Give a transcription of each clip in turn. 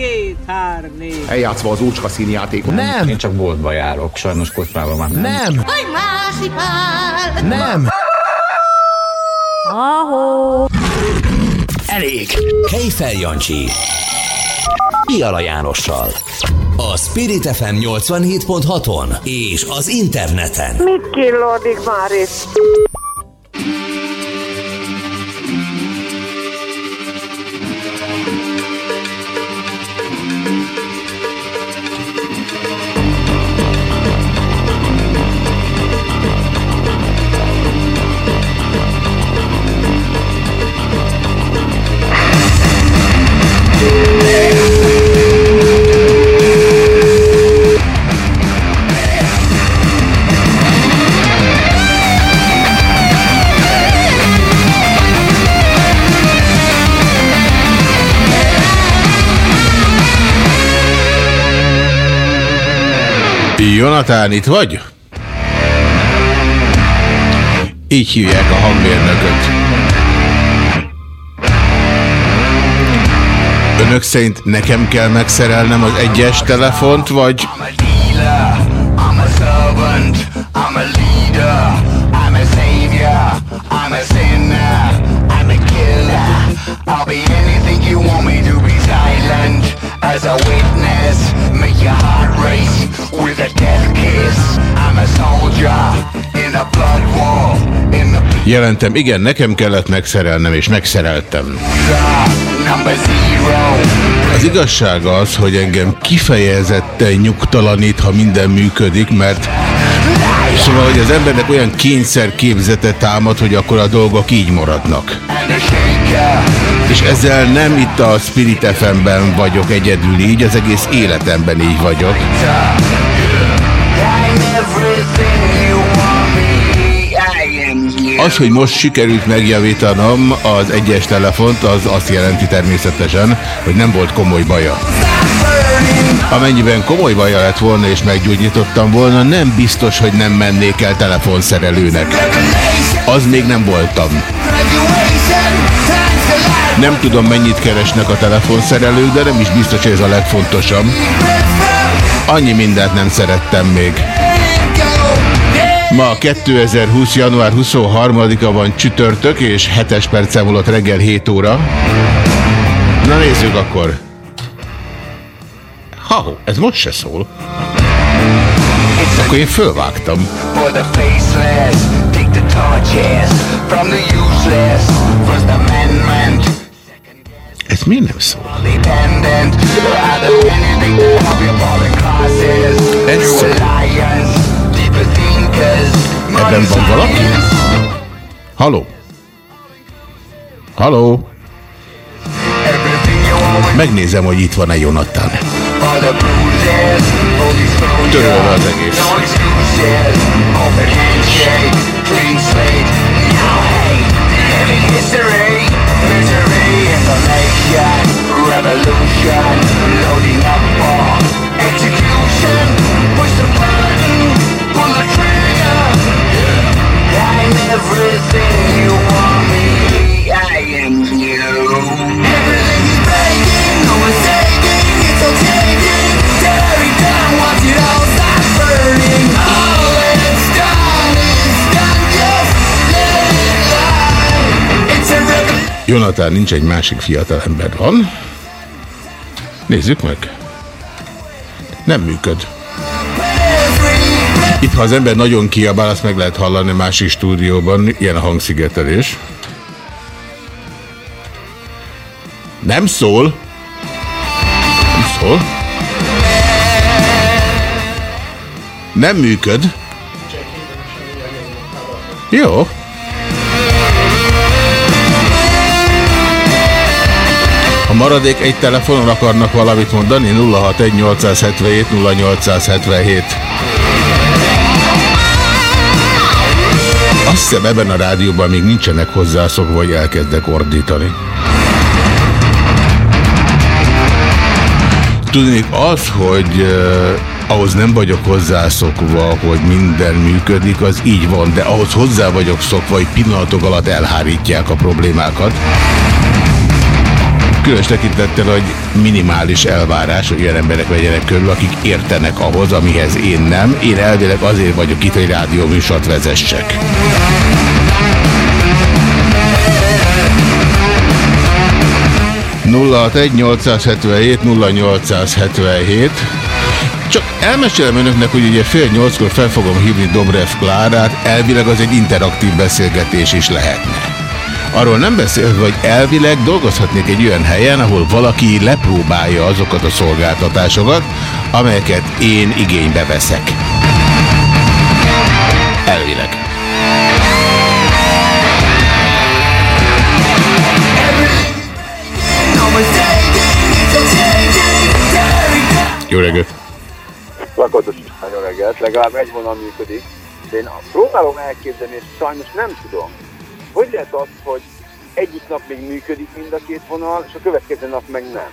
két, hár, négy. Eljátszva az úcska színjátékot. Nem! Én csak boltba járok, sajnos kocsmában már nem. Nem! Vagy! Nem! Ahó! Elég! Kejfel Jancsi. Piala Jánossal. A Spirit FM 87.6-on és az interneten. Mit killódik már itt? Jonatán, itt vagy? Így hívják a hangmérnököt. Önök szerint nekem kell megszerelnem az egyes telefont, vagy... As a witness. Jelentem, igen, nekem kellett megszerelnem, és megszereltem. Az igazság az, hogy engem kifejezetten nyugtalanít, ha minden működik, mert szóval, hogy az embernek olyan kényszerképzete támad, hogy akkor a dolgok így maradnak. És ezzel nem itt a Spirit FM-ben vagyok egyedül így, az egész életemben így vagyok. Az, hogy most sikerült megjavítanom az egyes telefont, az azt jelenti természetesen, hogy nem volt komoly baja. Amennyiben komoly baja lett volna és meggyógyítottam volna, nem biztos, hogy nem mennék el telefonszerelőnek. Az még nem voltam. Nem tudom, mennyit keresnek a telefonszerelők, de nem is biztos, hogy ez a legfontosabb. Annyi mindent nem szerettem még. Ma 2020. január 23-a van csütörtök, és 7-es perccel múlott reggel 7 óra. Na nézzük akkor. Ha, ez most se szól. Akkor én fölvágtam. Ez miért nem szól? dependent. Rather Ebben van valaki? Haló? Haló? Megnézem, hogy itt van-e Jonathan. Törölve az egész. Revolution, loading up for execution. Push the everything you want me. I am you. Everything's breaking, no one's taking, it's all taking. Down, watch it all burning. All done is done, just let it lie. It's a revolution. Jonathan nincs egy másik fiatal ember. Van? Nézzük meg. Nem működ. Itt, ha az ember nagyon kiabál, azt meg lehet hallani másik stúdióban, ilyen a hangszigetelés. Nem szól. Nem szól. Nem működ. Jó. Ha maradék egy telefonon akarnak valamit mondani, 061 877 0877. Azt hiszem ebben a rádióban még nincsenek hozzászokva, hogy elkezdek ordítani. Tudnék az, hogy eh, ahhoz nem vagyok hozzászokva, hogy minden működik, az így van, de ahhoz hozzá vagyok szokva, hogy pillanatok alatt elhárítják a problémákat. Különös tekintettel, hogy minimális elvárás, hogy olyan emberek vegyenek körül, akik értenek ahhoz, amihez én nem. Én elvileg azért vagyok itt, hogy rádióműsort vezessek. 061 0877 csak elmesélem önöknek, hogy ugye fél nyolckor fel fogom hívni Dobrev Klárát, elvileg az egy interaktív beszélgetés is lehetne. Arról nem beszélve, hogy elvileg dolgozhatnék egy olyan helyen, ahol valaki lepróbálja azokat a szolgáltatásokat, amelyeket én igénybe veszek. Elvileg. Jó reggelt! Lakatos is nagyon reggelt, legalább egy vonal működik, de én próbálom elképzelni, és sajnos nem tudom. Hogy lehet az, hogy egyik nap még működik mind a két vonal, és a következő nap meg nem?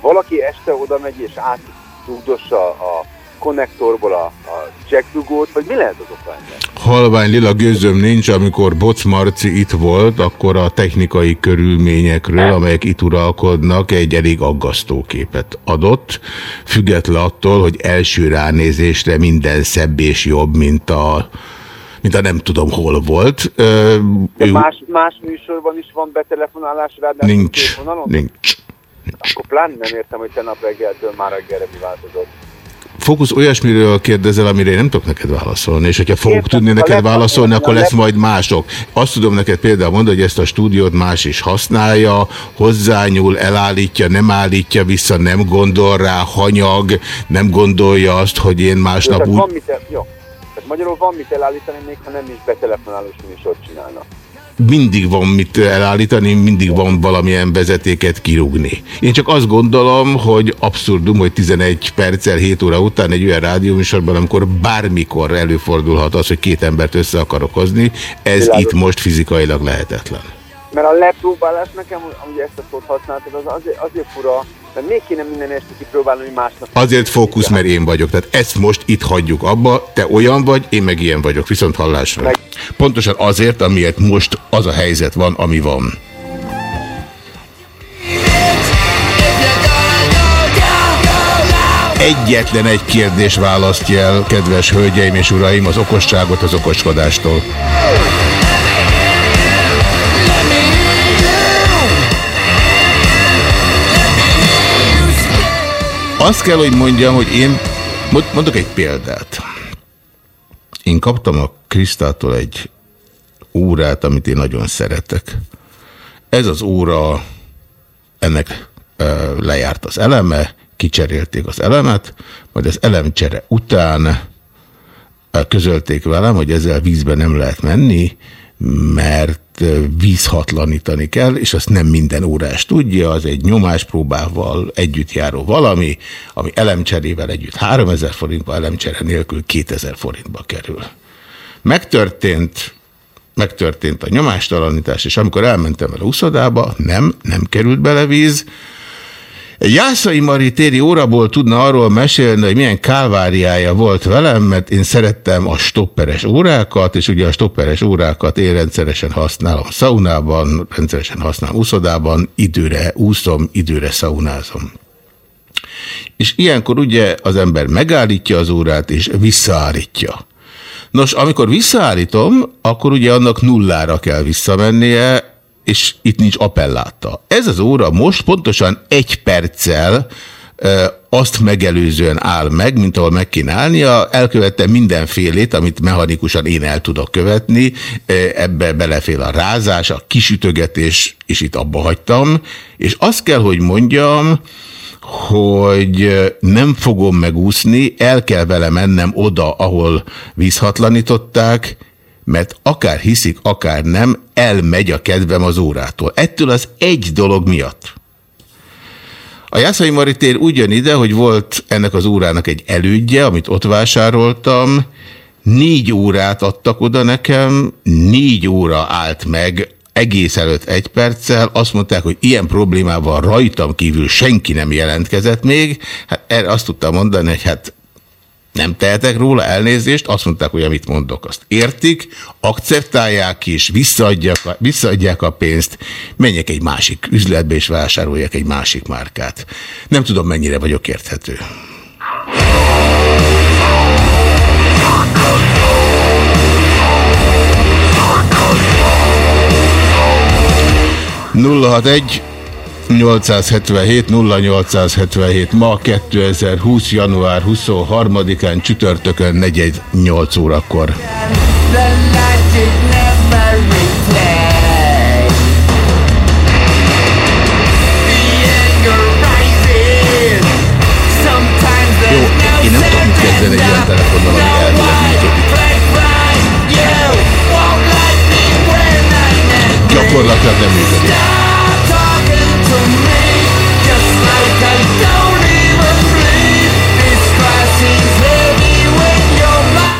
Valaki este oda megy és átugdossa a konnektorból a, a jackdugót, vagy mi lehet az oka ennek? Halvány lila gőzöm nincs, amikor Boc Marci itt volt, akkor a technikai körülményekről, amelyek itt uralkodnak, egy elég aggasztó képet adott, független attól, hogy első ránézésre minden szebb és jobb, mint a mint a nem tudom hol volt. Ö, De más, más műsorban is van betelefonálás ráadásul nincs, vonalon? nincs. Akkor pláne nem értem, hogy te nap reggeltől már reggelre mi változott. Fókusz olyasmiről kérdezel, amire én nem tudok neked válaszolni, és hogyha fogok Értem, tudni neked válaszolni, akkor lesz majd mások. Azt tudom neked például mondani, hogy ezt a stúdiót más is használja, hozzányúl, elállítja, nem állítja vissza, nem gondol rá, hanyag, nem gondolja azt, hogy én másnap úgy... van mit jó. Magyarul van mit elállítani, még ha nem is betelefonálós műsort csinálnak. mindig van mit elállítani, mindig van valamilyen vezetéket kirúgni. Én csak azt gondolom, hogy abszurdum, hogy 11 perccel 7 óra után egy olyan rádióműsorban, amikor bármikor előfordulhat az, hogy két embert össze akarok hozni, ez Világos. itt most fizikailag lehetetlen. Mert a lepróbálás nekem, ugye ezt a szót használtad, az azért, azért fura, mert még kéne minden este kipróbálni, hogy másnap. Azért fókusz, mert én vagyok. Tehát ezt most itt hagyjuk abba, te olyan vagy, én meg ilyen vagyok. Viszont hallásra. Meg- Pontosan azért, amiért most az a helyzet van, ami van. Egyetlen egy kérdés választja el, kedves hölgyeim és uraim, az okosságot az okoskodástól. Azt kell, hogy mondjam, hogy én mond- mondok egy példát. Én kaptam a Krisztától egy órát, amit én nagyon szeretek. Ez az óra, ennek ö, lejárt az eleme, kicserélték az elemet, majd az elemcsere után közölték velem, hogy ezzel vízbe nem lehet menni, mert vízhatlanítani kell, és azt nem minden órás tudja, az egy nyomáspróbával együtt járó valami, ami elemcserével együtt 3000 forintba, elemcsere nélkül 2000 forintba kerül. Megtörtént, megtörtént a nyomástalanítás, és amikor elmentem el a uszodába, nem, nem került bele víz, Jászai Mari téri óraból tudna arról mesélni, hogy milyen kálváriája volt velem, mert én szerettem a stopperes órákat, és ugye a stopperes órákat én rendszeresen használom szaunában, rendszeresen használom úszodában, időre úszom, időre szaunázom. És ilyenkor ugye az ember megállítja az órát, és visszaállítja. Nos, amikor visszaállítom, akkor ugye annak nullára kell visszamennie, és itt nincs appelláta. Ez az óra most pontosan egy perccel azt megelőzően áll meg, mint ahol meg kéne állnia. Elkövettem mindenfélét, amit mechanikusan én el tudok követni. Ebbe belefél a rázás, a kisütögetés, és itt abba hagytam. És azt kell, hogy mondjam, hogy nem fogom megúszni, el kell vele mennem oda, ahol vízhatlanították, mert akár hiszik, akár nem, elmegy a kedvem az órától. Ettől az egy dolog miatt. A Jászai Mari tér úgy jön hogy volt ennek az órának egy elődje, amit ott vásároltam, négy órát adtak oda nekem, négy óra állt meg egész előtt egy perccel, azt mondták, hogy ilyen problémával rajtam kívül senki nem jelentkezett még, hát erre azt tudtam mondani, hogy hát Nem tehetek róla elnézést, azt mondták, hogy amit mondok, azt értik, akceptálják is, visszaadják a, visszaadják a pénzt, menjek egy másik üzletbe és vásároljak egy másik márkát. Nem tudom, mennyire vagyok érthető. 061 877 0877 ma 2020. január 23-án csütörtökön 4-8 órakor. Jó, én nem tudom mit kezdeni egy ilyen telefonnal, ami. Gyakorlatilag nem működik.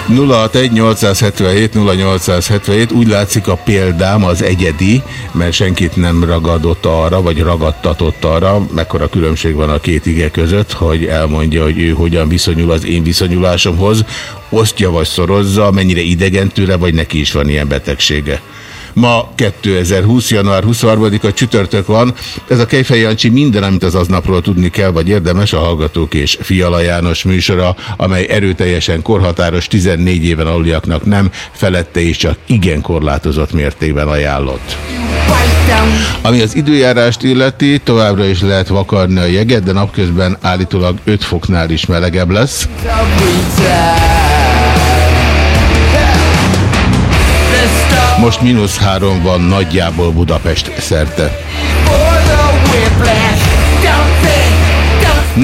061-877-0877 úgy látszik a példám az egyedi, mert senkit nem ragadott arra, vagy ragadtatott arra, mekkora különbség van a két ige között, hogy elmondja, hogy ő hogyan viszonyul az én viszonyulásomhoz, osztja vagy szorozza, mennyire idegen tőle, vagy neki is van ilyen betegsége. Ma 2020. január 23-a csütörtök van. Ez a Kejfej Jancsi minden, amit az aznapról tudni kell, vagy érdemes a Hallgatók és Fiala János műsora, amely erőteljesen korhatáros 14 éven aluliaknak nem, felette és csak igen korlátozott mértékben ajánlott. Ami az időjárást illeti, továbbra is lehet vakarni a jeget, de napközben állítólag 5 foknál is melegebb lesz. Most mínusz három van nagyjából Budapest szerte.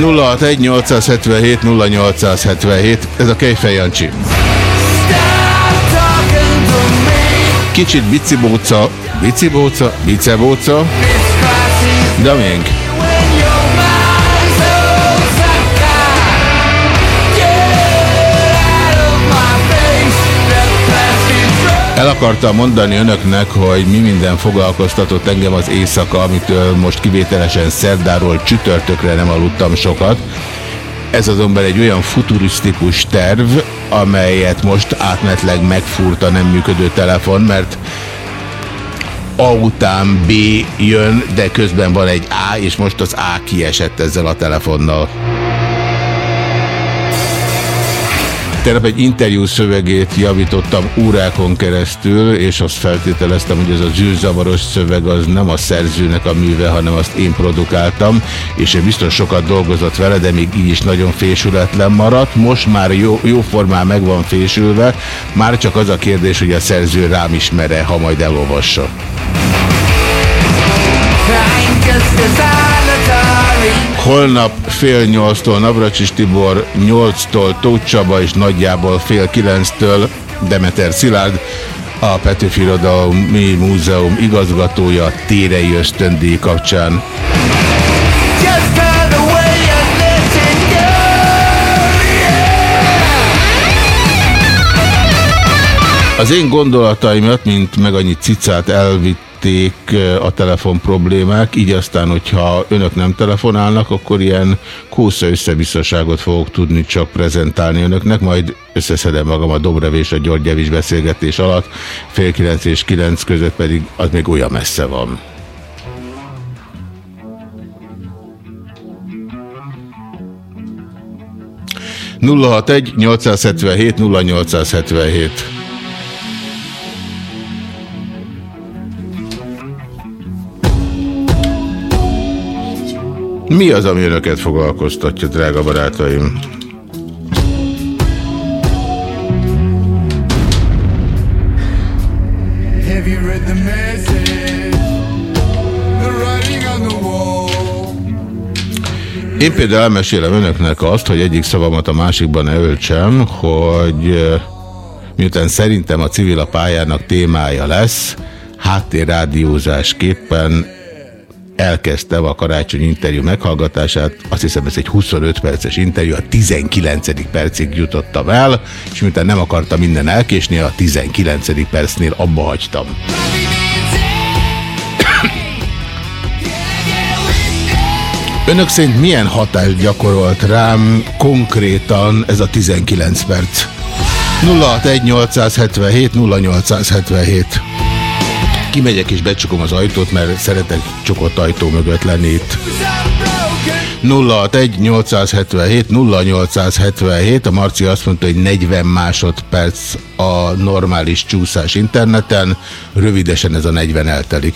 061 877 0877 ez a Kejfej Jancsi. Kicsit bicibóca, bicibóca, bicebóca, de még. El akartam mondani önöknek, hogy mi minden foglalkoztatott engem az éjszaka, amitől most kivételesen szerdáról csütörtökre nem aludtam sokat. Ez azonban egy olyan futurisztikus terv, amelyet most átmetleg megfúrt a nem működő telefon, mert A után B jön, de közben van egy A, és most az A kiesett ezzel a telefonnal. Tegnap egy interjú szövegét javítottam órákon keresztül, és azt feltételeztem, hogy ez a zűrzavaros szöveg az nem a szerzőnek a műve, hanem azt én produkáltam, és ő biztos sokat dolgozott vele, de még így is nagyon fésületlen maradt. Most már jó, jóformán meg van fésülve, már csak az a kérdés, hogy a szerző rám ismere, ha majd elolvassa. Holnap fél nyolctól Navracsis Tibor, nyolctól Tóth Csaba és nagyjából fél kilenctől Demeter Szilárd, a Petőfi Irodalmi Múzeum igazgatója térei ösztöndíj kapcsán. Az én gondolataimat, mint meg annyi cicát elvitt a telefon problémák, így aztán, hogyha önök nem telefonálnak, akkor ilyen kósza összebiztosságot fogok tudni csak prezentálni önöknek, majd összeszedem magam a Dobrev és a Györgyevics beszélgetés alatt, fél kilenc és kilenc között pedig az még olyan messze van. nulla hat egy 877 0877 Mi az, ami önöket foglalkoztatja, drága barátaim? Én például elmesélem önöknek azt, hogy egyik szavamat a másikban ne öltsem, hogy eh, miután szerintem a civil a pályának témája lesz, háttérrádiózásképpen elkezdtem a karácsony interjú meghallgatását, azt hiszem ez egy 25 perces interjú, a 19. percig jutottam el, és miután nem akartam minden elkésni, a 19. percnél abba hagytam. Önök szerint milyen hatást gyakorolt rám konkrétan ez a 19 perc? 061 877 0877 Kimegyek és becsukom az ajtót, mert szeretek csukott ajtó mögött lenni itt. 061 877 0877 A Marci azt mondta, hogy 40 másodperc a normális csúszás interneten. Rövidesen ez a 40 eltelik.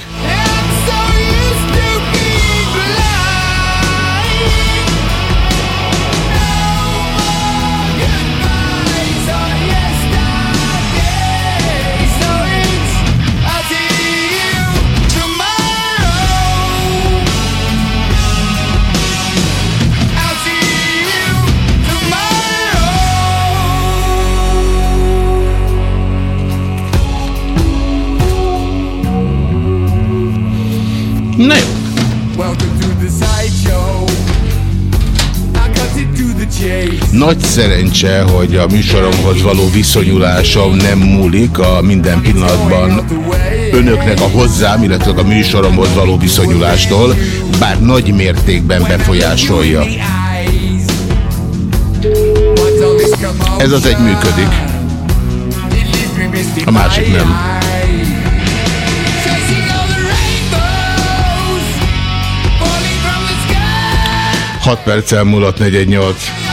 Na jó. Nagy szerencse, hogy a műsoromhoz való viszonyulásom nem múlik a minden pillanatban önöknek a hozzám, illetve a műsoromhoz való viszonyulástól, bár nagy mértékben befolyásolja. Ez az egy működik. A másik nem. 6 perccel múlott 418.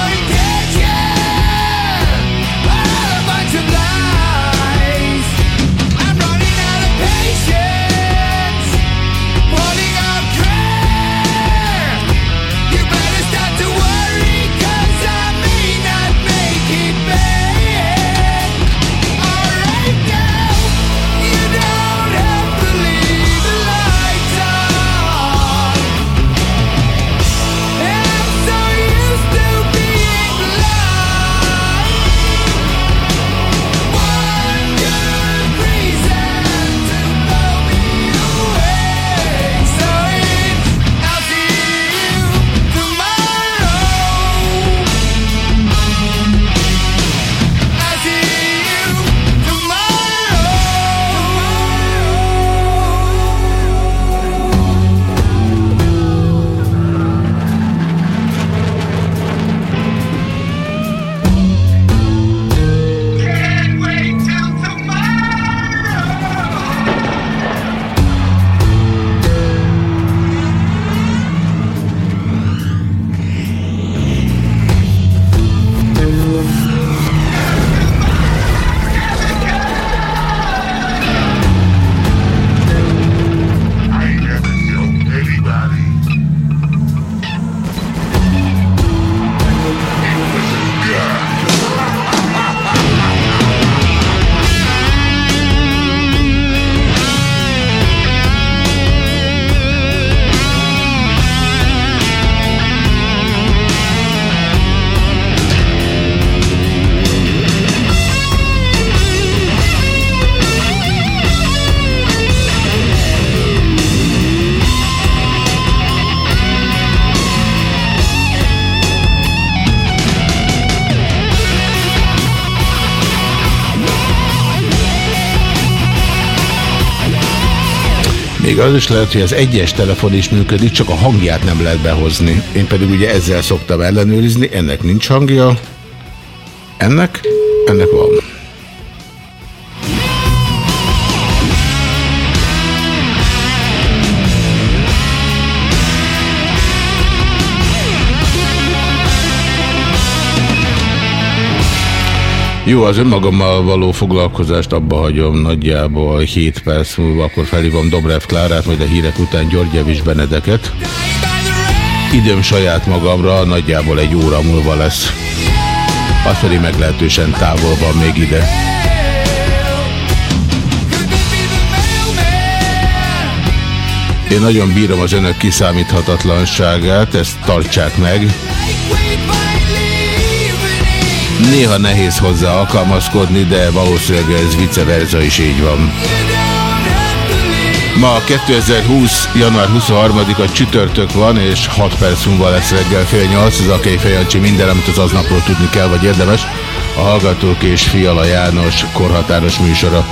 Még az is lehet, hogy az egyes telefon is működik, csak a hangját nem lehet behozni. Én pedig ugye ezzel szoktam ellenőrizni, ennek nincs hangja. Ennek? Ennek van. Jó, az önmagammal való foglalkozást abba hagyom nagyjából 7 perc múlva, akkor felhívom Dobrev Klárát, majd a hírek után György Javis Benedeket. Időm saját magamra nagyjából egy óra múlva lesz. Az pedig meglehetősen távol van még ide. Én nagyon bírom az önök kiszámíthatatlanságát, ezt tartsák meg. Néha nehéz hozzá alkalmazkodni, de valószínűleg ez vice is így van. Ma 2020. január 23-a csütörtök van, és 6 perc múlva lesz reggel fél 8, az Akei Fejancsi minden, amit az aznapról tudni kell, vagy érdemes. A Hallgatók és Fiala János korhatáros műsora.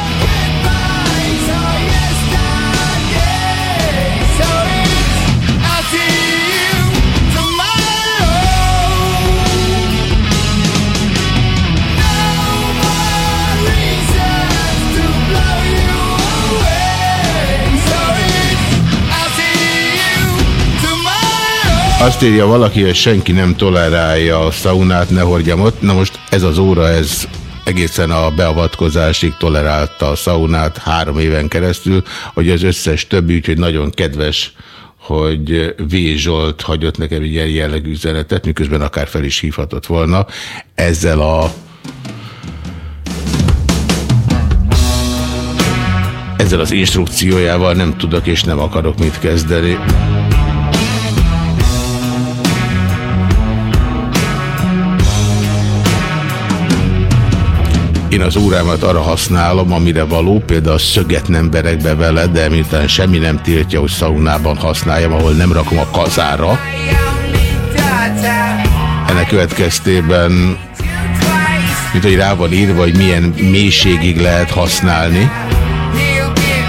Azt írja valaki, hogy senki nem tolerálja a szaunát, ne hordjam ott. Na most ez az óra, ez egészen a beavatkozásig tolerálta a szaunát három éven keresztül, hogy az összes többi, úgyhogy nagyon kedves, hogy V. Zsolt hagyott nekem egy ilyen jellegű üzenetet, miközben akár fel is hívhatott volna. Ezzel a ezzel az instrukciójával nem tudok és nem akarok mit kezdeni. Én az órámat arra használom, amire való, például szöget nem berek be vele, de miután semmi nem tiltja, hogy szaunában használjam, ahol nem rakom a kazára. Ennek következtében, mint hogy rá van írva, hogy milyen mélységig lehet használni.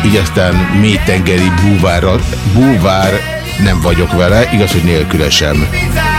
Így aztán mélytengeri búvárra, búvár nem vagyok vele, igaz, hogy nélkülesem. Itt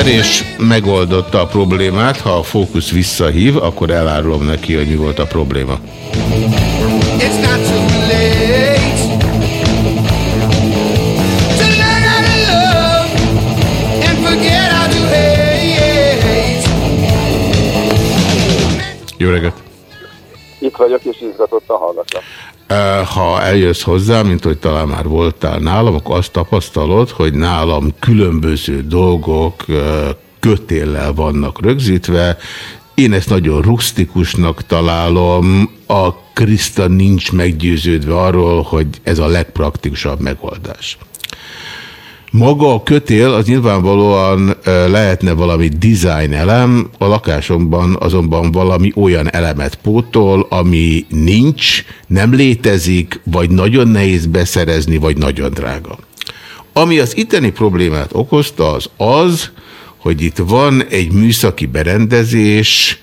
a szakember, és megoldotta a problémát. Ha a fókusz visszahív, akkor elárulom neki, hogy mi volt a probléma. Jó reggelt! Itt vagyok, és izgatottan hallgatlak. Ö, Ha eljössz hozzá, mint hogy talán már voltál nálam, akkor azt tapasztalod, hogy nálam különböző dolgok ö, kötéllel vannak rögzítve. Én ezt nagyon rustikusnak találom. A Krista nincs meggyőződve arról, hogy ez a legpraktikusabb megoldás. Maga a kötél az nyilvánvalóan lehetne valami design elem, a lakásomban azonban valami olyan elemet pótol, ami nincs, nem létezik, vagy nagyon nehéz beszerezni, vagy nagyon drága. Ami az itteni problémát okozta, az az, hogy itt van egy műszaki berendezés,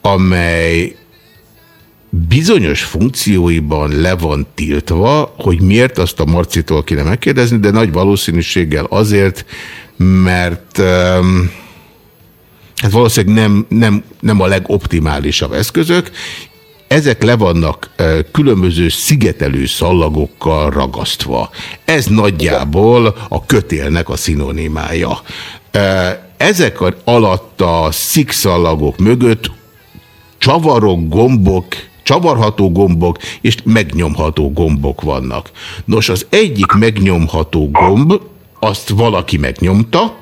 amely bizonyos funkcióiban le van tiltva, hogy miért azt a Marcitól kéne megkérdezni, de nagy valószínűséggel azért, mert um, hát valószínűleg nem, nem, nem a legoptimálisabb eszközök, ezek le vannak ö, különböző szigetelő szallagokkal ragasztva. Ez nagyjából a kötélnek a szinonimája. Ö, Ezek alatt a szikszallagok mögött csavarok, gombok, csavarható gombok és megnyomható gombok vannak. Nos, az egyik megnyomható gomb, azt valaki megnyomta,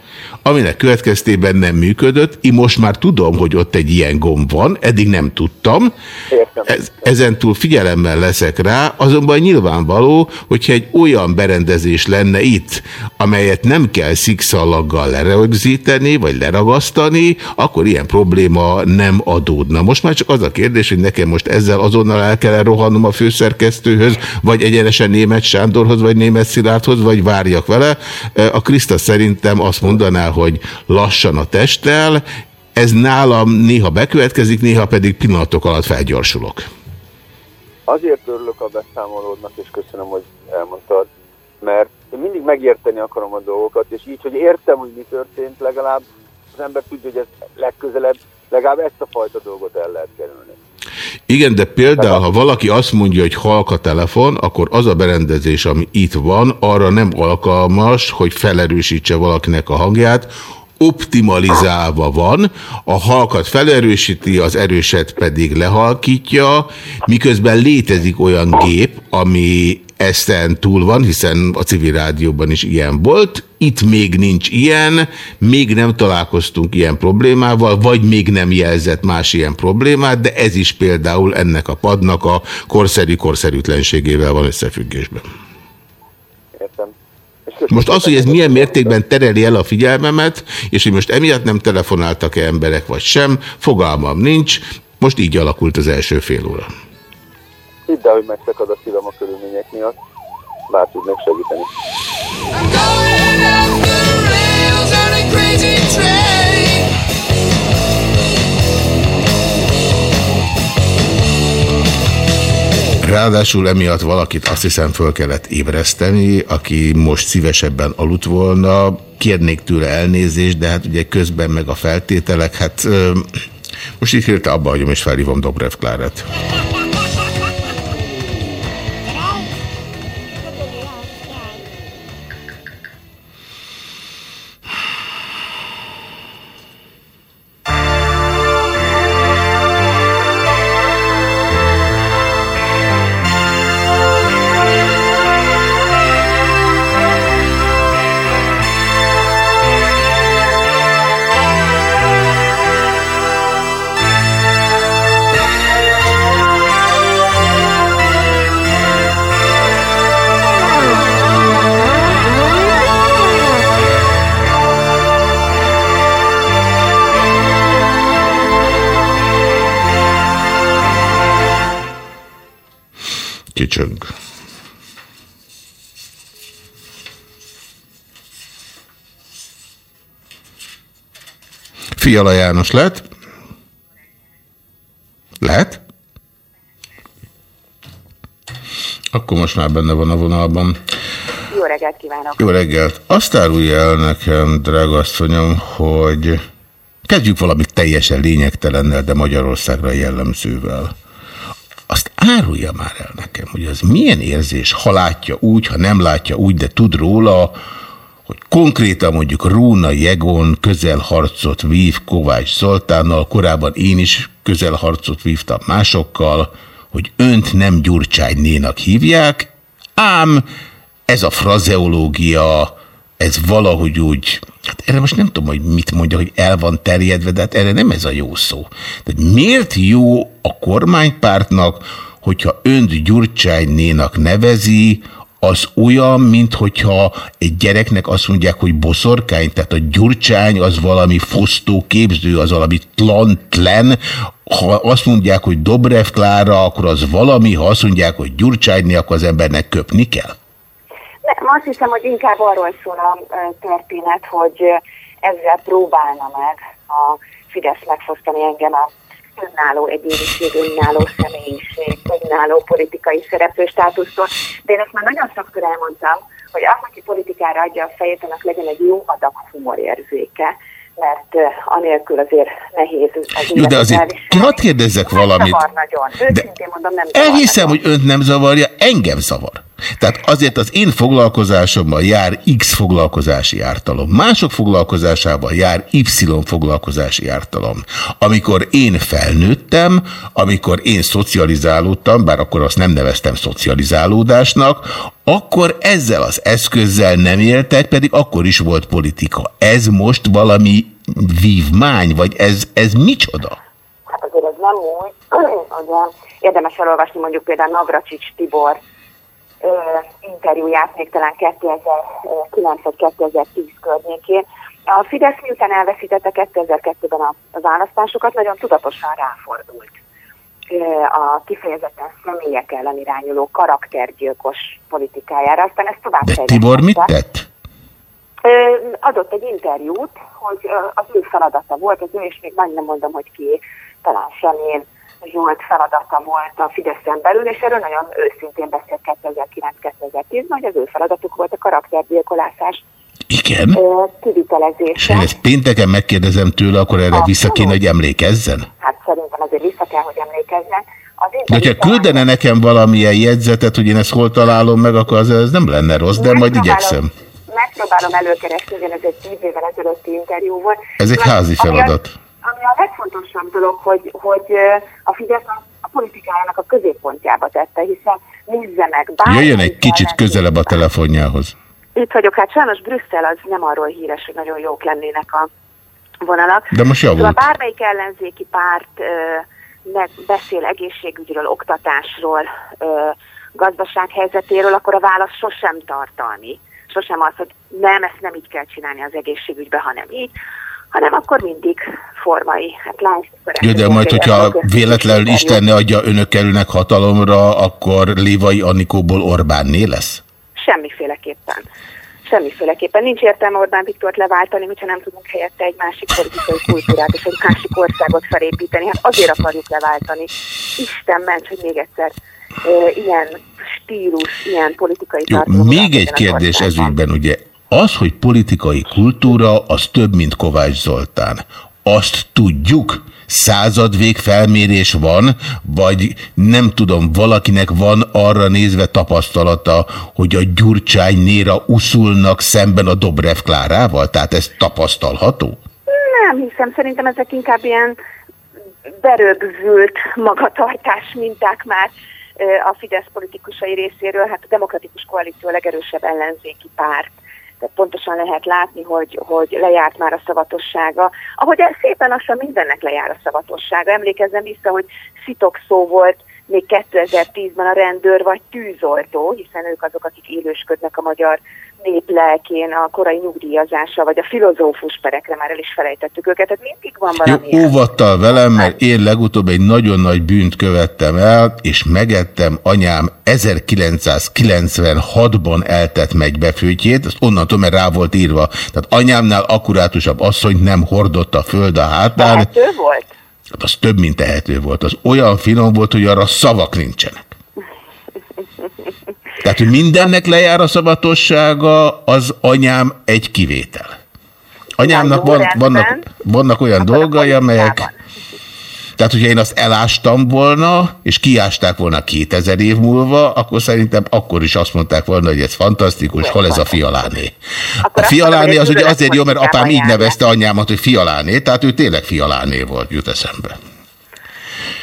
aminek következtében nem működött. Én most már tudom, hogy ott egy ilyen gomb van, eddig nem tudtam. Ez, ezentúl figyelemmel leszek rá, azonban nyilvánvaló, hogyha egy olyan berendezés lenne itt, amelyet nem kell szikszalaggal lerögzíteni, vagy leragasztani, akkor ilyen probléma nem adódna. Most már csak az a kérdés, hogy nekem most ezzel azonnal el kell rohannom a főszerkesztőhöz, vagy egyenesen német Sándorhoz, vagy német Szilárdhoz, vagy várjak vele. A Kriszta szerintem azt mondaná, hogy lassan a testtel, ez nálam néha bekövetkezik, néha pedig pillanatok alatt felgyorsulok. Azért örülök a beszámolódnak, és köszönöm, hogy elmondtad, mert mindig megérteni akarom a dolgokat, és így, hogy értem, hogy mi történt, legalább az ember tudja, hogy ez legközelebb, legalább ezt a fajta dolgot el lehet kerülni. Igen, de például, ha valaki azt mondja, hogy halk a telefon, akkor az a berendezés, ami itt van, arra nem alkalmas, hogy felerősítse valakinek a hangját, optimalizálva van, a halkat felerősíti, az erőset pedig lehalkítja, miközben létezik olyan gép, ami ezen túl van, hiszen a civil rádióban is ilyen volt. Itt még nincs ilyen, még nem találkoztunk ilyen problémával, vagy még nem jelzett más ilyen problémát, de ez is például ennek a padnak a korszerű korszerűtlenségével van összefüggésben. Értem. Most az, hogy ez milyen mértékben tereli el a figyelmemet, és hogy most emiatt nem telefonáltak-e emberek, vagy sem, fogalmam nincs. Most így alakult az első fél óra. Hidd el, hogy megszakad a szívam a miatt. Bár tudnék segíteni. Ráadásul emiatt valakit azt hiszem föl kellett ébreszteni, aki most szívesebben aludt volna. Kérnék tőle elnézést, de hát ugye közben meg a feltételek, hát ö, most itt hirtelen abba hagyom és felhívom Dobrev Kláret. Kicsöng. Fiala János lehet? Lehet? Akkor most már benne van a vonalban. Jó reggelt kívánok! Jó reggelt! Azt árulja el nekem, drága asszonyom, hogy kezdjük valami teljesen lényegtelennel, de Magyarországra jellemzővel. Azt árulja már el nekem, hogy az milyen érzés, ha látja úgy, ha nem látja úgy, de tud róla, hogy konkrétan mondjuk Róna Jegon közelharcot vív Kovács Zoltánnal, korábban én is közelharcot vívtam másokkal, hogy önt nem Gyurcsánynénak hívják, ám ez a frazeológia, ez valahogy úgy, hát erre most nem tudom, hogy mit mondja, hogy el van terjedve, de hát erre nem ez a jó szó. Tehát miért jó a kormánypártnak, hogyha önt Gyurcsánynénak nevezi, az olyan, mint hogyha egy gyereknek azt mondják, hogy boszorkány, tehát a gyurcsány az valami fosztó képző, az valami tlan-tlen, ha azt mondják, hogy Dobrev Klára, akkor az valami, ha azt mondják, hogy gyurcsányné, akkor az embernek köpni kell? Nem, azt hiszem, hogy inkább arról szól a történet, hogy ezzel próbálna meg a Fidesz megfosztani engem a önálló egyéniség, önálló személyiség, önálló politikai szereplő státusztól. De én ezt már nagyon sokszor elmondtam, hogy az, aki politikára adja a fejét, annak legyen egy jó adag humorérzéke, mert anélkül azért nehéz az Jó, de azért elviselni. hadd kérdezzek Nem valamit. Zavar nagyon. Őszintén mondom, nem Elhiszem, hogy önt nem zavarja, engem zavar. Tehát azért az én foglalkozásomban jár X foglalkozási ártalom, mások foglalkozásában jár Y foglalkozási ártalom. Amikor én felnőttem, amikor én szocializálódtam, bár akkor azt nem neveztem szocializálódásnak, akkor ezzel az eszközzel nem éltek, pedig akkor is volt politika. Ez most valami vívmány, vagy ez, ez micsoda? Hát azért ez nem úgy, ugye érdemes elolvasni mondjuk például Navracsics Tibor interjúját még talán 2009 vagy 2010 környékén. A Fidesz miután elveszítette 2002-ben a választásokat, nagyon tudatosan ráfordult a kifejezetten személyek ellen irányuló karaktergyilkos politikájára. Aztán ezt tovább De Tibor mit tett? Adott egy interjút, hogy az ő feladata volt, az ő is még majdnem mondom, hogy ki, talán Semén Zsolt feladata volt a Fideszen belül, és erről nagyon őszintén beszélt 2009-2010-ben, hogy az ő feladatuk volt a karaktergyilkolászás Igen? kivitelezése. ezt pénteken megkérdezem tőle, akkor erre vissza kéne, hogy emlékezzen? Hát szerintem azért vissza kell, hogy emlékezzen. Az De hogyha küldene nekem valamilyen jegyzetet, hogy én ezt hol találom meg, akkor az, ez nem lenne rossz, de majd igyekszem. Megpróbálom előkeresni, ugyan ez egy tíz évvel ezelőtti interjú volt. Ez egy házi feladat. Ami a legfontosabb dolog, hogy, hogy a Fidesz a politikájának a középpontjába tette, hiszen nézze meg, bármi Jöjjön egy kicsit közelebb a telefonjához. Itt vagyok, hát sajnos Brüsszel az nem arról híres, hogy nagyon jók lennének a vonalak. De most javult. Szóval bármelyik ellenzéki párt meg beszél egészségügyről, oktatásról, ö, gazdaság helyzetéről, akkor a válasz sosem tartalmi. Sosem az, hogy nem, ezt nem így kell csinálni az egészségügybe, hanem így, hanem akkor mindig formai. Hát lásd, Jó, de majd, hogyha véletlenül Isten ne adja önök kerülnek hatalomra, akkor Lévai Anikóból Orbánné lesz? Semmiféleképpen. Semmiféleképpen. Nincs értelme Orbán Viktort leváltani, hogyha nem tudunk helyette egy másik politikai kultúrát és egy másik országot felépíteni. Hát azért akarjuk leváltani. Isten ments, hogy még egyszer ö, ilyen stílus, ilyen politikai Jó, még egy kérdés ez országban. ügyben, ugye. Az, hogy politikai kultúra, az több, mint Kovács Zoltán. Azt tudjuk? Századvég felmérés van, vagy nem tudom, valakinek van arra nézve tapasztalata, hogy a Gyurcsány néra uszulnak szemben a Dobrev Klárával? Tehát ez tapasztalható? Nem hiszem, szerintem ezek inkább ilyen berögzült magatartás minták már a Fidesz politikusai részéről. Hát a Demokratikus Koalíció a legerősebb ellenzéki párt. Tehát pontosan lehet látni, hogy, hogy lejárt már a szavatossága. Ahogy szépen lassan mindennek lejár a szavatossága. Emlékezzem vissza, hogy szitok szó volt még 2010-ben a rendőr vagy tűzoltó, hiszen ők azok, akik élősködnek a magyar nép lelkén, a korai nyugdíjazása, vagy a filozófus perekre már el is felejtettük őket. Tehát mindig van Jó, valami. óvattal velem, mert én legutóbb egy nagyon nagy bűnt követtem el, és megettem anyám 1996-ban eltett megybefőtjét, ezt onnantól, mert rá volt írva. Tehát anyámnál akkurátusabb asszony nem hordott a föld a hátán. Tehető volt? Hát az több, mint tehető volt. Az olyan finom volt, hogy arra szavak nincsenek. Tehát, hogy mindennek lejár a szabatossága, az anyám egy kivétel. Anyámnak van, vannak, vannak olyan Akkor dolgai, amelyek... Tehát, hogyha én azt elástam volna, és kiásták volna 2000 év múlva, akkor szerintem akkor is azt mondták volna, hogy ez fantasztikus, hol ez a fialáné. Akkor A fialáné az ugye azért jó, mert apám így nevezte anyámat, hogy fialáné, tehát ő tényleg fialáné volt, jut eszembe.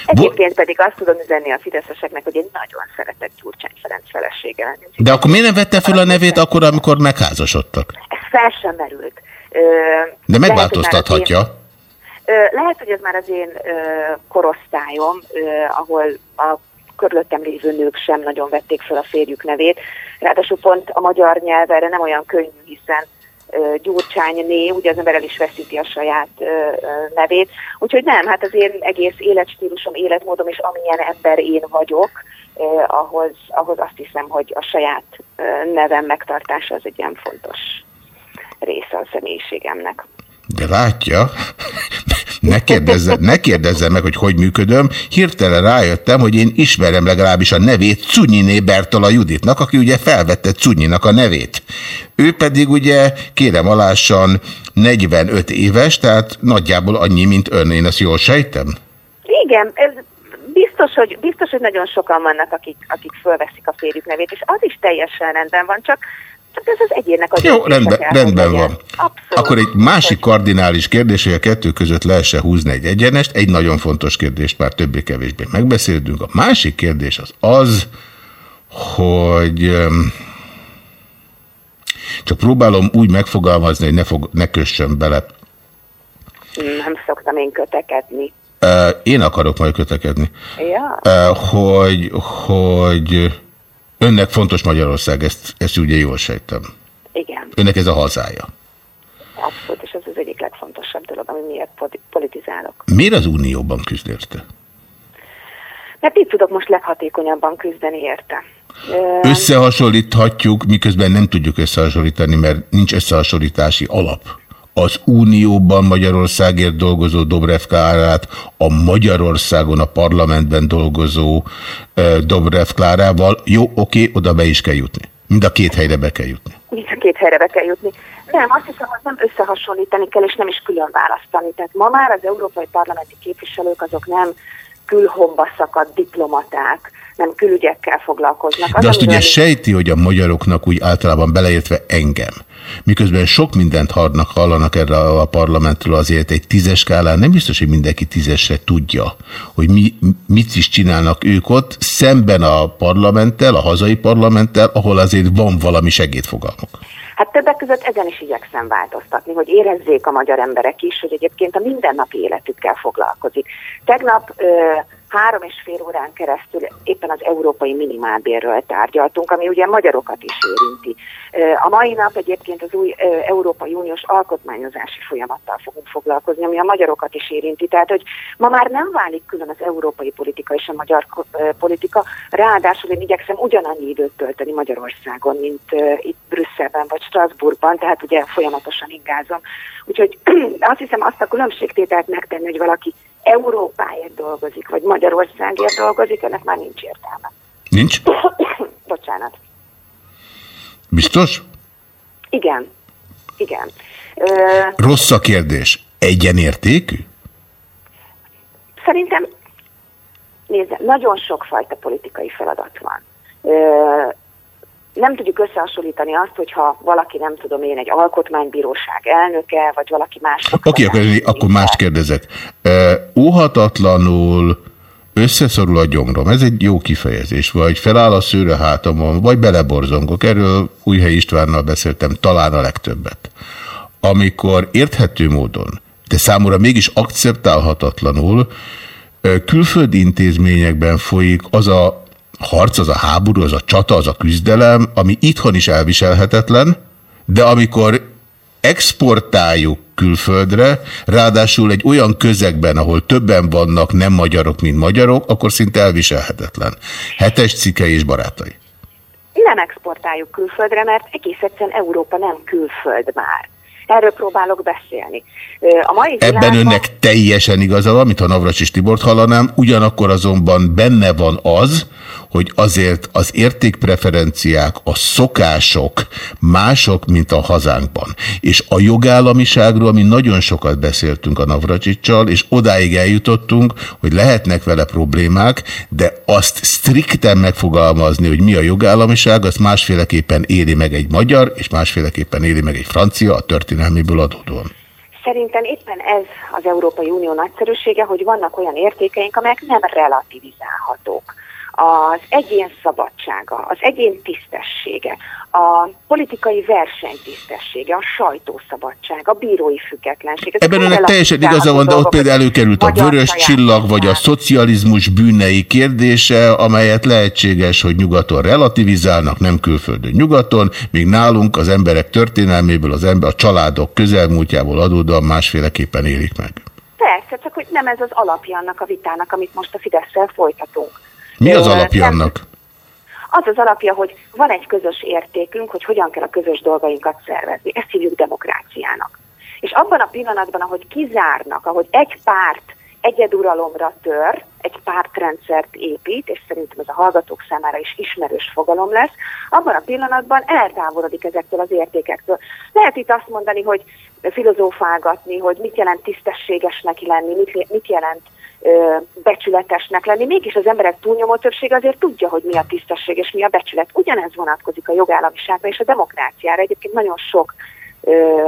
Egyébként pedig azt tudom üzenni a fideszeseknek, hogy én nagyon szeretek Gyurcsány Ferenc felesége lenni. De akkor miért nem vette föl a nevét akkor, amikor megházasodtak? Ez fel sem merült. Ö, De lehet, megváltoztathatja. Ö, Lehet, hogy ez már az én ö, korosztályom, ö, ahol a körülöttem lévő nők sem nagyon vették fel a férjük nevét. Ráadásul pont a magyar nyelv erre nem olyan könnyű, hiszen ö, Gyurcsány né, ugye az ember el is veszíti a saját nevét. Úgyhogy nem, hát az én egész életstílusom, életmódom és amilyen ember én vagyok, ahhoz, ahhoz azt hiszem, hogy a saját nevem megtartása az egy ilyen fontos része a személyiségemnek. De látja, ne kérdezze, ne kérdezze meg, hogy hogy működöm. Hirtelen rájöttem, hogy én ismerem legalábbis a nevét Cunyiné Bertola Juditnak, aki ugye felvette Cunyinak a nevét. Ő pedig ugye, kérem alássan, 45 éves, tehát nagyjából annyi, mint ön, én ezt jól sejtem? Igen, ez biztos, hogy, biztos, hogy nagyon sokan vannak, akik, akik fölveszik a férjük nevét, és az is teljesen rendben van, csak, csak ez az egyének a Jó, rendben, rendben legyen. van. Abszolút. Akkor egy másik kardinális kérdés, hogy a kettő között lehessen húzni egy egyenest. Egy nagyon fontos kérdést már többé-kevésbé megbeszéltünk. A másik kérdés az az, hogy csak próbálom úgy megfogalmazni, hogy ne, fog, ne kössön bele. Nem szoktam én kötekedni. Én akarok majd kötekedni. Ja, Hogy, hogy önnek fontos Magyarország, ezt, ezt ugye jól sejtem. igen, Önnek ez a hazája. abszolút, és ez az egyik legfontosabb dolog, ami poli- politizálok. Miért az Unióban küzd érte? Mert így tudok most leghatékonyabban küzdeni érte. Összehasonlíthatjuk, miközben nem tudjuk összehasonlítani, mert nincs összehasonlítási alap. Az Unióban Magyarországért dolgozó Dobrev Klárát, a Magyarországon a parlamentben dolgozó Dobrev Klárával. Jó, oké, oda be is kell jutni. Mind a két helyre be kell jutni. mind a két helyre be kell jutni. Nem, azt hiszem, hogy nem összehasonlítani kell, és nem is külön választani. Tehát ma már az európai parlamenti képviselők azok nem külhomba szakadt diplomaták, nem külügyekkel foglalkoznak. De azt ugye sejti, hogy a magyaroknak úgy általában beleértve engem, miközben sok mindent hallnak, hallanak erre a parlamentről, azért egy tízes skálán nem biztos, hogy mindenki tízesre tudja, hogy mi, mit is csinálnak ők ott, szemben a parlamenttel, a hazai parlamenttel, ahol azért van valami segédfogalmuk. Hát többek között ezen is igyekszem változtatni, hogy érezzék a magyar emberek is, hogy egyébként a mindennapi életükkel foglalkozik. Tegnap ö, három és fél órán keresztül éppen az európai minimálbérről tárgyaltunk, ami ugye magyarokat is érinti. A mai nap egyébként az új Európai Uniós alkotmányozási folyamattal fogunk foglalkozni, ami a magyarokat is érinti. Tehát, hogy ma már nem válik külön az európai politika és a magyar politika, ráadásul én igyekszem ugyanannyi időt tölteni Magyarországon, mint itt Brüsszelben vagy Strasbourgban, tehát ugye folyamatosan ingázom. Úgyhogy azt hiszem azt a különbségtételt megtenni, hogy valaki Európáért dolgozik, vagy Magyarországért dolgozik, ennek már nincs értelme. Nincs? Bocsánat. Biztos? Igen. Igen. Ö, Rossz a kérdés. Egyenértékű? Szerintem, nézze, nagyon sokfajta politikai feladat van. Ö, nem tudjuk összehasonlítani azt, hogyha valaki, nem tudom én, egy alkotmánybíróság elnöke, vagy valaki más. Oké, akkor, akkor mást kérdezek. Óhatatlanul összeszorul a gyomrom, ez egy jó kifejezés, vagy feláll a szőre hátamon, vagy beleborzongok. Erről Újhely Istvánnal beszéltem talán a legtöbbet. Amikor érthető módon, de számomra mégis akceptálhatatlanul, külföldi intézményekben folyik az a harc, az a háború, az a csata, az a küzdelem, ami itthon is elviselhetetlen, de amikor exportáljuk külföldre, ráadásul egy olyan közegben, ahol többen vannak nem magyarok, mint magyarok, akkor szinte elviselhetetlen. Hetes cikkei és barátai. Nem exportáljuk külföldre, mert egész egyszerűen Európa nem külföld már. Erről próbálok beszélni. A mai Ebben világban- önnek teljesen igaza van, mintha Navracsis Tibort hallanám, ugyanakkor azonban benne van az, hogy azért az értékpreferenciák, a szokások mások, mint a hazánkban. És a jogállamiságról mi nagyon sokat beszéltünk a Navracsicsal, és odáig eljutottunk, hogy lehetnek vele problémák, de azt strikten megfogalmazni, hogy mi a jogállamiság, azt másféleképpen éli meg egy magyar, és másféleképpen éli meg egy francia a történelméből adódóan. Szerintem éppen ez az Európai Unió nagyszerűsége, hogy vannak olyan értékeink, amelyek nem relativizálhatók. Az egyén szabadsága, az egyén tisztessége, a politikai verseny tisztessége, a sajtószabadság, a bírói függetlenség. Ebben önnek teljesen igaza van, de ott például előkerült a vörös csillag, vagy a szocializmus bűnei kérdése, amelyet lehetséges, hogy nyugaton relativizálnak, nem külföldön nyugaton, míg nálunk az emberek történelméből, az ember a családok közelmúltjából adódóan másféleképpen élik meg. Persze, csak hogy nem ez az alapja annak a vitának, amit most a Fidesz-szel folytatunk. Mi az alapja annak? Az az alapja, hogy van egy közös értékünk, hogy hogyan kell a közös dolgainkat szervezni. Ezt hívjuk demokráciának. És abban a pillanatban, ahogy kizárnak, ahogy egy párt egyeduralomra tör, egy pártrendszert épít, és szerintem ez a hallgatók számára is ismerős fogalom lesz, abban a pillanatban eltávolodik ezektől az értékektől. Lehet itt azt mondani, hogy filozófálgatni, hogy mit jelent tisztességesnek lenni, mit, mit jelent becsületesnek lenni. Mégis az emberek túlnyomó többsége azért tudja, hogy mi a tisztesség és mi a becsület. Ugyanez vonatkozik a jogállamiságra és a demokráciára. Egyébként nagyon sok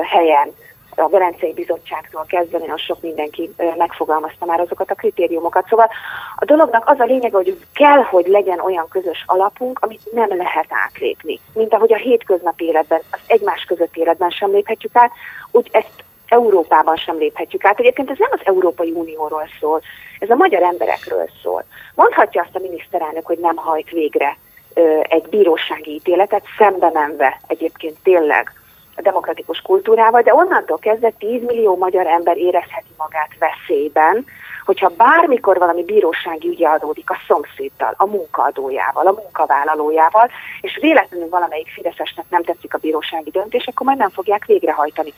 helyen a Velencei Bizottságtól kezdve nagyon sok mindenki megfogalmazta már azokat a kritériumokat. Szóval a dolognak az a lényeg, hogy kell, hogy legyen olyan közös alapunk, amit nem lehet átlépni. Mint ahogy a hétköznapi életben, az egymás között életben sem léphetjük át, úgy ezt Európában sem léphetjük át. Egyébként ez nem az Európai Unióról szól, ez a magyar emberekről szól. Mondhatja azt a miniszterelnök, hogy nem hajt végre ö, egy bírósági ítéletet, szembe menve egyébként tényleg a demokratikus kultúrával, de onnantól kezdve 10 millió magyar ember érezheti magát veszélyben, hogyha bármikor valami bírósági ügye adódik a szomszéddal, a munkaadójával, a munkavállalójával, és véletlenül valamelyik fideszesnek nem tetszik a bírósági döntés, akkor majd nem fogják végrehajtani.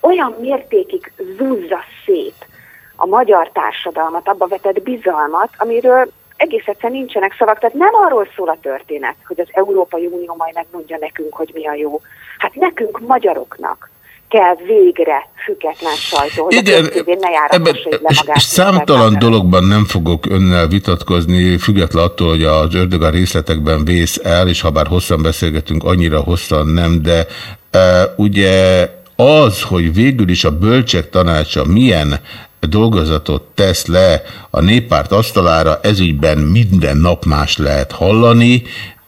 Olyan mértékig zúzza szét a magyar társadalmat, abba vetett bizalmat, amiről egész egyszerűen nincsenek szavak. Tehát nem arról szól a történet, hogy az Európai Unió majd megmondja nekünk, hogy mi a jó. Hát nekünk, magyaroknak kell végre független sajtó, hogy Igen, a ne ebben le számtalan dologban nem fogok önnel vitatkozni, független attól, hogy az ördög a részletekben vész el, és ha bár hosszan beszélgetünk, annyira hosszan nem, de e, ugye az, hogy végül is a bölcsek tanácsa milyen dolgozatot tesz le a néppárt asztalára, ezügyben minden nap más lehet hallani,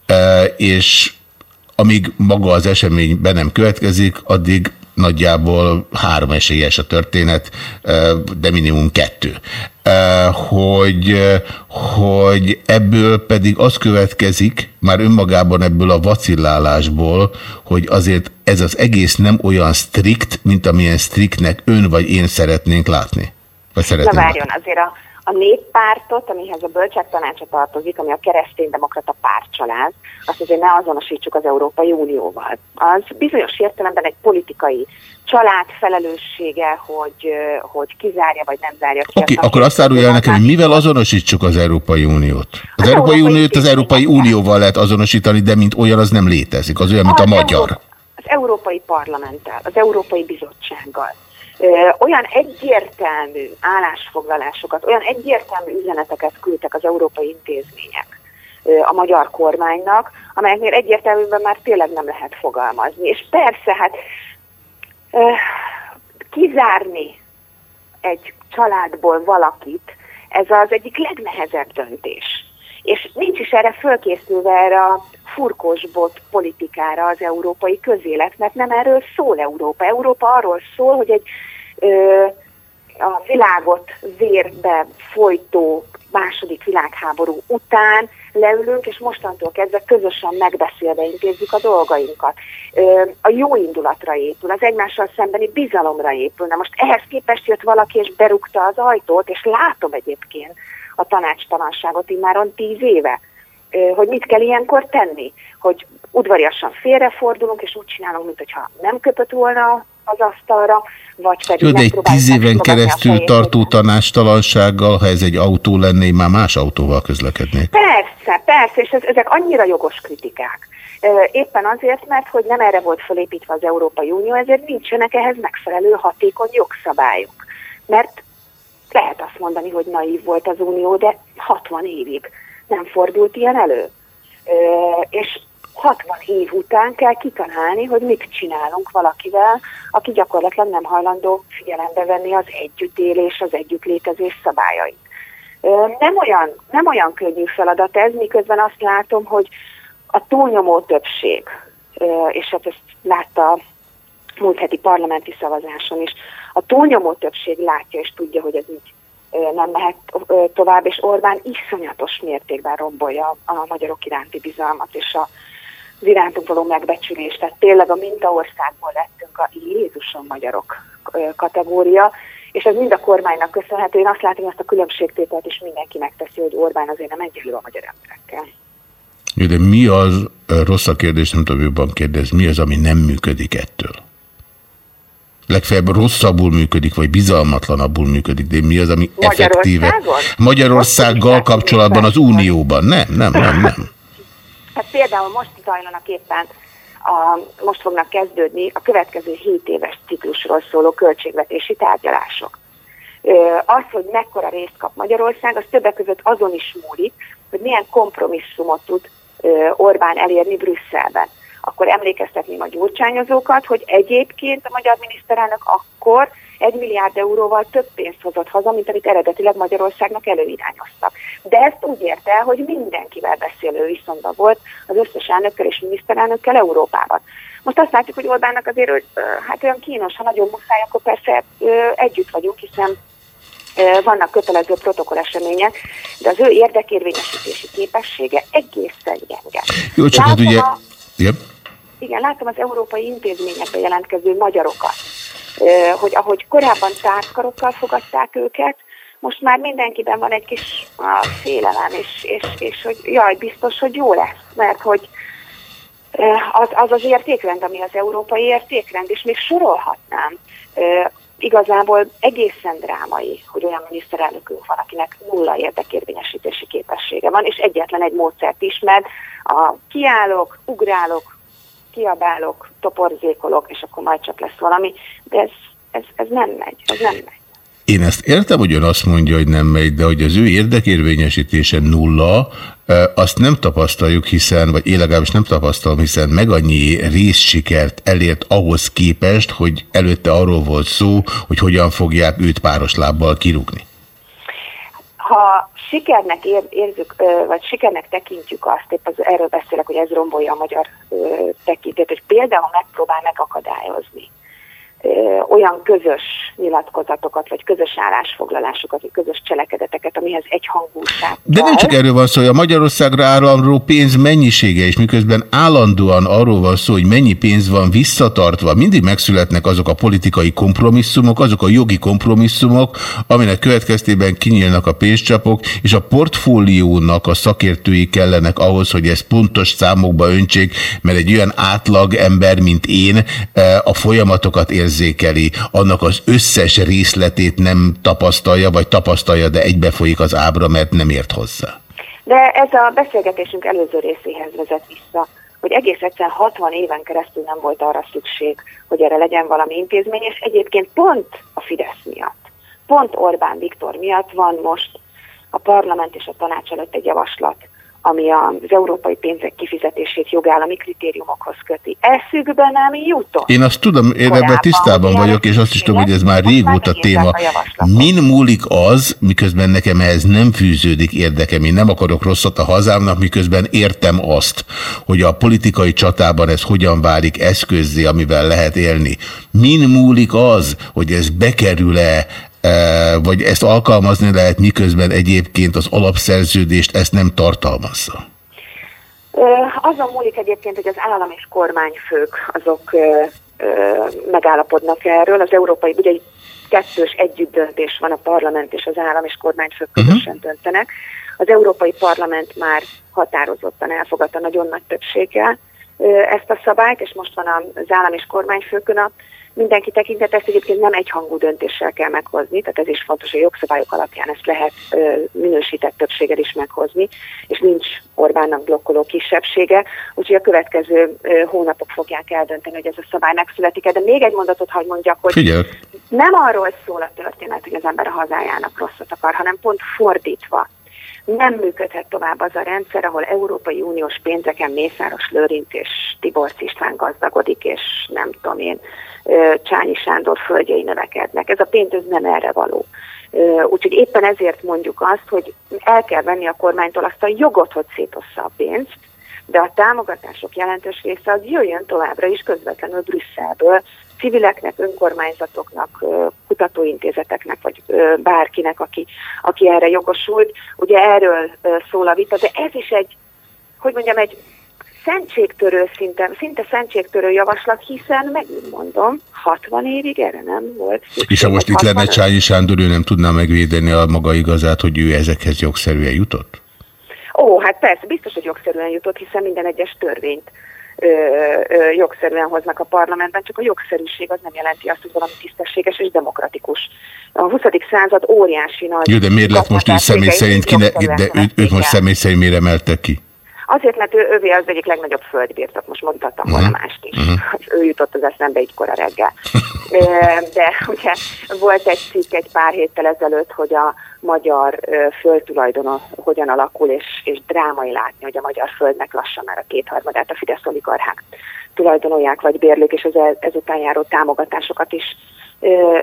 e, és amíg maga az esemény be nem következik, addig nagyjából három esélyes a történet, de minimum kettő. Hogy, hogy ebből pedig az következik, már önmagában ebből a vacillálásból, hogy azért ez az egész nem olyan strikt, mint amilyen striktnek ön vagy én szeretnénk látni. Vagy Na szeretném várjon, azért a, a néppártot, amihez a bölcsek tanácsa tartozik, ami a kereszténydemokrata pártcsalád, azt azért ne azonosítsuk az Európai Unióval. Az bizonyos értelemben egy politikai család felelőssége, hogy, hogy kizárja vagy nem zárja ki. Oké, a akkor azt árulja el nekem, hogy mivel azonosítsuk az Európai Uniót? Az, Az Európai Uniót az Európai. Unióval lehet azonosítani, de mint olyan az nem létezik. Az olyan, mint a magyar. Az Európai Parlamenttel, az Európai Bizottsággal. Olyan egyértelmű állásfoglalásokat, olyan egyértelmű üzeneteket küldtek az európai intézmények a magyar kormánynak, amelyeknél egyértelműen már tényleg nem lehet fogalmazni. És persze, hát kizárni egy családból valakit, ez az egyik legnehezebb döntés. És nincs is erre fölkészülve erre a furkosbot politikára az európai közélet, mert nem erről szól Európa. Európa arról szól, hogy egy ö, a világot vérbe folytó második világháború után leülünk, és mostantól kezdve közösen megbeszélve intézzük a dolgainkat. A jó indulatra épül, az egymással szembeni bizalomra épül. Na most ehhez képest jött valaki, és berúgta az ajtót, és látom egyébként a tanácstalanságot immáron tíz éve, hogy mit kell ilyenkor tenni, hogy udvariasan félrefordulunk, és úgy csinálunk, mintha nem köpött volna az asztalra, vagy pedig Jó, de egy tíz éven keresztül tartó tanástalansággal, ha ez egy autó lenne, én már más autóval közlekednék. Persze, persze, és ez, ezek annyira jogos kritikák. Éppen azért, mert hogy nem erre volt felépítve az Európai Unió, ezért nincsenek ehhez megfelelő hatékony jogszabályok. Mert lehet azt mondani, hogy naív volt az Unió, de 60 évig nem fordult ilyen elő. És 60 év után kell kitalálni, hogy mit csinálunk valakivel, aki gyakorlatilag nem hajlandó figyelembe venni az együttélés, az együttlétezés szabályait. Nem olyan, nem olyan könnyű feladat ez, miközben azt látom, hogy a túlnyomó többség, és hát ezt látta a múlt heti parlamenti szavazáson is, a túlnyomó többség látja és tudja, hogy ez így nem mehet tovább, és Orbán iszonyatos mértékben rombolja a magyarok iránti bizalmat és a az irántunk való megbecsülést. Tehát tényleg a mintaországból lettünk a Jézuson magyarok kategória, és ez mind a kormánynak köszönhető. Én azt látom, hogy ezt a különbségtételt is mindenki megteszi, hogy Orbán azért nem egyenlő a magyar emberekkel. De mi az, rossz a kérdés, nem tudom jobban kérdezni, mi az, ami nem működik ettől? Legfeljebb rosszabbul működik, vagy bizalmatlanabbul működik, de mi az, ami effektíve? Magyarországgal kapcsolatban az. Unióban. Nem, nem, nem, nem. Hát például most zajlanak éppen, a, most fognak kezdődni a következő 7 éves ciklusról szóló költségvetési tárgyalások. Az, hogy mekkora részt kap Magyarország, az többek között azon is múlik, hogy milyen kompromisszumot tud Orbán elérni Brüsszelben. Akkor emlékeztetném a gyurcsányozókat, hogy egyébként a magyar miniszterelnök akkor 1 milliárd euróval több pénzt hozott haza, mint amit eredetileg Magyarországnak előirányoztak. De ezt úgy érte el, hogy mindenkivel beszélő viszonyban volt az összes elnökkel és miniszterelnökkel Európában. Most azt látjuk, hogy Orbánnak azért hogy, hát olyan kínos, ha nagyon muszáj, akkor persze együtt vagyunk, hiszen vannak kötelező protokollesemények, de az ő érdekérvényesítési képessége egészen gyenge. Jó, csak hát Látom ugye... a- Igen. Igen, látom az európai intézményekbe jelentkező magyarokat, hogy ahogy korábban tártkarokkal fogadták őket, most már mindenkiben van egy kis á, félelem, és, és, és hogy jaj, biztos, hogy jó lesz, mert hogy az, az az értékrend, ami az európai értékrend, és még sorolhatnám. Igazából egészen drámai, hogy olyan miniszterelnökünk van, akinek nulla érdekérvényesítési képessége van, és egyetlen egy módszert ismer, a kiállok, ugrálok, kiabálok, toporzékolok, és akkor majd csak lesz valami, de ez, ez, ez nem megy, ez nem megy. Én ezt értem, hogy ön azt mondja, hogy nem megy, de hogy az ő érdekérvényesítése nulla, azt nem tapasztaljuk, hiszen, vagy én legalábbis nem tapasztalom, hiszen meg annyi részsikert elért ahhoz képest, hogy előtte arról volt szó, hogy hogyan fogják őt páros lábbal kirúgni. Ha sikernek ér, érzük, vagy sikernek tekintjük azt, épp az, erről beszélek, hogy ez rombolja a magyar tekintét, hogy például megpróbál megakadályozni olyan közös nyilatkozatokat, vagy közös állásfoglalásokat, vagy közös cselekedeteket, amihez egy hangúság. De nem csak erről van szó, hogy a Magyarországra áramló pénz mennyisége, és miközben állandóan arról van szó, hogy mennyi pénz van visszatartva, mindig megszületnek azok a politikai kompromisszumok, azok a jogi kompromisszumok, aminek következtében kinyílnak a pénzcsapok, és a portfóliónak a szakértői kellenek ahhoz, hogy ezt pontos számokba öntsék, mert egy olyan átlag ember, mint én, a folyamatokat érzi érzékeli, annak az összes részletét nem tapasztalja, vagy tapasztalja, de egybefolyik az ábra, mert nem ért hozzá. De ez a beszélgetésünk előző részéhez vezet vissza, hogy egész egyszer 60 éven keresztül nem volt arra szükség, hogy erre legyen valami intézmény, és egyébként pont a Fidesz miatt, pont Orbán Viktor miatt van most a parlament és a tanács előtt egy javaslat, ami az európai pénzek kifizetését jogállami kritériumokhoz köti. Eszükbe nem jutott. Én azt tudom, én ebben tisztában vagyok, és azt is tudom, hogy ez már régóta téma. Min múlik az, miközben nekem ehhez nem fűződik érdekem, én nem akarok rosszat a hazámnak, miközben értem azt, hogy a politikai csatában ez hogyan válik eszközzé, amivel lehet élni. Min múlik az, hogy ez bekerül-e vagy ezt alkalmazni lehet, miközben egyébként az alapszerződést ezt nem tartalmazza? Azon múlik egyébként, hogy az állam és kormányfők azok megállapodnak erről. Az európai, ugye egy kettős együttdöntés van a parlament és az állam és kormányfők mhm. közösen uh -huh. döntenek. Az Európai Parlament már határozottan elfogadta nagyon nagy többséggel ezt a szabályt, és most van az állam és kormányfőkön a mindenki tekintet ezt egyébként nem egyhangú döntéssel kell meghozni, tehát ez is fontos, hogy jogszabályok alapján ezt lehet ö, minősített többséggel is meghozni, és nincs Orbánnak blokkoló kisebbsége, úgyhogy a következő ö, hónapok fogják eldönteni, hogy ez a szabály megszületik. De még egy mondatot hagy mondjak, hogy Figyelj. nem arról szól a történet, hogy az ember a hazájának rosszat akar, hanem pont fordítva nem működhet tovább az a rendszer, ahol Európai Uniós pénzeken Mészáros Lőrinc és Tibor István gazdagodik, és nem tudom én, Csányi Sándor földjei növekednek. Ez a pénz ez nem erre való. Úgyhogy éppen ezért mondjuk azt, hogy el kell venni a kormánytól azt a jogot, hogy szétossza a pénzt, de a támogatások jelentős része az jöjjön továbbra is közvetlenül Brüsszelből, civileknek, önkormányzatoknak, kutatóintézeteknek, vagy bárkinek, aki, aki erre jogosult. Ugye erről szól a vita, de ez is egy, hogy mondjam, egy szentségtörő szinte, szinte szentségtörő javaslat, hiszen megint mondom, 60 évig erre nem volt szükség. És ha most itt lenne Csányi Sándor, ő nem tudná megvédeni a maga igazát, hogy ő ezekhez jogszerűen jutott? Ó, hát persze, biztos, hogy jogszerűen jutott, hiszen minden egyes törvényt ö, ö, jogszerűen hoznak a parlamentben, csak a jogszerűség az nem jelenti azt, hogy valami tisztességes és demokratikus. A 20. század óriási nagy... Jó, de miért lett most ő személy szerint, kine, de őt, őt most személy szerint miért emelte ki? Azért, mert ő, ővé az egyik legnagyobb földbirtok, most mondhattam volna uh-huh. mást is. Uh-huh. Ő jutott az eszembe így kora reggel. De ugye volt egy cikk egy pár héttel ezelőtt, hogy a magyar földtulajdon hogyan alakul, és, és drámai látni, hogy a magyar földnek lassan már a kétharmadát a Fidesz oligarchák tulajdonolják, vagy bérlők, és az ezután járó támogatásokat is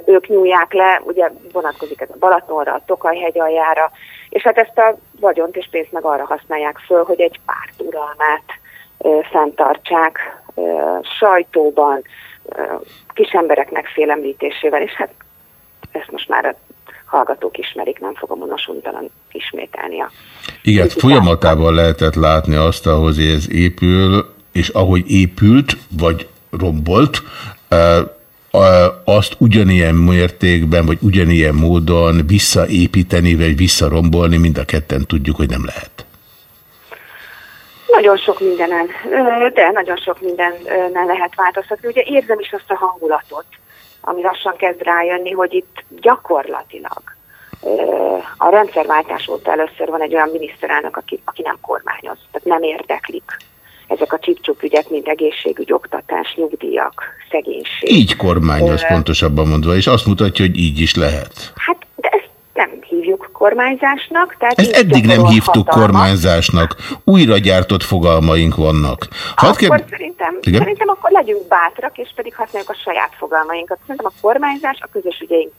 ők nyúlják le, ugye vonatkozik ez a Balatonra, a Tokajhegy aljára, és hát ezt a vagyont és pénzt meg arra használják föl, hogy egy párt uralmát fenntartsák sajtóban, kis embereknek félemlítésével, és hát ezt most már a hallgatók ismerik, nem fogom unosuntalan ismételni a Igen, folyamatában lehetett látni azt, ahogy ez épül, és ahogy épült, vagy rombolt, azt ugyanilyen mértékben, vagy ugyanilyen módon visszaépíteni, vagy visszarombolni, mind a ketten tudjuk, hogy nem lehet. Nagyon sok mindenen, de nagyon sok mindenen lehet változtatni. Ugye érzem is azt a hangulatot, ami lassan kezd rájönni, hogy itt gyakorlatilag a rendszerváltás óta először van egy olyan miniszterelnök, aki, aki nem kormányoz, tehát nem érdeklik ezek a csipcsup ügyek, mint egészségügy, oktatás, nyugdíjak, szegénység. Így kormányoz pontosabban mondva, és azt mutatja, hogy így is lehet. Hát, nem hívjuk kormányzásnak. Tehát Ezt eddig nem hívtuk hatalmat. kormányzásnak. Újra gyártott fogalmaink vannak. Hadd Akkor kérd- szerintem, Igen? szerintem akkor legyünk bátrak, és pedig használjuk a saját fogalmainkat. Szerintem a kormányzás a közös ügyeink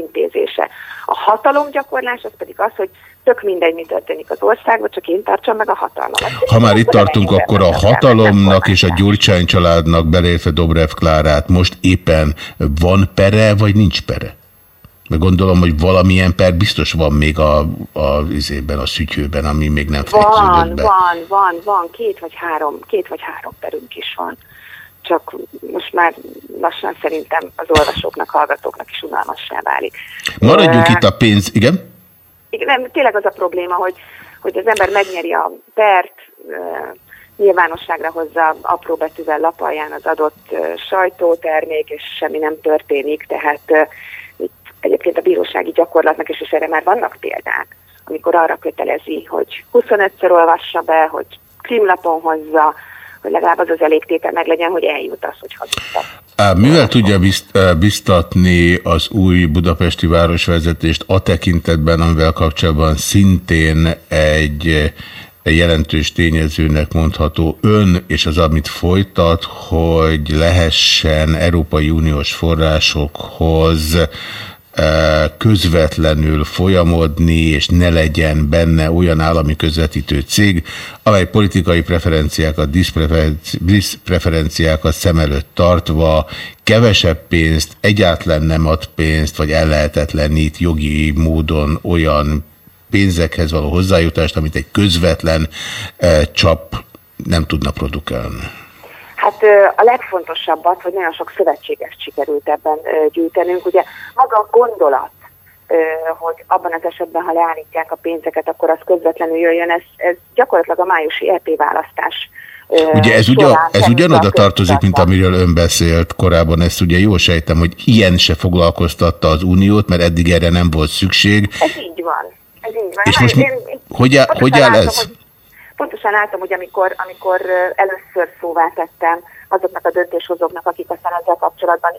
intézése. A hatalomgyakorlás az pedig az, hogy tök mindegy, mi történik az országban, csak én tartsam meg a hatalmamat. Ha már itt tartunk, akkor a hatalomnak és a. Gyurcsány családnak, beleértve Dobrev Klárát most éppen van pere, vagy nincs pere? Mert gondolom, hogy valamilyen per biztos van még a, a, izében, a szütyőben, ami még nem Van, be. van, van, van, két vagy három, két vagy három perünk is van. Csak most már lassan szerintem az olvasóknak, hallgatóknak is unalmassá válik. Maradjunk Ö, itt a pénz, igen? Igen, nem, tényleg az a probléma, hogy, hogy az ember megnyeri a pert, ö, nyilvánosságra hozza apró betűvel lapalján az adott sajtótermék, és semmi nem történik, tehát egyébként a bírósági gyakorlatnak és erre már vannak példák, amikor arra kötelezi, hogy 25-ször olvassa be, hogy krimlapon hozza, hogy legalább az az elégtétel meg legyen, hogy eljut az, hogy hazudtak. Á, Mivel tudja bizt- biztatni az új budapesti városvezetést a tekintetben, amivel kapcsolatban szintén egy jelentős tényezőnek mondható ön, és az, amit folytat, hogy lehessen Európai Uniós forrásokhoz közvetlenül folyamodni, és ne legyen benne olyan állami közvetítő cég, amely politikai preferenciákat, diszpreferenci- diszpreferenciákat szem előtt tartva kevesebb pénzt, egyáltalán nem ad pénzt, vagy ellehetetlenít jogi módon olyan pénzekhez való hozzájutást, amit egy közvetlen csap nem tudna produkálni. Hát a legfontosabb az, hogy nagyon sok szövetséges sikerült ebben gyűjtenünk. Ugye maga a gondolat, hogy abban az esetben, ha leállítják a pénzeket, akkor az közvetlenül jöjjön, ez, ez gyakorlatilag a májusi EP választás. Ugye ez, ugyan, ez ugyanoda tartozik, mint amiről ön beszélt korábban, ezt ugye jól sejtem, hogy ilyen se foglalkoztatta az Uniót, mert eddig erre nem volt szükség. Ez így van. Ez így van. És Hát most mi- hogy áll- hogy áll ez? Hogy, pontosan látom, hogy amikor, amikor először szóvá tettem azoknak a döntéshozóknak, akik aztán ezzel kapcsolatban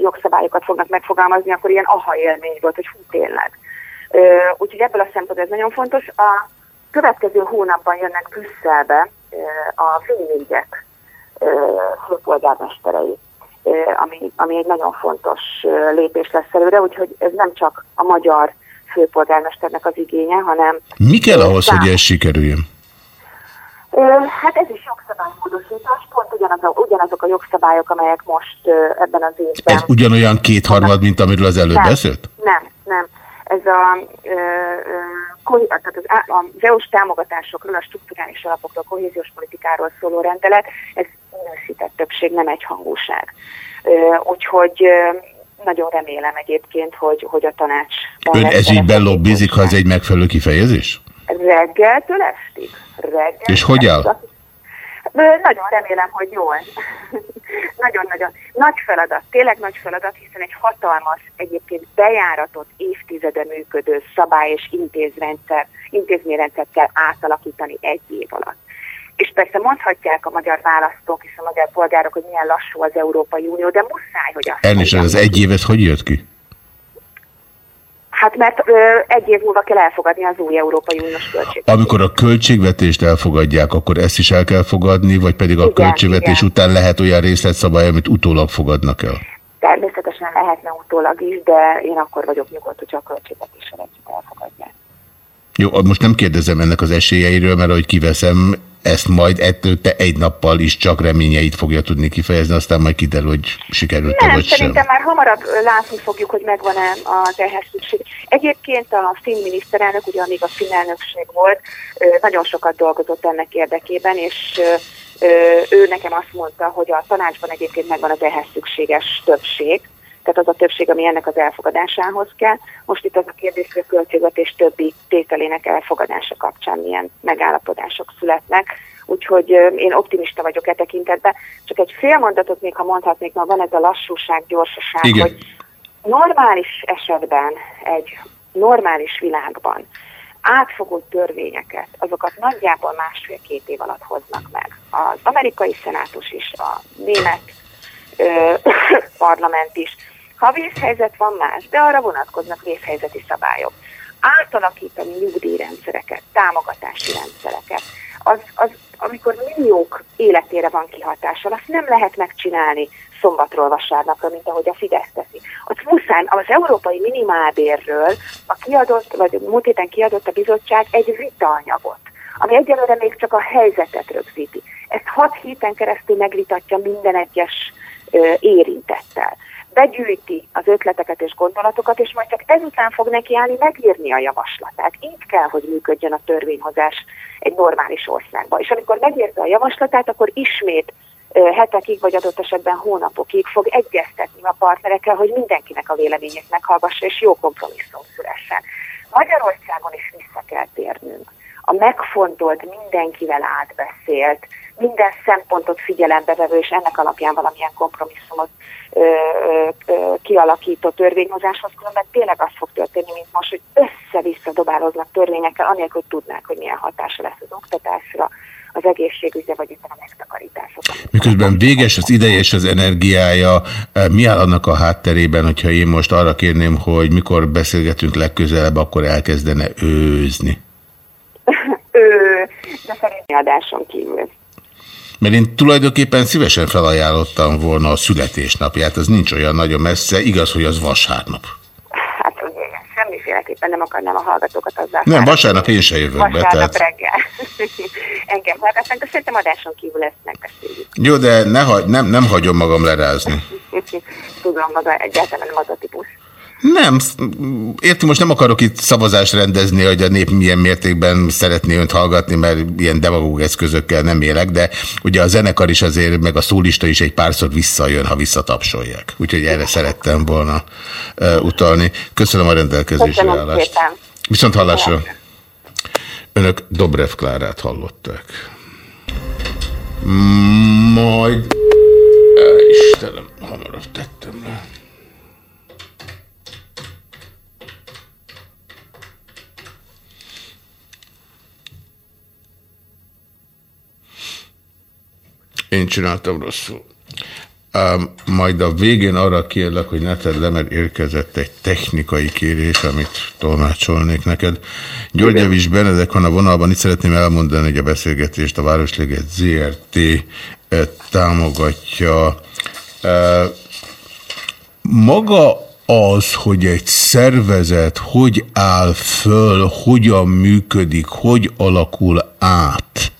jogszabályokat fognak megfogalmazni, akkor ilyen aha élmény volt, hogy hú, tényleg. Úgyhogy ebből a szempontból ez nagyon fontos. A következő hónapban jönnek Brüsszelbe a Fémények főpolgármesterei, ö, ami, ami egy nagyon fontos lépés lesz előre, úgyhogy ez nem csak a magyar főpolgármesternek az igénye, hanem Mi kell ahhoz, Szám. hogy ez sikerüljön? Hát ez is jogszabálymódosítás, pont ugyanaz a, ugyanazok a jogszabályok, amelyek most ebben az évben... Ez ugyanolyan kétharmad, mint amiről az előbb nem, beszélt? Nem, nem. Ez a, ö, ö, tehát az, az EU-s támogatásokról, a strukturális alapokról, a kohéziós politikáról szóló rendelet, ez minősített többség, nem egyhangúság. Ö, Úgyhogy nagyon remélem egyébként, hogy, hogy a tanács... Ön ezügyben lobbizik, ha ez egy megfelelő kifejezés? Reggeltől estig. Reggel És hogy áll? Ö, Nagyon remélem, hogy jól. Nagyon-nagyon. Nagy feladat, tényleg nagy feladat, hiszen egy hatalmas, egyébként bejáratott évtizede működő szabály és intézrendszer, intézményrendszert kell átalakítani egy év alatt. És persze mondhatják a magyar választók és a magyar polgárok, hogy milyen lassú az Európai Unió, de muszáj, hogy azt Elnézést, az egy év, ez hogy jött ki? Hát mert ö, egy év múlva kell elfogadni az új Európai Uniós költségvetést. Amikor a költségvetést elfogadják, akkor ezt is el kell fogadni, vagy pedig a Igen, költségvetés igen. után lehet olyan részletszabály, amit utólag fogadnak el? Természetesen lehetne utólag is, de én akkor vagyok nyugodt, hogyha a költségvetéssel együtt elfogadják. Jó, most nem kérdezem ennek az esélyeiről, mert ahogy kiveszem, ezt majd ettől te egy nappal is csak reményeit fogja tudni kifejezni, aztán majd kiderül, hogy sikerült-e Nem, vagy sem. szerintem már hamarabb látni fogjuk, hogy megvan-e az ehhez szükség. Egyébként a finn miniszterelnök, ugye amíg a finn elnökség volt, nagyon sokat dolgozott ennek érdekében, és ő nekem azt mondta, hogy a tanácsban egyébként megvan az ehhez szükséges többség, tehát az a többség, ami ennek az elfogadásához kell. Most itt az a kérdés, hogy a költségvetés többi tételének elfogadása kapcsán milyen megállapodások születnek. Úgyhogy én optimista vagyok e tekintetben. Csak egy fél mondatot még, ha mondhatnék, ma van ez a lassúság, gyorsaság, Igen. hogy normális esetben, egy normális világban átfogó törvényeket, azokat nagyjából másfél-két év alatt hoznak meg. Az amerikai szenátus is, a német ö, parlament is. Ha vészhelyzet van más, de arra vonatkoznak vészhelyzeti szabályok. Átalakítani nyugdíjrendszereket, támogatási rendszereket, az, az, amikor milliók életére van kihatással, azt nem lehet megcsinálni szombatról vasárnapra, mint ahogy a Fidesz teszi. Ott muszáj, az európai minimálbérről a kiadott, vagy múlt héten kiadott a bizottság egy vitaanyagot, ami egyelőre még csak a helyzetet rögzíti. Ezt hat héten keresztül megvitatja minden egyes érintettel. Begyűjti az ötleteket és gondolatokat, és majd csak ezután fog nekiállni megírni a javaslatát. Így kell, hogy működjön a törvényhozás egy normális országban. És amikor megírta a javaslatát, akkor ismét hetekig, vagy adott esetben hónapokig fog egyeztetni a partnerekkel, hogy mindenkinek a véleményét meghallgassa, és jó kompromisszum szülessen. Magyarországon is vissza kell térnünk. A megfontolt, mindenkivel átbeszélt, minden szempontot figyelembe vevő, és ennek alapján valamilyen kompromisszumot kialakító törvényhozáshoz, különben tényleg az fog történni, mint most, hogy össze-vissza dobáloznak törvényekkel, anélkül, hogy tudnák, hogy milyen hatása lesz az oktatásra, az egészségügyre, vagy éppen a megtakarításokra. Miközben véges az ideje és az energiája, mi áll annak a hátterében, hogyha én most arra kérném, hogy mikor beszélgetünk legközelebb, akkor elkezdene őzni? De szerintem adáson kívül. Mert én tulajdonképpen szívesen felajánlottam volna a születésnapját, ez nincs olyan nagyon messze, igaz, hogy az vasárnap. Hát ugye, semmiféleképpen nem akarnám a hallgatókat azzal. Nem, vasárnap én se jövök vasárnap be. Tehát... reggel. Engem hallgatnak, de szerintem adáson kívül ezt megbeszéljük. Jó, de ne nem, nem hagyom magam lerázni. Tudom, maga egyáltalán nem az a típus. Nem, érti, most nem akarok itt szavazást rendezni, hogy a nép milyen mértékben szeretné önt hallgatni, mert ilyen demagóg eszközökkel nem élek, de ugye a zenekar is azért, meg a szólista is egy párszor visszajön, ha visszatapsolják. Úgyhogy erre szerettem volna uh, utalni. Köszönöm a rendelkezésre állást. Viszont hallásra. Önök Dobrev Klárát hallották. Majd... Istenem, hamarabb tettem le. Én csináltam rosszul. Um, majd a végén arra kérlek, hogy ne tedd le, mert érkezett egy technikai kérés, amit tolmácsolnék neked. Györgyevics Benedek van a vonalban, itt szeretném elmondani, hogy a beszélgetést a Városliget ZRT eh, támogatja. Eh, maga az, hogy egy szervezet hogy áll föl, hogyan működik, hogy alakul át,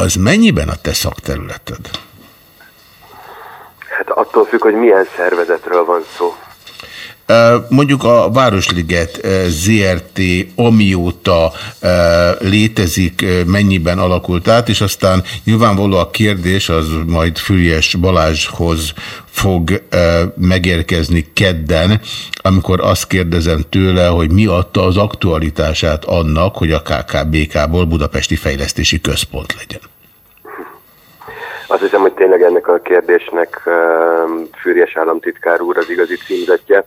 az mennyiben a te szakterületed? Hát attól függ, hogy milyen szervezetről van szó. Mondjuk a Városliget ZRT amióta létezik, mennyiben alakult át, és aztán nyilvánvaló a kérdés az majd Füriás Balázshoz fog megérkezni kedden, amikor azt kérdezem tőle, hogy mi adta az aktualitását annak, hogy a KKBK-ból Budapesti Fejlesztési Központ legyen. Azt hiszem, hogy tényleg ennek a kérdésnek Fűrjes államtitkár úr az igazi címzetje,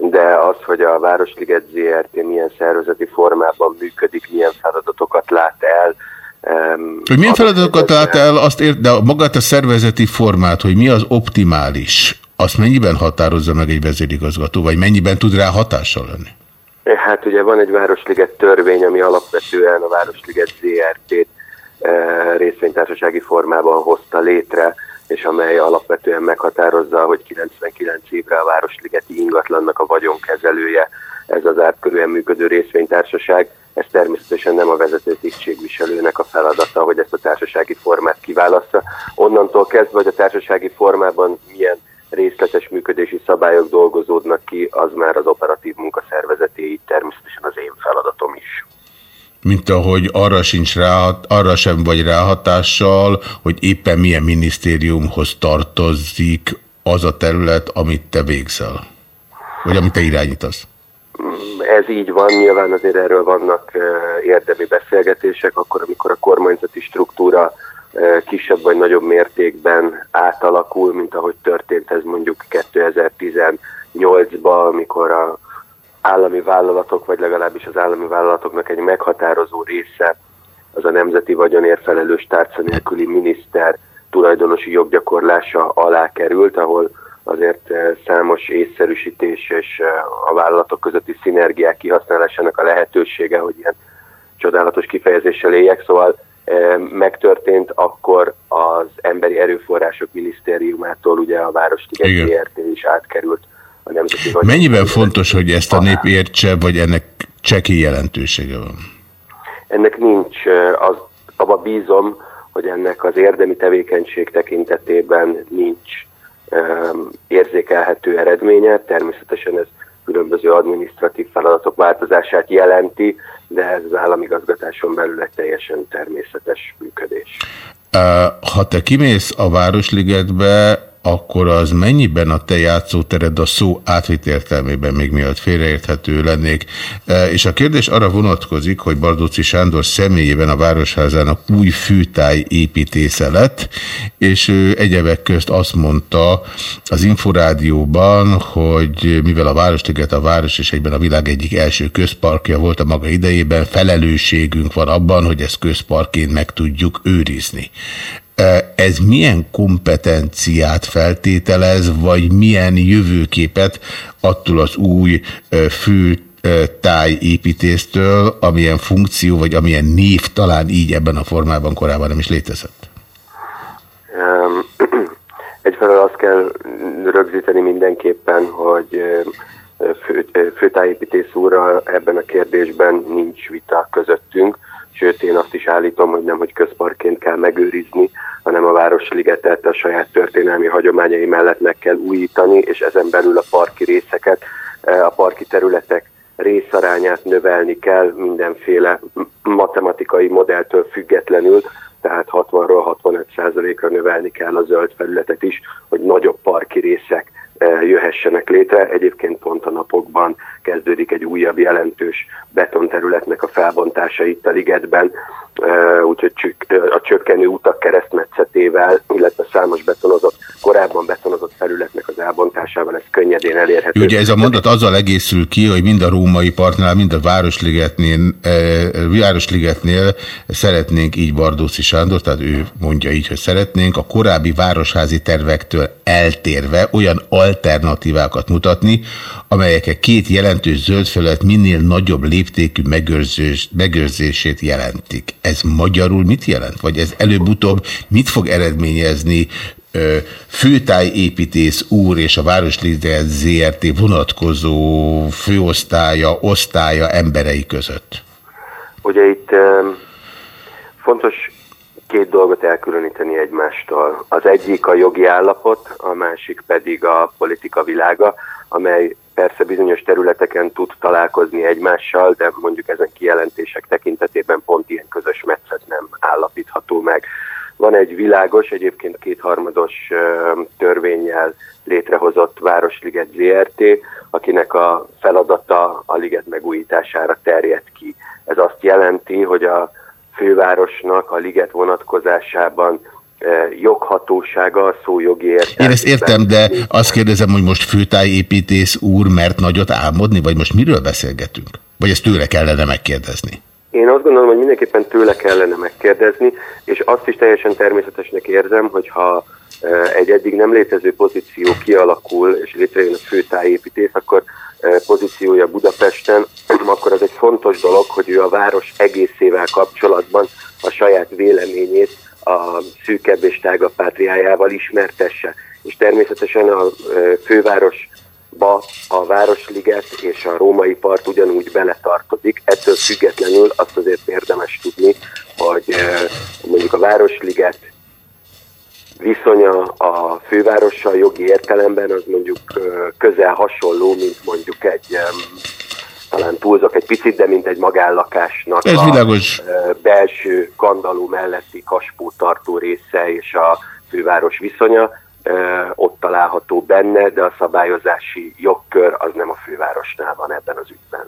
de az, hogy a Városliget ZRT milyen szervezeti formában működik, milyen feladatokat lát el. Hogy milyen feladatokat lát el, azt ért, de magát a szervezeti formát, hogy mi az optimális, azt mennyiben határozza meg egy vezérigazgató, vagy mennyiben tud rá hatással lenni? Hát ugye van egy Városliget törvény, ami alapvetően a Városliget ZRT-t részvénytársasági formában hozta létre, és amely alapvetően meghatározza, hogy 99 évre a Városligeti ingatlannak a vagyonkezelője, ez az árkörűen működő részvénytársaság. Ez természetesen nem a vezető tisztségviselőnek a feladata, hogy ezt a társasági formát kiválassza. Onnantól kezdve, hogy a társasági formában milyen részletes működési szabályok dolgozódnak ki, az már az operatív munkaszervezetéi, természetesen az én feladatom is mint ahogy arra, sincs rá, arra sem vagy ráhatással, hogy éppen milyen minisztériumhoz tartozik az a terület, amit te végzel, vagy amit te irányítasz. Ez így van, nyilván azért erről vannak érdemi beszélgetések, akkor, amikor a kormányzati struktúra kisebb vagy nagyobb mértékben átalakul, mint ahogy történt ez mondjuk 2018-ban, amikor a állami vállalatok, vagy legalábbis az állami vállalatoknak egy meghatározó része az a nemzeti vagyonért felelős tárca nélküli miniszter tulajdonosi joggyakorlása alá került, ahol azért eh, számos észszerűsítés és eh, a vállalatok közötti szinergiák kihasználásának a lehetősége, hogy ilyen csodálatos kifejezéssel éljek, szóval eh, megtörtént, akkor az Emberi Erőforrások Minisztériumától ugye a Városliget ZRT is átkerült a Nemzeti Vagyon. Mennyiben fontos, hogy ezt a nép értse, vagy ennek cseki jelentősége van? Ennek nincs, az, abba bízom, hogy ennek az érdemi tevékenység tekintetében nincs um, érzékelhető eredménye. Természetesen ez különböző adminisztratív feladatok változását jelenti, de ez az államigazgatáson belül egy teljesen természetes működés. Ha te kimész a Városligetbe, akkor az mennyiben a te játszótered a szó átvitt értelmében, még miatt félreérthető lennék. E, és a kérdés arra vonatkozik, hogy Bardóci Sándor személyében a Városházának új fűtáj építésze lett, és ő egyebek közt azt mondta az Inforádióban, hogy mivel a Városliget a város és egyben a világ egyik első közparkja volt a maga idejében, felelősségünk van abban, hogy ezt közparként meg tudjuk őrizni. Ez milyen kompetenciát feltételez, vagy milyen jövőképet attól az új fő tájépítéstől, amilyen funkció, vagy amilyen név talán így ebben a formában korábban nem is létezett? Egyfelől azt kell rögzíteni mindenképpen, hogy fő, főtájépítész úrral ebben a kérdésben nincs vita közöttünk, sőt én azt is állítom, hogy nem, hogy közparkként kell megőrizni, hanem a Városligetet a saját történelmi hagyományai mellett meg kell újítani, és ezen belül a parki részeket, e, a parki területek részarányát növelni kell mindenféle matematikai modelltől függetlenül, tehát 60-ról 65 ra növelni kell a zöld felületet is, hogy nagyobb parki részek jöhessenek létre. Egyébként pont a napokban kezdődik egy újabb jelentős betonterületnek a felbontása itt a ligetben, úgyhogy a csökkenő utak keresztmetszetével, illetve számos betonozott, korábban betonozott felületnek az elbontásával ez könnyedén elérhető. Ugye ez a mondat azzal egészül ki, hogy mind a római partnál, mind a Városligetnél, Városligetnél szeretnénk így Bardóci Sándor, tehát ő mondja így, hogy szeretnénk a korábbi városházi tervektől eltérve olyan alternatívákat mutatni, amelyek két jelentős zöld felület minél nagyobb léptékű megőrzés, megőrzését jelentik. Ez magyarul mit jelent? Vagy ez előbb-utóbb mit fog eredményezni főtájépítész úr és a Városliget ZRT vonatkozó főosztálya, osztálya emberei között? Ugye itt fontos két dolgot elkülöníteni egymástól. Az egyik a jogi állapot, a másik pedig a politika világa, amely persze bizonyos területeken tud találkozni egymással, de mondjuk ezen kijelentések tekintetében pont ilyen közös metszet nem állapítható meg. Van egy világos, egyébként kétharmados törvényjel létrehozott Városliget ZRT, akinek a feladata a liget megújítására terjed ki. Ez azt jelenti, hogy a fővárosnak a liget vonatkozásában joghatósága, a szó jogi értelmében. Én ezt értem, de azt kérdezem, hogy most főtájépítész úr mert nagyot álmodni, vagy most miről beszélgetünk? Vagy ezt tőle kellene megkérdezni? Én azt gondolom, hogy mindenképpen tőle kellene megkérdezni, és azt is teljesen természetesnek érzem, hogyha egy eddig nem létező pozíció kialakul, és létrejön a főtájépítész, akkor pozíciója Budapesten, akkor az egy fontos dolog, hogy ő a város egészével kapcsolatban a saját véleményét a szűkebb és tágabb pátriájával ismertesse. És természetesen a fővárosba a Városliget és a római part ugyanúgy beletartozik. Ettől függetlenül azt azért érdemes tudni, hogy mondjuk a Városliget viszonya a fővárossal jogi értelemben az mondjuk közel hasonló, mint mondjuk egy talán túlzok egy picit, de mint egy magállakásnak Ez a világos. belső kandaló melletti kaspó tartó része és a főváros viszonya ott található benne, de a szabályozási jogkör az nem a fővárosnál van ebben az ügyben.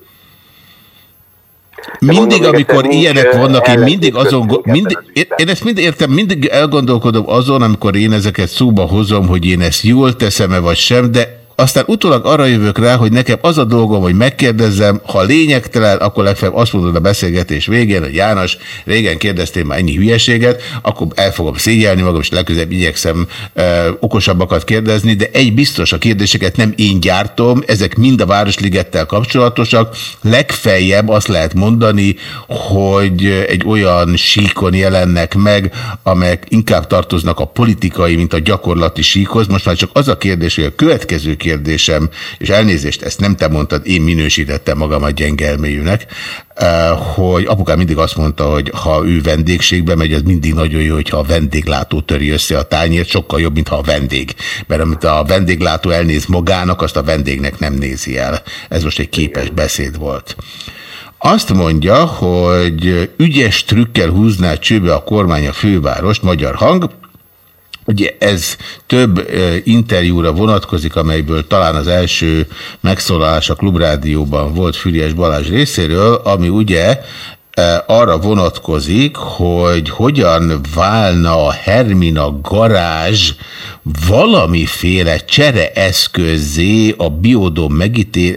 Mindig, mondom, amikor ilyenek vannak, én mindig azon, mindig, én, én ezt mind értem, mindig elgondolkodom azon, amikor én ezeket szóba hozom, hogy én ezt jól teszem-e vagy sem, de aztán utólag arra jövök rá, hogy nekem az a dolgom, hogy megkérdezzem, ha lényegtelen, akkor legfeljebb azt mondod a beszélgetés végén, hogy János, régen kérdeztél már ennyi hülyeséget, akkor el fogom szégyelni magam, és legközelebb igyekszem ö, okosabbakat kérdezni, de egy biztos, a kérdéseket nem én gyártom, ezek mind a Városligettel kapcsolatosak. Legfeljebb azt lehet mondani, hogy egy olyan síkon jelennek meg, amelyek inkább tartoznak a politikai, mint a gyakorlati síkhoz. Most már csak az a kérdés, hogy a következő kérdésem, és elnézést, ezt nem te mondtad, én minősítettem magamat gyengelméjűnek, hogy apukám mindig azt mondta, hogy ha ő vendégségbe megy, az mindig nagyon jó, hogyha a vendéglátó töri össze a tányért, sokkal jobb, mint ha a vendég. Mert amit a vendéglátó elnéz magának, azt a vendégnek nem nézi el. Ez most egy képes beszéd volt. Azt mondja, hogy ügyes trükkel húzná csőbe a kormány a fővárost, magyar hang, Ugye ez több interjúra vonatkozik, amelyből talán az első megszólalás a Klubrádióban volt Füriás Balázs részéről, ami ugye arra vonatkozik, hogy hogyan válna a Hermina garázs valamiféle csereeszközzé a biodom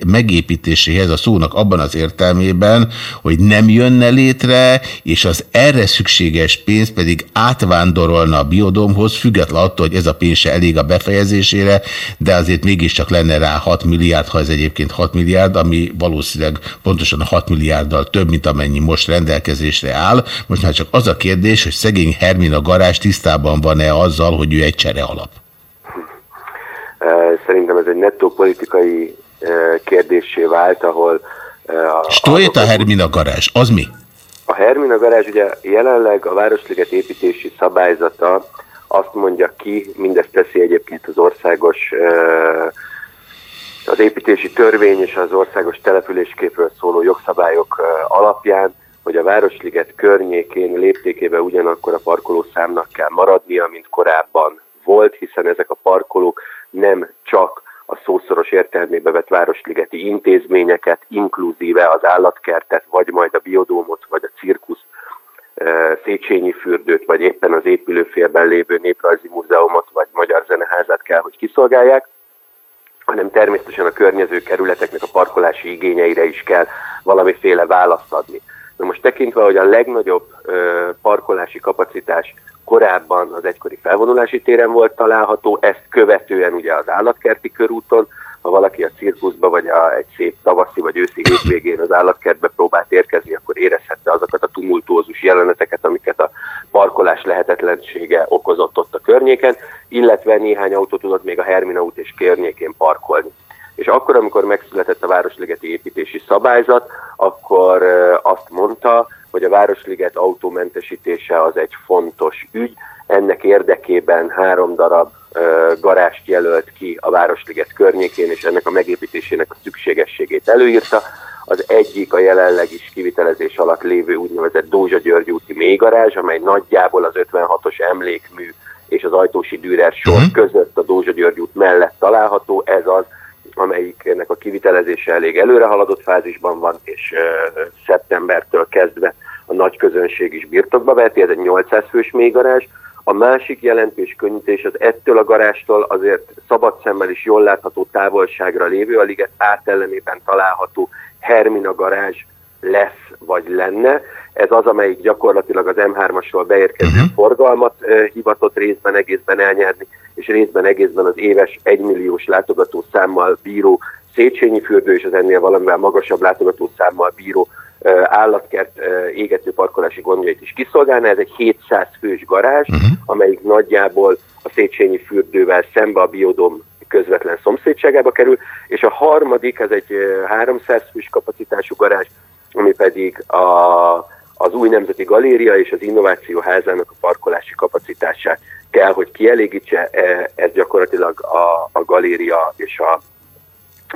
megépítéséhez a szónak abban az értelmében, hogy nem jönne létre, és az erre szükséges pénz pedig átvándorolna a biodomhoz, független attól, hogy ez a pénz se elég a befejezésére, de azért mégiscsak lenne rá 6 milliárd, ha ez egyébként 6 milliárd, ami valószínűleg pontosan 6 milliárddal több, mint amennyi most rendelkezésre áll. Most már csak az a kérdés, hogy szegény Hermina garázs tisztában van-e azzal, hogy ő egy csere alap. Szerintem ez egy nettó politikai kérdésé vált, ahol... Stolyt a Hermina garázs, az mi? A Hermina garázs ugye jelenleg a Városliget építési szabályzata azt mondja ki, mindezt teszi egyébként az országos az építési törvény és az országos településképről szóló jogszabályok alapján, hogy a Városliget környékén léptékében ugyanakkor a parkolószámnak kell maradnia, mint korábban volt, hiszen ezek a parkolók nem csak a szószoros értelmébe vett városligeti intézményeket, inkluzíve az állatkertet, vagy majd a biodómot, vagy a cirkusz, Széchenyi fürdőt, vagy éppen az épülőfélben lévő néprajzi múzeumot, vagy magyar zeneházát kell, hogy kiszolgálják, hanem természetesen a környező kerületeknek a parkolási igényeire is kell valamiféle választ adni. Na most tekintve, hogy a legnagyobb ö, parkolási kapacitás korábban az egykori felvonulási téren volt található, ezt követően ugye az állatkerti körúton, ha valaki a cirkuszba, vagy a, egy szép tavaszi vagy őszi hétvégén az állatkertbe próbált érkezni, akkor érezhette azokat a tumultuózus jeleneteket, amiket a parkolás lehetetlensége okozott ott a környéken, illetve néhány autó tudott még a Hermina út és környékén parkolni. És akkor, amikor megszületett a Városligeti építési szabályzat, akkor azt mondta, hogy a Városliget autómentesítése az egy fontos ügy. Ennek érdekében három darab garást jelölt ki a Városliget környékén, és ennek a megépítésének a szükségességét előírta. Az egyik a jelenleg is kivitelezés alatt lévő úgynevezett Dózsa György úti mélygarázs, amely nagyjából az 56-os emlékmű és az Ajtósi Dürer sor uh-huh. között a Dózsa György út mellett található. Ez az, amelyiknek a kivitelezése elég előre haladott fázisban van, és szeptembertől kezdve a nagy közönség is birtokba veheti, ez egy 800 fős mélygarázs. A másik jelentős könnyítés az ettől a garástól azért szabad szemmel is jól látható távolságra lévő, a liget átellenében található Hermina garázs lesz vagy lenne. Ez az, amelyik gyakorlatilag az M3-asról beérkező uh-huh. forgalmat uh, hivatott részben egészben elnyerni, és részben egészben az éves 1 milliós látogató számmal bíró Széchenyi fürdő és az ennél valamivel magasabb látogató számmal bíró állatkert égető parkolási gondjait is kiszolgálná. Ez egy 700 fős garázs, uh-huh. amelyik nagyjából a Széchenyi fürdővel szembe a biodom közvetlen szomszédságába kerül, és a harmadik, ez egy 300 fős kapacitású garázs, ami pedig a, az új nemzeti galéria és az innováció házának a parkolási kapacitását kell, hogy kielégítse. Ez gyakorlatilag a, a galéria és a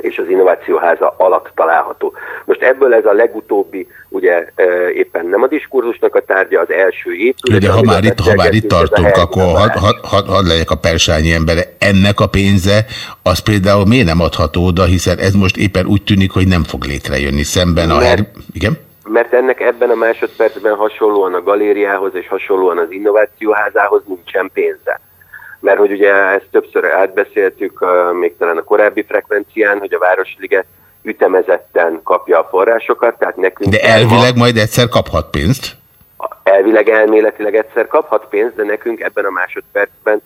és az Innovációháza alatt található. Most ebből ez a legutóbbi, ugye éppen nem a diskurzusnak a tárgya, az első épület. De ha már itt, ha már itt tartunk, akkor hadd had, had, had legyek a persányi embere. Ennek a pénze, az például miért nem adható oda, hiszen ez most éppen úgy tűnik, hogy nem fog létrejönni szemben a... Her... Igen? Mert ennek ebben a másodpercben hasonlóan a galériához és hasonlóan az innovációházához nincsen pénze mert hogy ugye ezt többször átbeszéltük, még talán a korábbi frekvencián, hogy a Városliget ütemezetten kapja a forrásokat, tehát nekünk... De elvileg majd egyszer kaphat pénzt? Elvileg elméletileg egyszer kaphat pénzt, de nekünk ebben a másodpercben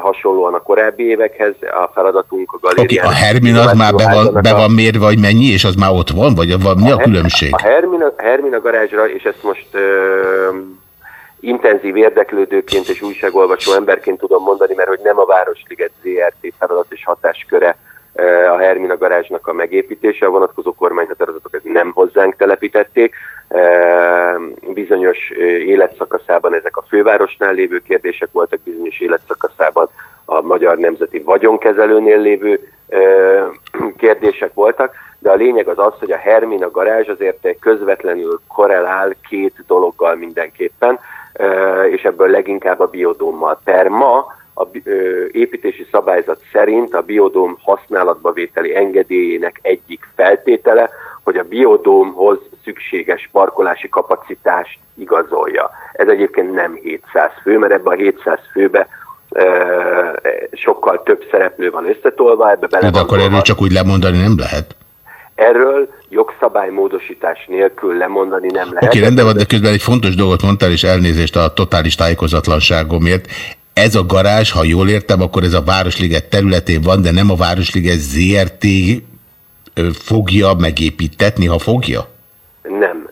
hasonlóan a korábbi évekhez a feladatunk a galérián. a Hermin az már be van, be van mérve, hogy mennyi, és az már ott van? Vagy van, mi a különbség? A Hermina, Hermina garázsra, és ezt most ö, intenzív érdeklődőként és újságolvasó emberként tudom mondani, mert hogy nem a Városliget ZRT feladat és hatásköre a Hermina garázsnak a megépítése, a vonatkozó kormányhatározatokat nem hozzánk telepítették. Ö, Bizonyos ö, életszakaszában ezek a fővárosnál lévő kérdések voltak, bizonyos életszakaszában a Magyar Nemzeti Vagyonkezelőnél lévő kérdések voltak, de a lényeg az az, hogy a Hermina garázs azért közvetlenül korrelál két dologgal mindenképpen, és ebből leginkább a biodómmal. Per ma a építési szabályzat szerint a biodóm használatba vételi engedélyének egyik feltétele, hogy a biodómhoz szükséges parkolási kapacitást igazolja. Ez egyébként nem 700 fő, mert ebbe a 700 főbe ö, sokkal több szereplő van összetolva, ebbe bele De akkor erről csak úgy lemondani nem lehet? Erről jogszabálymódosítás nélkül lemondani nem lehet. Oké, rendben van, de közben egy fontos dolgot mondtál, és elnézést a totális tájékozatlanságomért. Ez a garázs, ha jól értem, akkor ez a Városliget területén van, de nem a Városliget ZRT fogja megépítetni, ha fogja? Nem.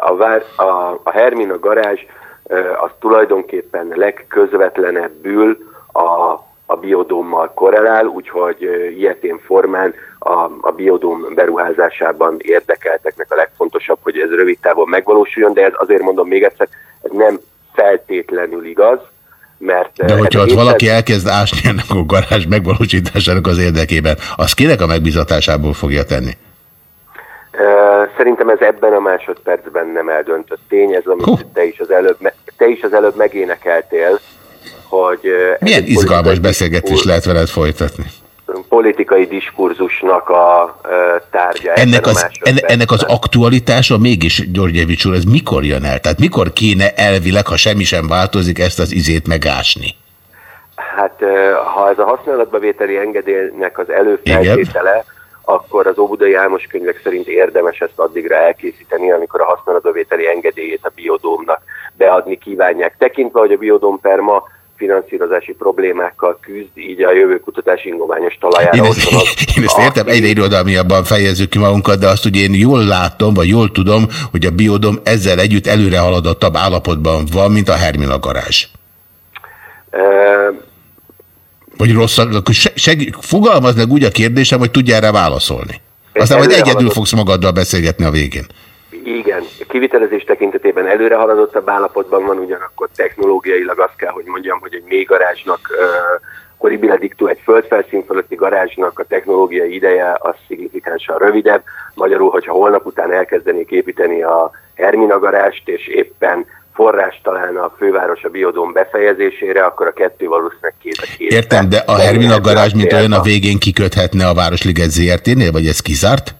A, vár, a, a Hermina garázs az tulajdonképpen legközvetlenebbül a, a biodómmal korrelál, úgyhogy ilyetén formán a, a biodóm beruházásában érdekelteknek a legfontosabb, hogy ez rövid távon megvalósuljon, de ez azért mondom még egyszer, ez nem feltétlenül igaz, mert... De ö, hogyha ott éppen- valaki elkezd ásni ennek a garázs megvalósításának az érdekében, az kinek a megbizatásából fogja tenni? Ö, Szerintem ez ebben a másodpercben nem eldöntött tény, ez amit te is az előbb, te is az előbb megénekeltél, hogy... ez Milyen izgalmas beszélgetést lehet veled folytatni? Politikai diskurzusnak a tárgya. Ennek az, enne, ennek az aktualitása mégis, Györgyevics úr, ez mikor jön el? Tehát mikor kéne elvileg, ha semmi sem változik, ezt az izét megásni? Hát ha ez a használatba vételi engedélynek az előfeltétele, akkor az Óbudai Álmos könyvek szerint érdemes ezt addigra elkészíteni, amikor a használatba vételi engedélyét a biodómnak beadni kívánják. Tekintve, hogy a biodóm per ma finanszírozási problémákkal küzd, így a jövő kutatási ingományos talajára Én ezt, az- én ezt értem, egyre irodalmiabban fejezzük ki magunkat, de azt ugye én jól látom, vagy jól tudom, hogy a biodom ezzel együtt előre haladottabb állapotban van, mint a Hermina garázs. Ö, Vagy rosszabb, akkor se, seg, fogalmazd meg úgy a kérdésem, hogy tudjál rá válaszolni. Aztán majd egyedül fogsz magaddal beszélgetni a végén. Igen, kivitelezés tekintetében előre haladottabb állapotban van, ugyanakkor technológiailag azt kell, hogy mondjam, hogy egy mély garázsnak, Coribile Dictu egy földfelszín fölötti garázsnak a technológiai ideje az szignifikánsan rövidebb. Magyarul, hogyha holnap után elkezdenék építeni a Hermina garást, és éppen forrás találna a főváros a biodóm befejezésére, akkor a kettő valószínűleg két a két. Értem, de a Hermina garázs, mint olyan a végén kiköthetne a Városliget ZRT-nél, vagy ez kizárt?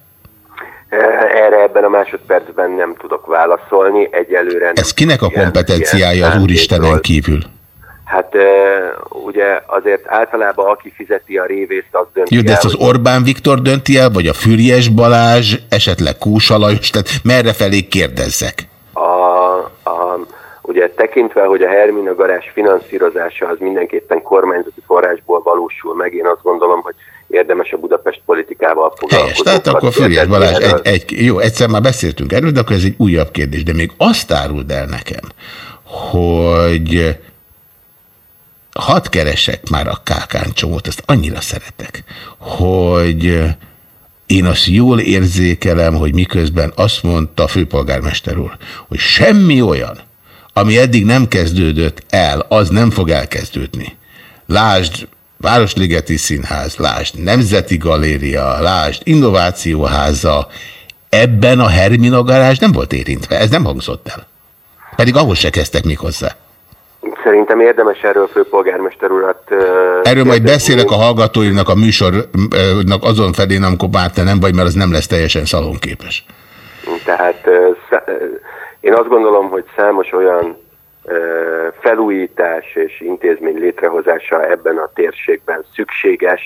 Erre ebben a másodpercben nem tudok válaszolni, egyelőre nem Ez kinek a kompetenciája az Úristenen kívül? Hát e, ugye azért általában aki fizeti a révészt, az dönti Jó, de ezt el, az Orbán Viktor dönti el, vagy a Füriyes Balázs, esetleg Kósa Lajos, tehát merre felé kérdezzek? a, a, ugye tekintve, hogy a Hermina garázs finanszírozása az mindenképpen kormányzati forrásból valósul meg, én azt gondolom, hogy érdemes a Budapest politikával foglalkozni. Helyes, tehát akkor Füriyes Balázs, egy, egy, jó, egyszer már beszéltünk erről, de akkor ez egy újabb kérdés, de még azt áruld el nekem, hogy hadd keresek már a kákán csomót, ezt annyira szeretek, hogy én azt jól érzékelem, hogy miközben azt mondta a főpolgármester úr, hogy semmi olyan, ami eddig nem kezdődött el, az nem fog elkezdődni. Lásd Városligeti Színház, lásd Nemzeti Galéria, lásd Innovációháza, ebben a Hermina garázs nem volt érintve, ez nem hangzott el. Pedig ahhoz se kezdtek még hozzá. Szerintem érdemes erről főpolgármester urat... ö, Erről majd beszélek a hallgatóinak a műsornak azon felén, amikor már te nem vagy, mert az nem lesz teljesen szalonképes. Tehát én azt gondolom, hogy számos olyan felújítás és intézmény létrehozása ebben a térségben szükséges,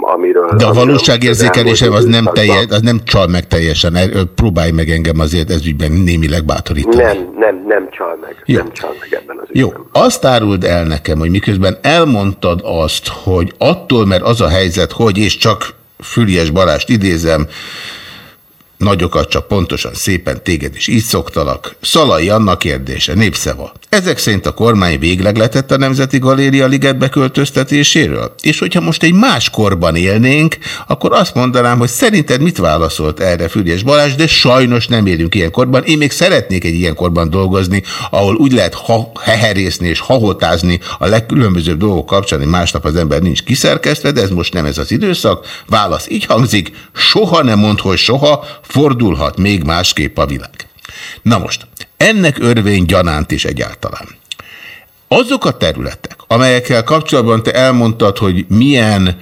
amiről... De a valóságérzékelésem az nem, időszakban- telje, az nem csal meg teljesen. Er- Próbálj meg engem azért ez ügyben némileg bátorítani. Nem, nem, nem csal meg. Jó. Nem csal meg ebben az Jó, ügyben. azt áruld el nekem, hogy miközben elmondtad azt, hogy attól, mert az a helyzet, hogy, és csak Füriás Balást idézem, nagyokat csak pontosan szépen téged is így szoktalak. Szalai Anna kérdése, népszava. Ezek szerint a kormány végleg letett a Nemzeti Galéria ligetbe költöztetéséről? És hogyha most egy más korban élnénk, akkor azt mondanám, hogy szerinted mit válaszolt erre Füriás Balázs, de sajnos nem élünk ilyen korban. Én még szeretnék egy ilyen korban dolgozni, ahol úgy lehet ha heherészni és hahotázni a legkülönbözőbb dolgok kapcsán, hogy másnap az ember nincs kiszerkesztve, de ez most nem ez az időszak. Válasz így hangzik, soha nem mond, hogy soha, fordulhat még másképp a világ. Na most, ennek örvény gyanánt is egyáltalán. Azok a területek, amelyekkel kapcsolatban te elmondtad, hogy milyen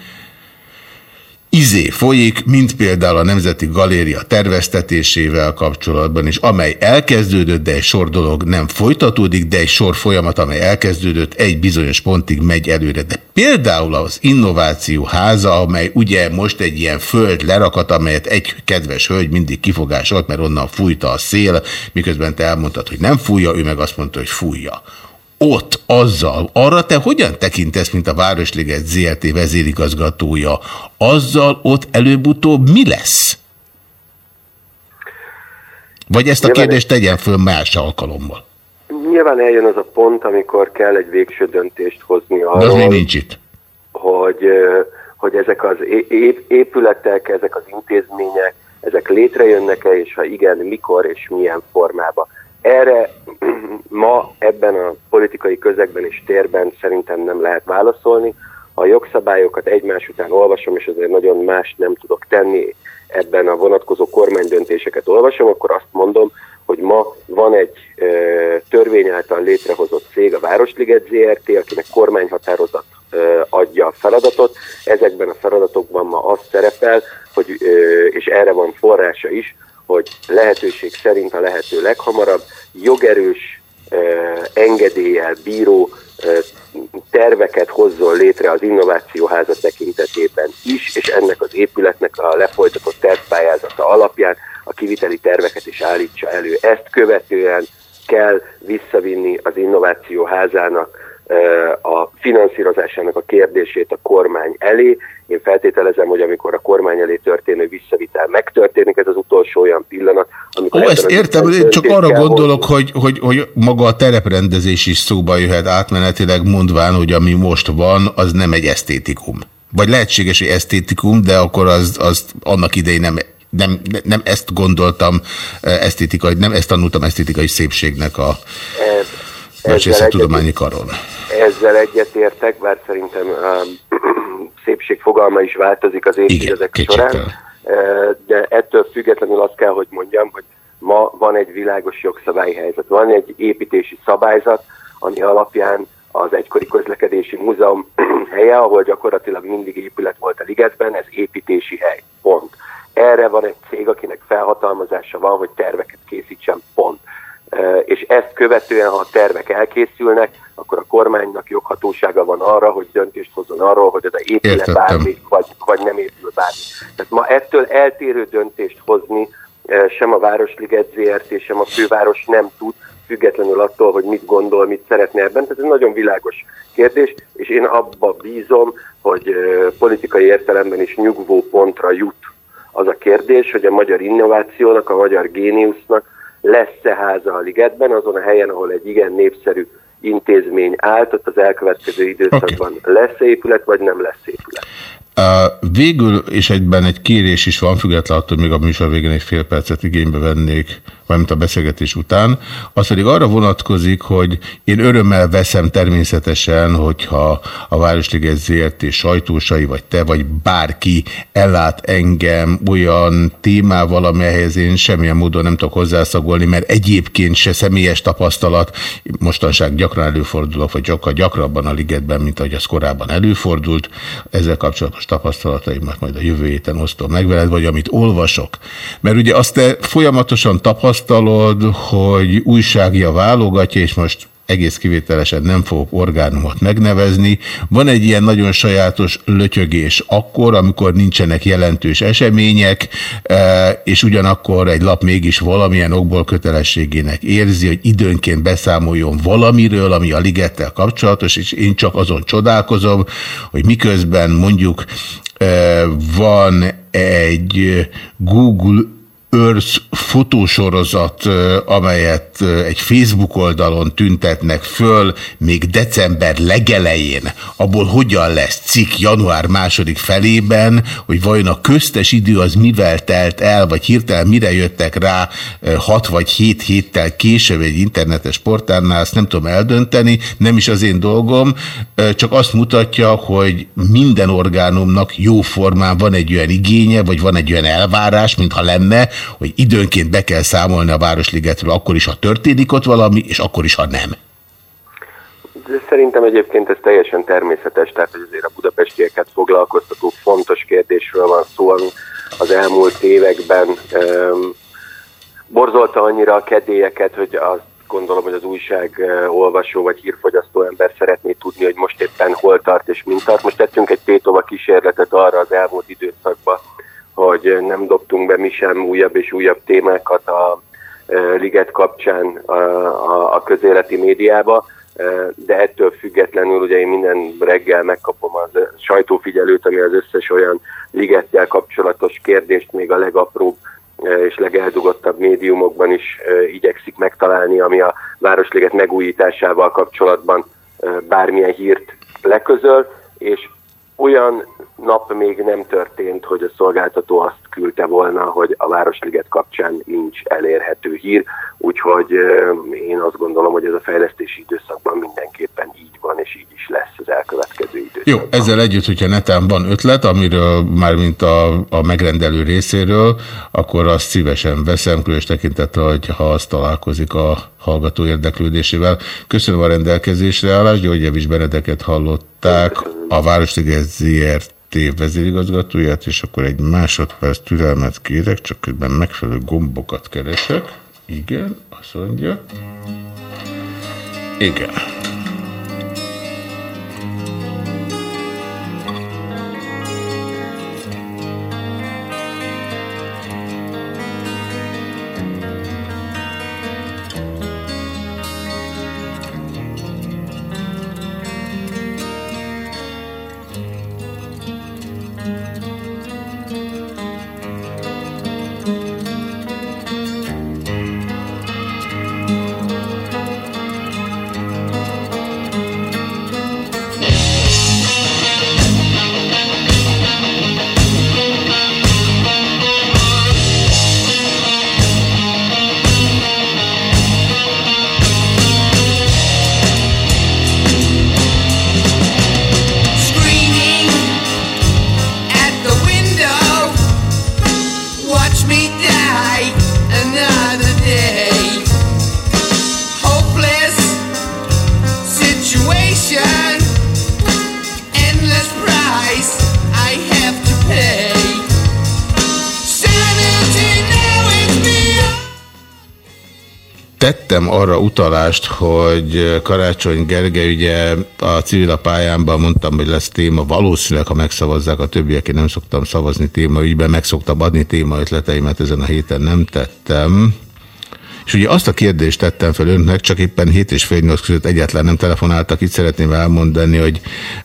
izé folyik, mint például a Nemzeti Galéria terveztetésével kapcsolatban is, amely elkezdődött, de egy sor dolog nem folytatódik, de egy sor folyamat, amely elkezdődött, egy bizonyos pontig megy előre. De például az Innováció Háza, amely ugye most egy ilyen föld lerakat, amelyet egy kedves hölgy mindig kifogásolt, mert onnan fújta a szél, miközben te elmondtad, hogy nem fújja, ő meg azt mondta, hogy fújja ott azzal, arra te hogyan tekintesz, mint a Városliget ZRT vezérigazgatója, azzal ott előbb-utóbb mi lesz? Vagy ezt a Nyilván- kérdést tegyen föl más alkalommal. Nyilván eljön az a pont, amikor kell egy végső döntést hozni De az arról, még nincs itt. hogy, hogy ezek az épületek, ezek az intézmények, ezek létrejönnek-e, és ha igen, mikor és milyen formában. Erre ma ebben a politikai közegben és térben szerintem nem lehet válaszolni. A jogszabályokat egymás után olvasom, és azért nagyon más nem tudok tenni, ebben a vonatkozó kormánydöntéseket olvasom, akkor azt mondom, hogy ma van egy ö, törvény által létrehozott cég, a Városliget ZRT, akinek kormányhatározat ö, adja a feladatot. Ezekben a feladatokban ma az szerepel, hogy, ö, és erre van forrása is, hogy lehetőség szerint a lehető leghamarabb jogerős engedéllyel bíró terveket hozzon létre az innovációháza tekintetében is, és ennek az épületnek a lefolytatott tervpályázata alapján a kiviteli terveket is állítsa elő. Ezt követően kell visszavinni az innovációházának a finanszírozásának a kérdését a kormány elé. Én feltételezem, hogy amikor a kormány elé történő visszavitel megtörténik, ez az utolsó olyan pillanat, amikor... Ó, ezt értem, én csak arra gondolok, hogy, hogy, hogy maga a tereprendezés is szóba jöhet átmenetileg, mondván, hogy ami most van, az nem egy esztétikum. Vagy lehetséges, hogy esztétikum, de akkor az, az annak idején nem, nem, nem ezt gondoltam esztétikai, nem ezt tanultam esztétikai szépségnek a Ez- ezzel tudományi karon. Ezzel egyetértek, bár szerintem um, szépség fogalma is változik az évtizedek során, de ettől függetlenül azt kell, hogy mondjam, hogy ma van egy világos jogszabályi helyzet, van egy építési szabályzat, ami alapján az egykori közlekedési múzeum helye, ahol gyakorlatilag mindig épület volt a ligetben, ez építési hely, pont. Erre van egy cég, akinek felhatalmazása van, hogy terveket készítsen, pont. És ezt követően, ha a tervek elkészülnek, akkor a kormánynak joghatósága van arra, hogy döntést hozzon arról, hogy oda épül Értettem. bármi, vagy, vagy nem épül bármi. Tehát ma ettől eltérő döntést hozni sem a Városliget ZRT, sem a főváros nem tud, függetlenül attól, hogy mit gondol, mit szeretne ebben. Tehát ez egy nagyon világos kérdés, és én abba bízom, hogy politikai értelemben is nyugvó pontra jut az a kérdés, hogy a magyar innovációnak, a magyar géniusznak lesz-e háza a ligetben, azon a helyen, ahol egy igen népszerű intézmény állt, ott az elkövetkező időszakban okay. lesz épület, vagy nem lesz épület. Végül, és egyben egy kérés is van, függetlenül attól, még a műsor végén egy fél percet igénybe vennék, valamint a beszélgetés után. Az pedig arra vonatkozik, hogy én örömmel veszem természetesen, hogyha a Városliget ZRT sajtósai, vagy te, vagy bárki ellát engem olyan témával, amelyhez én semmilyen módon nem tudok hozzászagolni, mert egyébként se személyes tapasztalat, mostanság gyakran előfordulok, vagy sokkal gyakrabban a ligetben, mint ahogy az korábban előfordult. Ezzel kapcsolatos tapasztalataimat majd a jövő héten osztom meg veled, vagy amit olvasok. Mert ugye azt te folyamatosan tapasztalod, hogy újságja válogatja, és most egész kivételesen nem fogok orgánumot megnevezni. Van egy ilyen nagyon sajátos lötyögés akkor, amikor nincsenek jelentős események, e, és ugyanakkor egy lap mégis valamilyen okból kötelességének érzi, hogy időnként beszámoljon valamiről, ami a ligettel kapcsolatos, és én csak azon csodálkozom, hogy miközben mondjuk e, van egy Google Earth fotósorozat, amelyet egy Facebook oldalon tüntetnek föl még december legelején, abból hogyan lesz cikk január második felében, hogy vajon a köztes idő az mivel telt el, vagy hirtelen mire jöttek rá hat vagy hét héttel később egy internetes portálnál, azt nem tudom eldönteni, nem is az én dolgom, csak azt mutatja, hogy minden orgánumnak jó formán van egy olyan igénye, vagy van egy olyan elvárás, mintha lenne, hogy időnként be kell számolni a Városligetről, akkor is, ha történik ott valami, és akkor is, ha nem. De szerintem egyébként ez teljesen természetes, tehát hogy azért a budapestieket foglalkoztató fontos kérdésről van szó, az elmúlt években um, borzolta annyira a kedélyeket, hogy azt gondolom, hogy az újság olvasó vagy hírfogyasztó ember szeretné tudni, hogy most éppen hol tart és mint tart. Most tettünk egy tétova kísérletet arra az elmúlt időszakban, hogy nem dobtunk be mi sem újabb és újabb témákat a e, liget kapcsán a, a, a közéleti médiába, e, de ettől függetlenül ugye én minden reggel megkapom az sajtófigyelőt, ami az összes olyan ligettel kapcsolatos kérdést még a legapróbb e, és legeldugottabb médiumokban is igyekszik megtalálni, ami a Városliget megújításával kapcsolatban bármilyen hírt leközöl, és olyan nap még nem történt, hogy a szolgáltató azt küldte volna, hogy a Városliget kapcsán nincs elérhető hír, úgyhogy én azt gondolom, hogy ez a fejlesztési időszakban mindenképpen így van, és így is lesz az elkövetkező időszakban. Jó, ezzel együtt, hogyha netán van ötlet, amiről már mint a, a megrendelő részéről, akkor azt szívesen veszem, különös tekintettel, hogy ha azt találkozik a hallgató érdeklődésével. Köszönöm a rendelkezésre György Javis Benedeket hallották, a Városliget ZRT vezérigazgatóját, és akkor egy másodperc türelmet kérek, csak közben megfelelő gombokat keresek. Igen, azt mondja. Igen. Hogy Karácsony Gergely ugye a civil pályámban mondtam, hogy lesz téma, valószínűleg, ha megszavazzák a többiek, én nem szoktam szavazni téma ügyben, meg szoktam adni téma ötleteimet, ezen a héten nem tettem. És ugye azt a kérdést tettem fel önnek, csak éppen 7 és fél 8 között egyáltalán nem telefonáltak, itt szeretném elmondani, hogy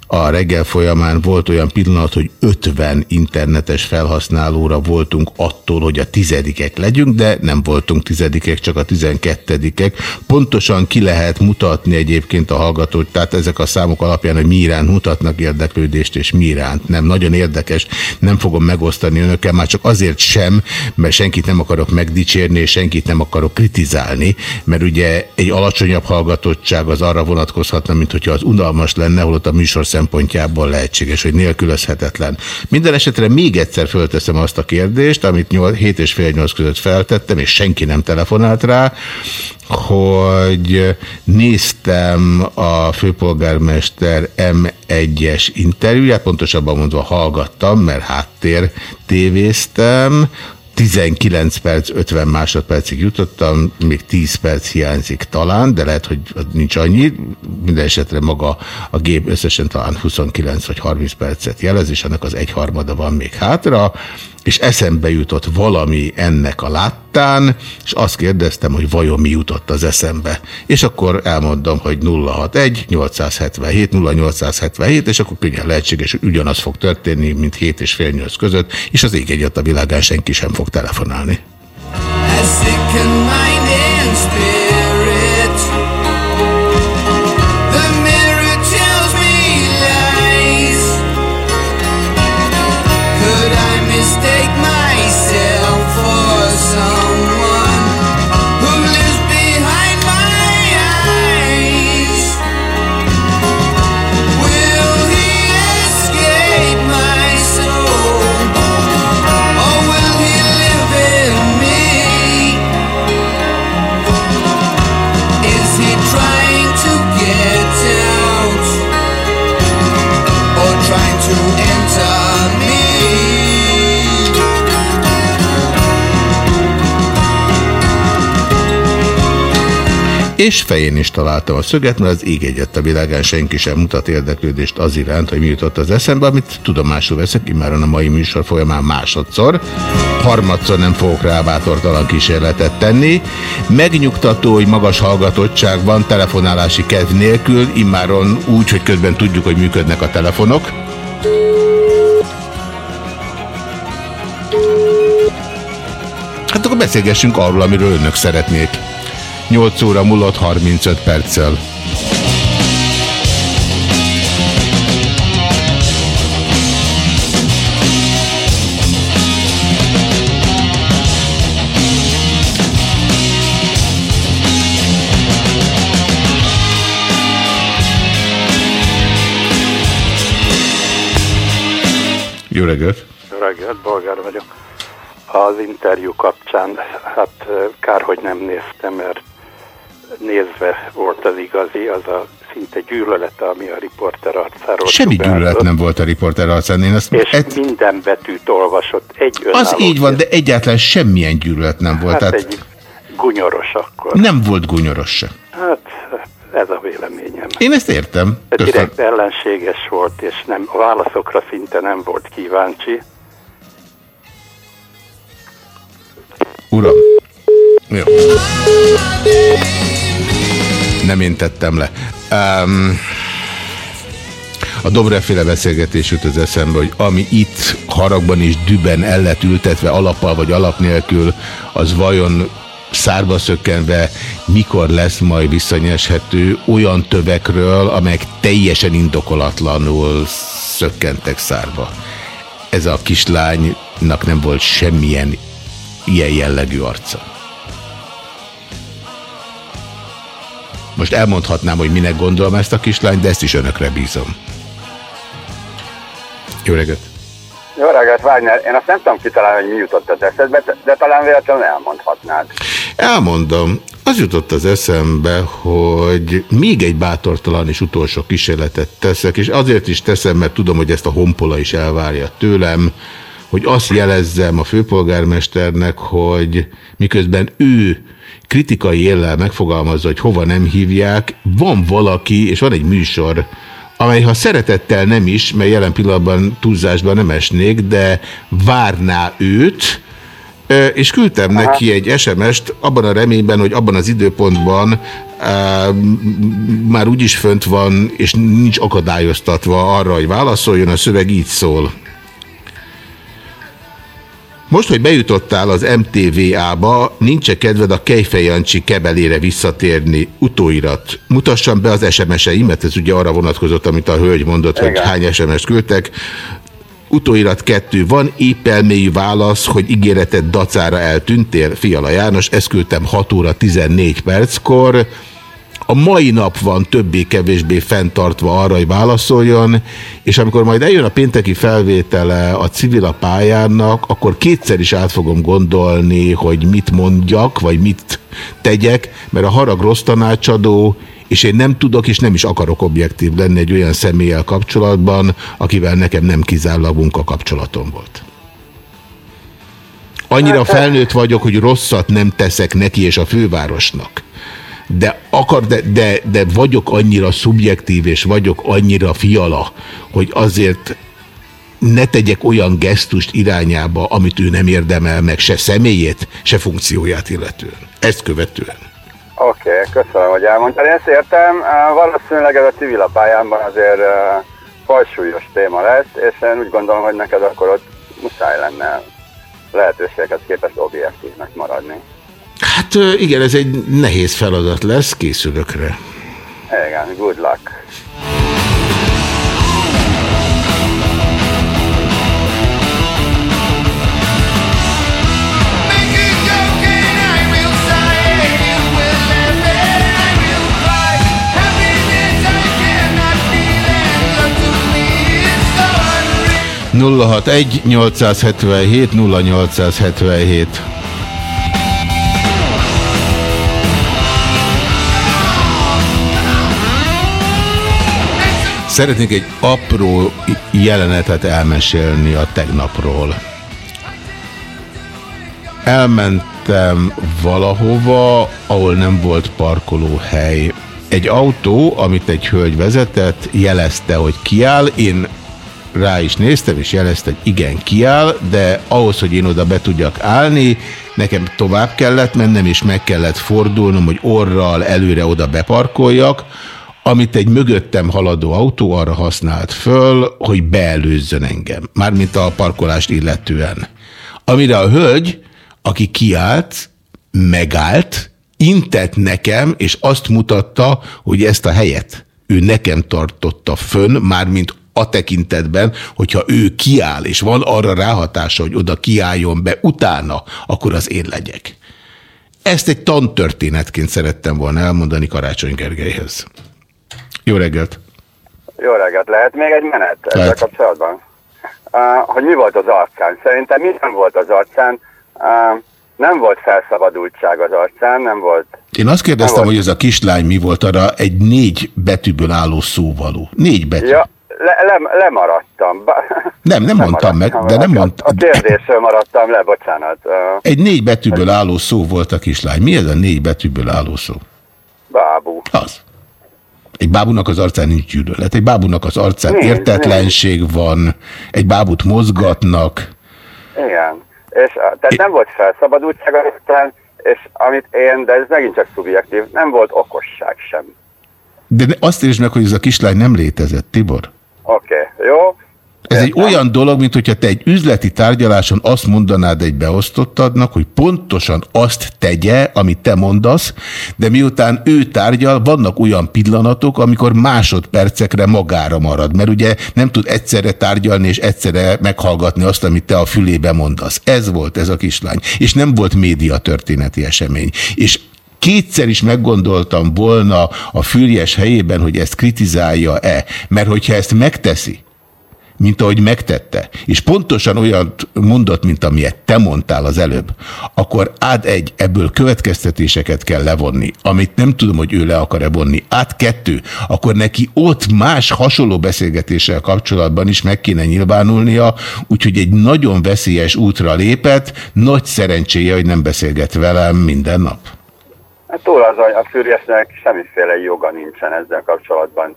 a reggel folyamán volt olyan pillanat, hogy 50 internetes felhasználóra voltunk attól, hogy a tizedikek legyünk, de nem voltunk tizedikek, csak a tizenkettedikek. Pontosan ki lehet mutatni egyébként a hallgatót, tehát ezek a számok alapján, hogy mi iránt mutatnak érdeklődést, és mi iránt nem. Nagyon érdekes, nem fogom megosztani önökkel, már csak azért sem, mert senkit nem akarok megdicsérni, és senkit nem akarok kritizálni, kritizálni, mert ugye egy alacsonyabb hallgatottság az arra vonatkozhatna, mint hogyha az unalmas lenne, holott a műsor szempontjából lehetséges, hogy nélkülözhetetlen. Minden esetre még egyszer fölteszem azt a kérdést, amit 8, 7 és fél 8 között feltettem, és senki nem telefonált rá, hogy néztem a főpolgármester M1-es interjúját, pontosabban mondva hallgattam, mert háttér tévéztem, 19 perc, 50 másodpercig jutottam, még 10 perc hiányzik talán, de lehet, hogy nincs annyi. Minden esetre maga a gép összesen talán 29 vagy 30 percet jelez, és annak az egyharmada van még hátra és eszembe jutott valami ennek a láttán, és azt kérdeztem, hogy vajon mi jutott az eszembe. És akkor elmondom, hogy 061 877 0877, és akkor könnyen lehetséges, hogy ugyanaz fog történni, mint 7 és fél 8 között, és az ég egyet a világán senki sem fog telefonálni. És fején is találtam a szöget, mert az ég egyet a világán senki sem mutat érdeklődést az iránt, hogy mi jutott az eszembe, amit tudomásul veszek, immáron a mai műsor folyamán másodszor. Harmadszor nem fogok rá bátortalan kísérletet tenni. Megnyugtató, hogy magas hallgatottságban, telefonálási kedv nélkül, immáron úgy, hogy közben tudjuk, hogy működnek a telefonok. Hát akkor beszélgessünk arról, amiről önök szeretnék. 8 óra múlott 35 perccel. Jó reggelt! Jó reggelt, Bolgár vagyok. Az interjú kapcsán, hát kár, hogy nem néztem, mert nézve volt az igazi, az a szinte gyűlölet, ami a riporter arcáról Semmi gyűlölet nem volt a riporter arcán. Én azt és egy... minden betűt olvasott. Egy az így van, de egyáltalán semmilyen gyűlölet nem volt. Hát tehát... egy gunyoros akkor. Nem volt gunyoros se. Hát ez a véleményem. Én ezt értem. Köszön. Direkt ellenséges volt, és nem, a válaszokra szinte nem volt kíváncsi. Uram, jó. Nem én tettem le. Um, a Dobreféle beszélgetés jut az eszembe, hogy ami itt haragban és düben el lett ültetve alappal vagy alap nélkül, az vajon szárba szökkenve mikor lesz majd visszanyeshető olyan tövekről, amelyek teljesen indokolatlanul szökkentek szárba. Ez a kislánynak nem volt semmilyen ilyen jellegű arca. Most elmondhatnám, hogy minek gondolom ezt a kislányt, de ezt is önökre bízom. Jó reggelt! Jó reggelt, Wagner. Én azt nem tudom kitalálni, hogy mi jutott az eszedbe, de talán véletlenül elmondhatnád. Elmondom. Az jutott az eszembe, hogy még egy bátortalan és utolsó kísérletet teszek, és azért is teszem, mert tudom, hogy ezt a honpola is elvárja tőlem, hogy azt jelezzem a főpolgármesternek, hogy miközben ő kritikai éllel megfogalmazza, hogy hova nem hívják, van valaki, és van egy műsor, amely ha szeretettel nem is, mert jelen pillanatban túlzásban nem esnék, de várná őt, és küldtem Aha. neki egy SMS-t abban a reményben, hogy abban az időpontban uh, már úgyis fönt van, és nincs akadályoztatva arra, hogy válaszoljon, a szöveg így szól. Most, hogy bejutottál az MTVA-ba, nincs -e kedved a Kejfejancsi kebelére visszatérni? Utóirat. Mutassam be az SMS-eimet, ez ugye arra vonatkozott, amit a hölgy mondott, Igen. hogy hány SMS-t küldtek. Utóirat kettő. Van épp elmélyű válasz, hogy ígéreted dacára eltűntél? Fiala János, ezt küldtem 6 óra 14 perckor. A mai nap van többé-kevésbé fenntartva arra, hogy válaszoljon, és amikor majd eljön a pénteki felvétele a civil a pályának, akkor kétszer is át fogom gondolni, hogy mit mondjak, vagy mit tegyek, mert a harag rossz tanácsadó, és én nem tudok és nem is akarok objektív lenni egy olyan személlyel kapcsolatban, akivel nekem nem kizárólag munkakapcsolatom volt. Annyira felnőtt vagyok, hogy rosszat nem teszek neki és a fővárosnak. De, akar, de, de, de vagyok annyira szubjektív és vagyok annyira fiala, hogy azért ne tegyek olyan gesztust irányába, amit ő nem érdemel meg, se személyét, se funkcióját illetően. Ezt követően. Oké, okay, köszönöm, hogy elmondtad. Én ezt értem. Valószínűleg ez a civil a pályámban azért falsúlyos téma lesz, és én úgy gondolom, hogy neked akkor ott muszáj lenne lehetőségeket képest objektívnek maradni. Hát igen, ez egy nehéz feladat lesz, készülök rá. Igen, good luck. nulla hat egy 877 0877 Szeretnék egy apró jelenetet elmesélni a tegnapról. Elmentem valahova, ahol nem volt parkolóhely. Egy autó, amit egy hölgy vezetett, jelezte, hogy kiáll. Én rá is néztem, és jelezte, hogy igen, kiáll, de ahhoz, hogy én oda be tudjak állni, nekem tovább kellett mennem, és meg kellett fordulnom, hogy orral előre oda beparkoljak, amit egy mögöttem haladó autó arra használt föl, hogy beelőzzön engem, mármint a parkolást illetően. Amire a hölgy, aki kiállt, megállt, intett nekem, és azt mutatta, hogy ezt a helyet ő nekem tartotta fönn, mármint a tekintetben, hogyha ő kiáll, és van arra ráhatása, hogy oda kiálljon be utána, akkor az én legyek. Ezt egy tantörténetként szerettem volna elmondani Karácsony Gergelyhez. Jó reggelt! Jó reggelt! Lehet még egy menet ezzel kapcsolatban? Uh, hogy mi volt az arcán? Szerintem mi nem volt az arcán? Uh, nem volt felszabadultság az arcán, nem volt... Én azt kérdeztem, hogy ez a kislány mi volt arra egy négy betűből álló szóvaló. Négy betű. Ja, le, le, lemaradtam. Nem, nem mondtam meg, de nem mondtam. A kérdésről maradtam le, bocsánat. Egy négy betűből álló szó volt a kislány. Mi ez a négy betűből álló szó? Bábú. Az. Egy bábúnak az arcán nincs gyűlölet. Egy bábúnak az arcán nincs, értetlenség nincs. van. Egy bábút mozgatnak. Igen. És tehát nem volt felszabadultság aztán, és amit én, de ez megint csak szubjektív, nem volt okosság sem. De azt értsd meg, hogy ez a kislány nem létezett, Tibor. Oké, okay, jó. Ez egy olyan dolog, mint hogyha te egy üzleti tárgyaláson azt mondanád egy beosztottadnak, hogy pontosan azt tegye, amit te mondasz, de miután ő tárgyal, vannak olyan pillanatok, amikor másodpercekre magára marad, mert ugye nem tud egyszerre tárgyalni és egyszerre meghallgatni azt, amit te a fülébe mondasz. Ez volt ez a kislány. És nem volt média történeti esemény. És kétszer is meggondoltam volna a fürjes helyében, hogy ezt kritizálja-e, mert hogyha ezt megteszi, mint ahogy megtette, és pontosan olyan mondott, mint amilyet te mondtál az előbb, akkor át egy, ebből következtetéseket kell levonni, amit nem tudom, hogy ő le akar-e vonni. Át kettő, akkor neki ott más hasonló beszélgetéssel kapcsolatban is meg kéne nyilvánulnia, úgyhogy egy nagyon veszélyes útra lépett, nagy szerencséje, hogy nem beszélget velem minden nap. Hát túl az, a Fürjesnek semmiféle joga nincsen ezzel kapcsolatban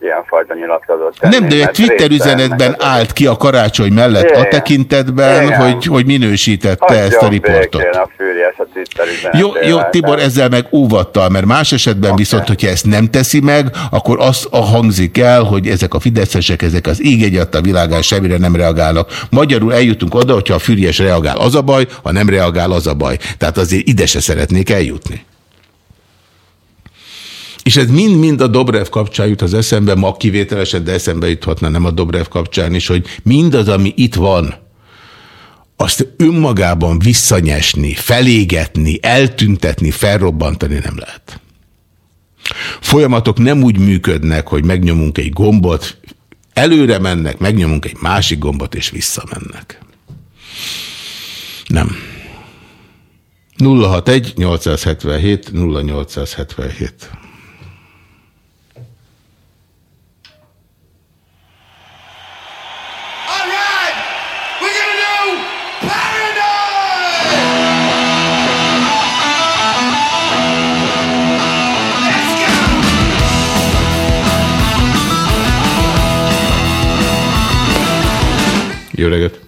ilyenfajta nyilatkozott. Nem, de egy Twitter üzenetben állt ki a karácsony mellett Igen. a tekintetben, Igen. hogy, hogy minősítette ezt a riportot. a fűrjes a Twitter jó, jó, Tibor, ezzel meg óvattal, mert más esetben okay. viszont, hogyha ezt nem teszi meg, akkor azt a hangzik el, hogy ezek a fideszesek, ezek az ég a világán semmire nem reagálnak. Magyarul eljutunk oda, hogyha a fűrjes reagál, az a baj, ha nem reagál, az a baj. Tehát azért ide se szeretnék eljutni. És ez mind-mind a Dobrev kapcsán jut az eszembe, ma kivételesen, de eszembe juthatna nem a Dobrev kapcsán is, hogy mindaz, ami itt van, azt önmagában visszanyesni, felégetni, eltüntetni, felrobbantani nem lehet. Folyamatok nem úgy működnek, hogy megnyomunk egy gombot, előre mennek, megnyomunk egy másik gombot, és visszamennek. Nem. 061 877 0877 Jó reggelt!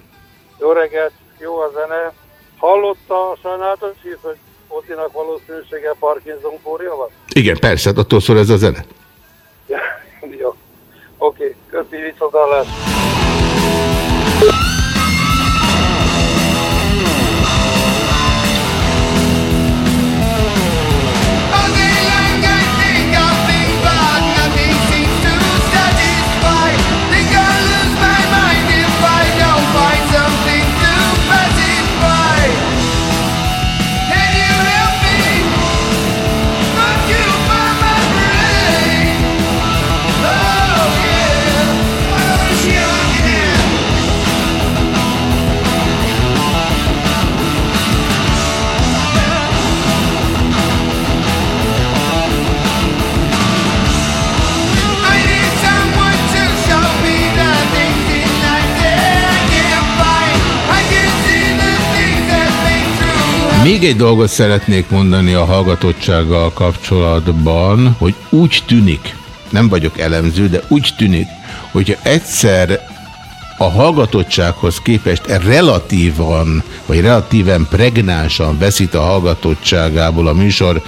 Jó reggelt, jó a zene. Hallotta a sajnálatos hírt, hogy Otinak valószínűsége Parkinson fória van? Igen, persze, attól szól ez a zene. Ja, jó. Oké, okay, köszi, viszontlátás. Még egy dolgot szeretnék mondani a hallgatottsággal kapcsolatban, hogy úgy tűnik, nem vagyok elemző, de úgy tűnik, hogyha egyszer a hallgatottsághoz képest relatívan, vagy relatíven pregnánsan veszít a hallgatottságából a műsor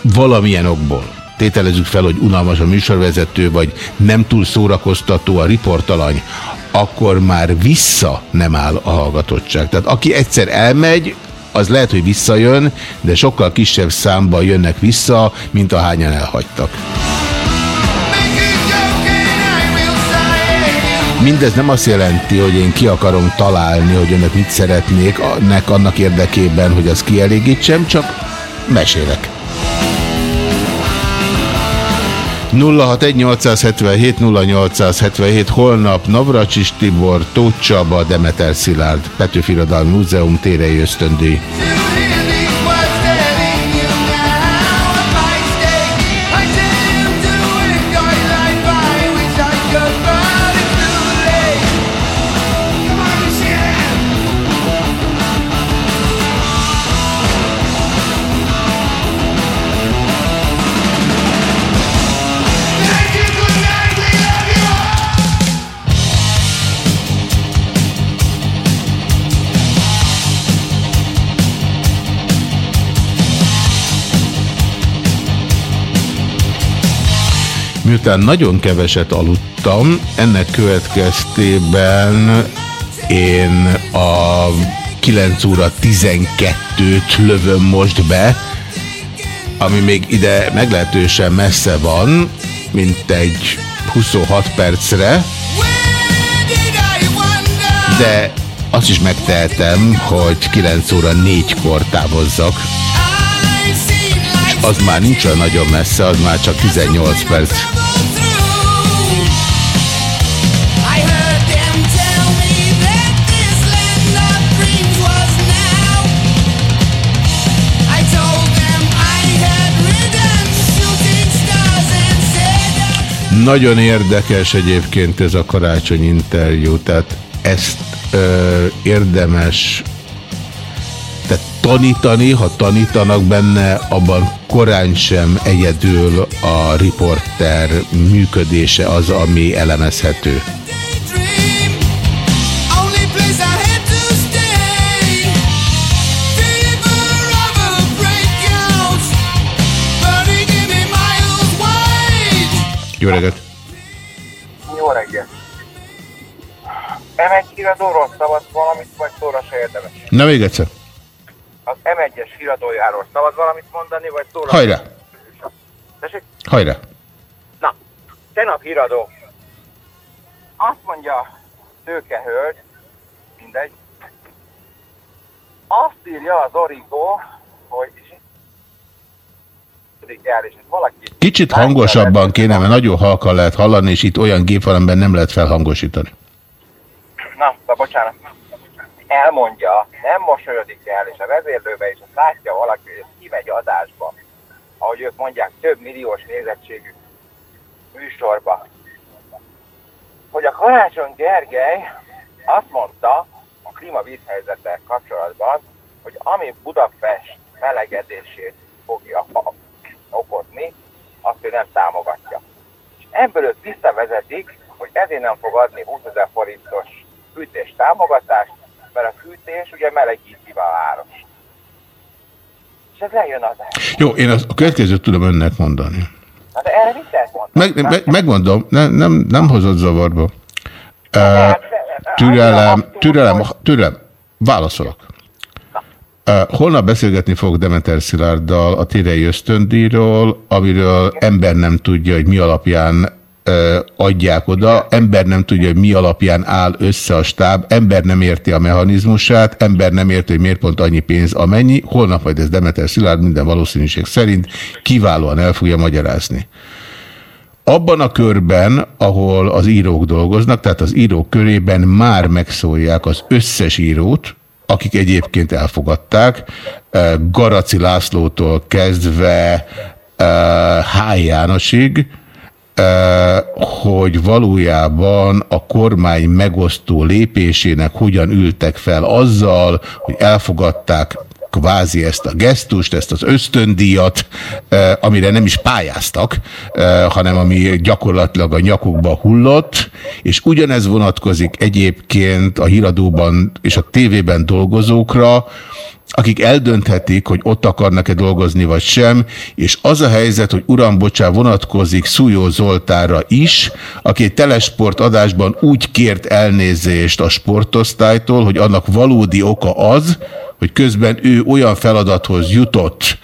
valamilyen okból. Tételezzük fel, hogy unalmas a műsorvezető, vagy nem túl szórakoztató a riportalany, akkor már vissza nem áll a hallgatottság. Tehát aki egyszer elmegy, az lehet, hogy visszajön, de sokkal kisebb számban jönnek vissza, mint ahányan elhagytak. Mindez nem azt jelenti, hogy én ki akarom találni, hogy önök mit szeretnék nek annak érdekében, hogy az kielégítsem, csak mesélek. 061 0877 holnap Navracsis Tibor, Tóth Csaba, Demeter Szilárd, Petőfi Irodalmi Múzeum, Térei Ösztöndíj. Miután nagyon keveset aludtam, ennek következtében én a 9 óra 12-t lövöm most be, ami még ide meglehetősen messze van, mint egy 26 percre, de azt is megtehetem, hogy 9 óra 4-kor távozzak. Az már nincs olyan nagyon messze, az már csak 18 perc. Nagyon érdekes egyébként ez a karácsony interjú, tehát ezt ö, érdemes tanítani, ha tanítanak benne, abban korán sem egyedül a riporter működése az, ami elemezhető. Jó reggelt! Jó reggelt! M1 híradóról szavaz valamit, vagy szóra se érdemes? Na még egyszer. Az M1-es híradójáról szavaz valamit mondani, vagy szóra Hajrá! Tessék? Hajrá! Na, tegnap híradó. Azt mondja tőkehölgy, mindegy. Azt írja az Origo, hogy el, és valaki Kicsit hangosabban kéne, mert nagyon halkan lehet hallani, és itt olyan gép van, amiben nem lehet felhangosítani. Na, na bocsánat. Elmondja, nem mosolyodik el, és a vezérlőbe is azt látja valaki, hogy kimegy adásba. Ahogy ők mondják, több milliós nézettségű műsorba. Hogy a Karácsony Gergely azt mondta a klímavízhelyzettel kapcsolatban, hogy ami Budapest melegedését fogja okozni, azt ő nem támogatja. És ebből ők visszavezetik, hogy ezért nem fog adni 20 ezer forintos fűtés támogatást, mert a fűtés ugye melegíti a város. És ez lejön az el. Jó, én az, a következőt tudom önnek mondani. Na de erre mit lehet mondani? Meg, meg, megmondom, ne, nem, nem hozott zavarba. Uh, türelem, türelem, türelem, válaszolok. Holnap beszélgetni fogok Demeter Szilárddal a Térei ösztöndíjról, amiről ember nem tudja, hogy mi alapján adják oda, ember nem tudja, hogy mi alapján áll össze a stáb, ember nem érti a mechanizmusát, ember nem érti, hogy miért pont annyi pénz amennyi, holnap majd ez Demeter Szilárd minden valószínűség szerint kiválóan el fogja magyarázni. Abban a körben, ahol az írók dolgoznak, tehát az írók körében már megszólják az összes írót, akik egyébként elfogadták, Garaci Lászlótól kezdve H. Jánosig, hogy valójában a kormány megosztó lépésének hogyan ültek fel azzal, hogy elfogadták kvázi ezt a gesztust, ezt az ösztöndíjat, amire nem is pályáztak, hanem ami gyakorlatilag a nyakukba hullott, és ugyanez vonatkozik egyébként a híradóban és a tévében dolgozókra, akik eldönthetik, hogy ott akarnak-e dolgozni vagy sem, és az a helyzet, hogy uram, bocsá, vonatkozik Szújó Zoltára is, aki egy telesport adásban úgy kért elnézést a sportosztálytól, hogy annak valódi oka az, hogy közben ő olyan feladathoz jutott,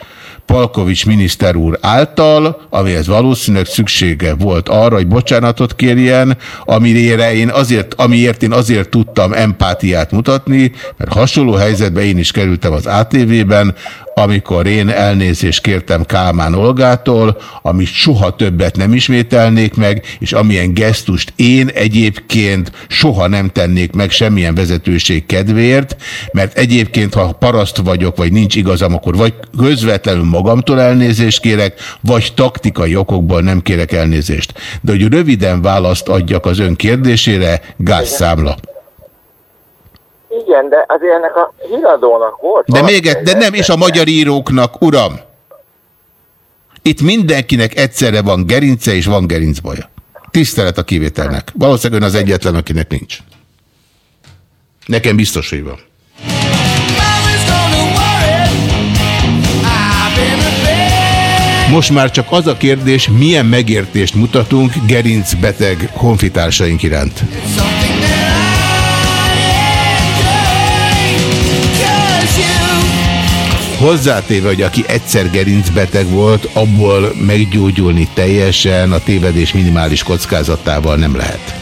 Palkovics miniszter úr által, amihez valószínűleg szüksége volt arra, hogy bocsánatot kérjen, amire én azért, amiért én azért tudtam empátiát mutatni, mert hasonló helyzetben én is kerültem az ATV-ben, amikor én elnézést kértem Kálmán Olgától, amit soha többet nem ismételnék meg, és amilyen gesztust én egyébként soha nem tennék meg semmilyen vezetőség kedvéért, mert egyébként, ha paraszt vagyok, vagy nincs igazam, akkor vagy közvetlenül magamtól elnézést kérek, vagy taktikai okokból nem kérek elnézést. De hogy röviden választ adjak az ön kérdésére, gázszámla. Igen, de azért ennek a híradónak volt. De még egy, de nem, és a magyar íróknak, uram. Itt mindenkinek egyszerre van gerince, és van gerincbaja. Tisztelet a kivételnek. Valószínűleg ön az egyetlen, akinek nincs. Nekem biztos, hogy van. Most már csak az a kérdés, milyen megértést mutatunk gerincbeteg honfitársaink iránt. Hozzátéve, hogy aki egyszer gerincbeteg volt, abból meggyógyulni teljesen a tévedés minimális kockázatával nem lehet.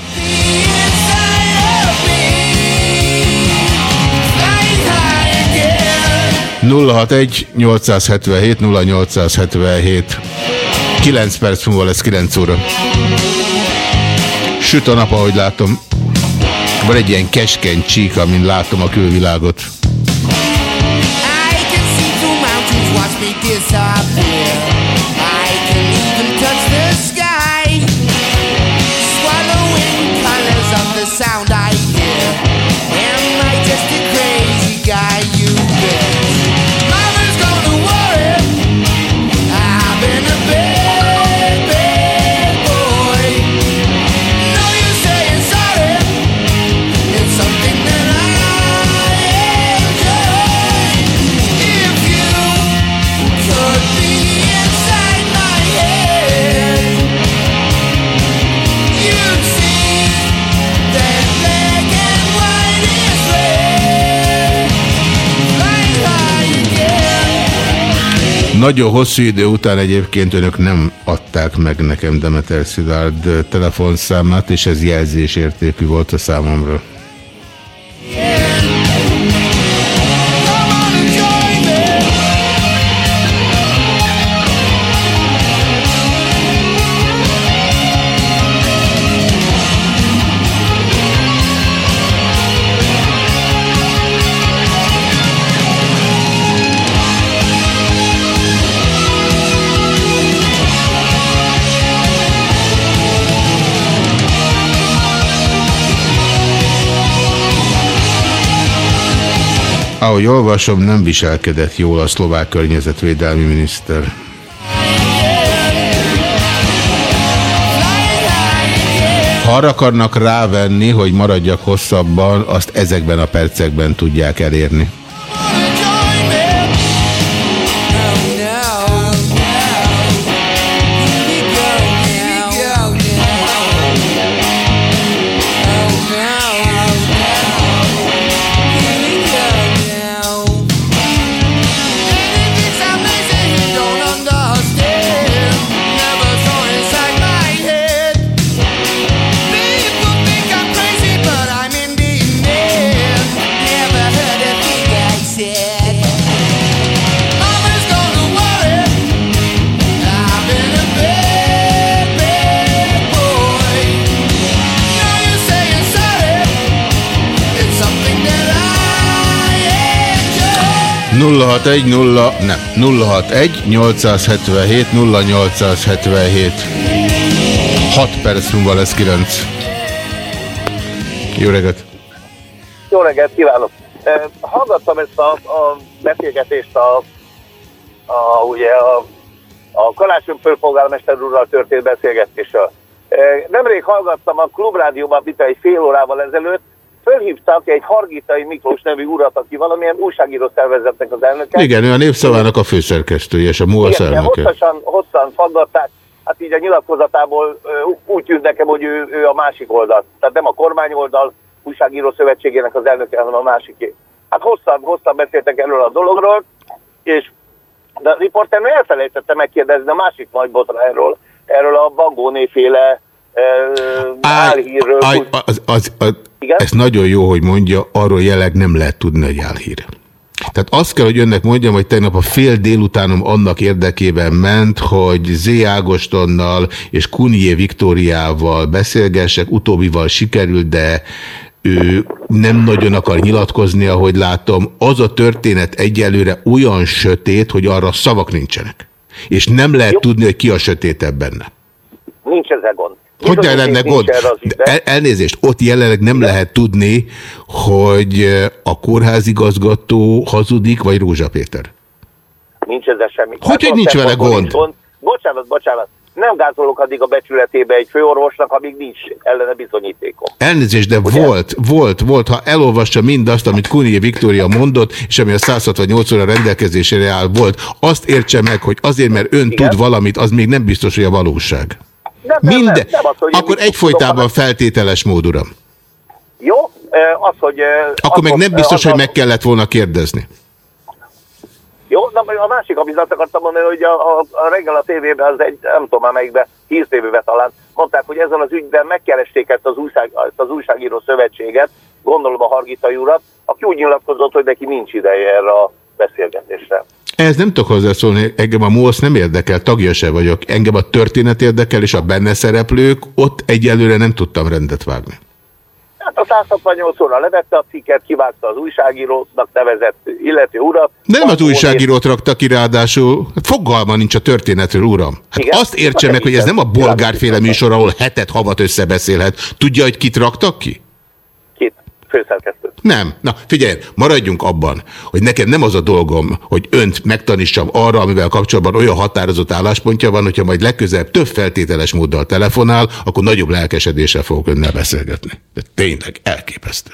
nulla hat egy 877 0877 9 perc múlva lesz 9 óra. Süt a nap, ahogy látom. Van egy ilyen keskeny csík, amin látom a külvilágot. Nagyon hosszú idő után egyébként önök nem adták meg nekem Demeter Szilárd telefonszámát, és ez jelzésértékű volt a számomra. Ahogy olvasom, nem viselkedett jól a szlovák környezetvédelmi miniszter. Ha arra akarnak rávenni, hogy maradjak hosszabban, azt ezekben a percekben tudják elérni. Egy 0 nem 061 877 0877 6 perc múlva lesz 9. Jó reggelt! Jó reggelt kívánok! Hallgattam ezt a, a beszélgetést a, a, ugye a, a Karácsony főpolgármester úrral történt beszélgetésről. Nemrég hallgattam a Klubrádióban, mint egy fél órával ezelőtt, fölhívtak egy Hargitai Miklós nevű urat, aki valamilyen újságíró szervezetnek az elnöke. Igen, ő a népszavának a főszerkesztője és a MUASZ elnöke. Hosszasan, hosszan faggatták, hát így a nyilatkozatából úgy tűnt nekem, hogy ő, ő a másik oldal. Tehát nem a kormány oldal újságíró szövetségének az elnöke, hanem a másiké. Hát hosszan, hosszan beszéltek erről a dologról, és de a riporter elfelejtette megkérdezni a másik nagy botrányról, erről a Bangónéféle álhírről. Az, az, az, az, ez nagyon jó, hogy mondja, arról jelenleg nem lehet tudni, hogy álhír. Tehát azt kell, hogy önnek mondjam, hogy tegnap a fél délutánom annak érdekében ment, hogy Z. Ágostonnal és Kunié Viktóriával beszélgessek, utóbbival sikerült, de ő nem nagyon akar nyilatkozni, ahogy látom. Az a történet egyelőre olyan sötét, hogy arra szavak nincsenek. És nem lehet Jó. tudni, hogy ki a sötétebb benne. Nincs ezzel gond. Hogy ne lenne gond? El, elnézést, ott jelenleg nem De. lehet tudni, hogy eh, a kórházigazgató hazudik, vagy Rózsa Péter. Nincs ezzel semmi. Hogy, hogy nincs vele gond? gond? Bocsánat, bocsánat. Nem gázolok addig a becsületébe egy főorvosnak, amíg nincs ellene bizonyítékom. Elnézést, de Ugye? volt, volt, volt. Ha elolvassa mindazt, amit Kunié Viktória mondott, és ami a 168 óra rendelkezésére áll, volt, azt értse meg, hogy azért, mert ön Igen? tud valamit, az még nem biztos, hogy a valóság. Nem, nem, Minden. Nem, nem az, hogy Akkor egyfolytában feltételes mód, uram. Jó, az, hogy... Akkor meg nem biztos, hogy meg kellett volna kérdezni. Jó, na, a másik, amit azt akartam mondani, hogy a, a, a reggel a tévében, az egy, nem tudom már melyikben, hírtévében talán, mondták, hogy ezzel az ügyben megkeresték ezt az, újság, ezt az újságíró szövetséget, gondolom a Hargitai urat, aki úgy nyilatkozott, hogy neki nincs ideje erre a beszélgetésre. Ez nem tudok hozzászólni, engem a MOSZ nem érdekel, tagja se vagyok. Engem a történet érdekel, és a benne szereplők, ott egyelőre nem tudtam rendet vágni. Hát a 168 óra levette a cikket, kivágta az újságírónak nevezett illető urat. De nem az újságírót rakta ki ráadásul. Hát fogalma nincs a történetről, uram. Hát Igen? azt értse meg, hogy ez nem a bolgárféle műsor, ahol hetet havat összebeszélhet. Tudja, hogy kit raktak ki? főszerkesztő. Nem. Na figyelj, maradjunk abban, hogy nekem nem az a dolgom, hogy önt megtanítsam arra, amivel kapcsolatban olyan határozott álláspontja van, hogyha majd legközelebb több feltételes móddal telefonál, akkor nagyobb lelkesedéssel fogok önnel beszélgetni. De tényleg elképesztő.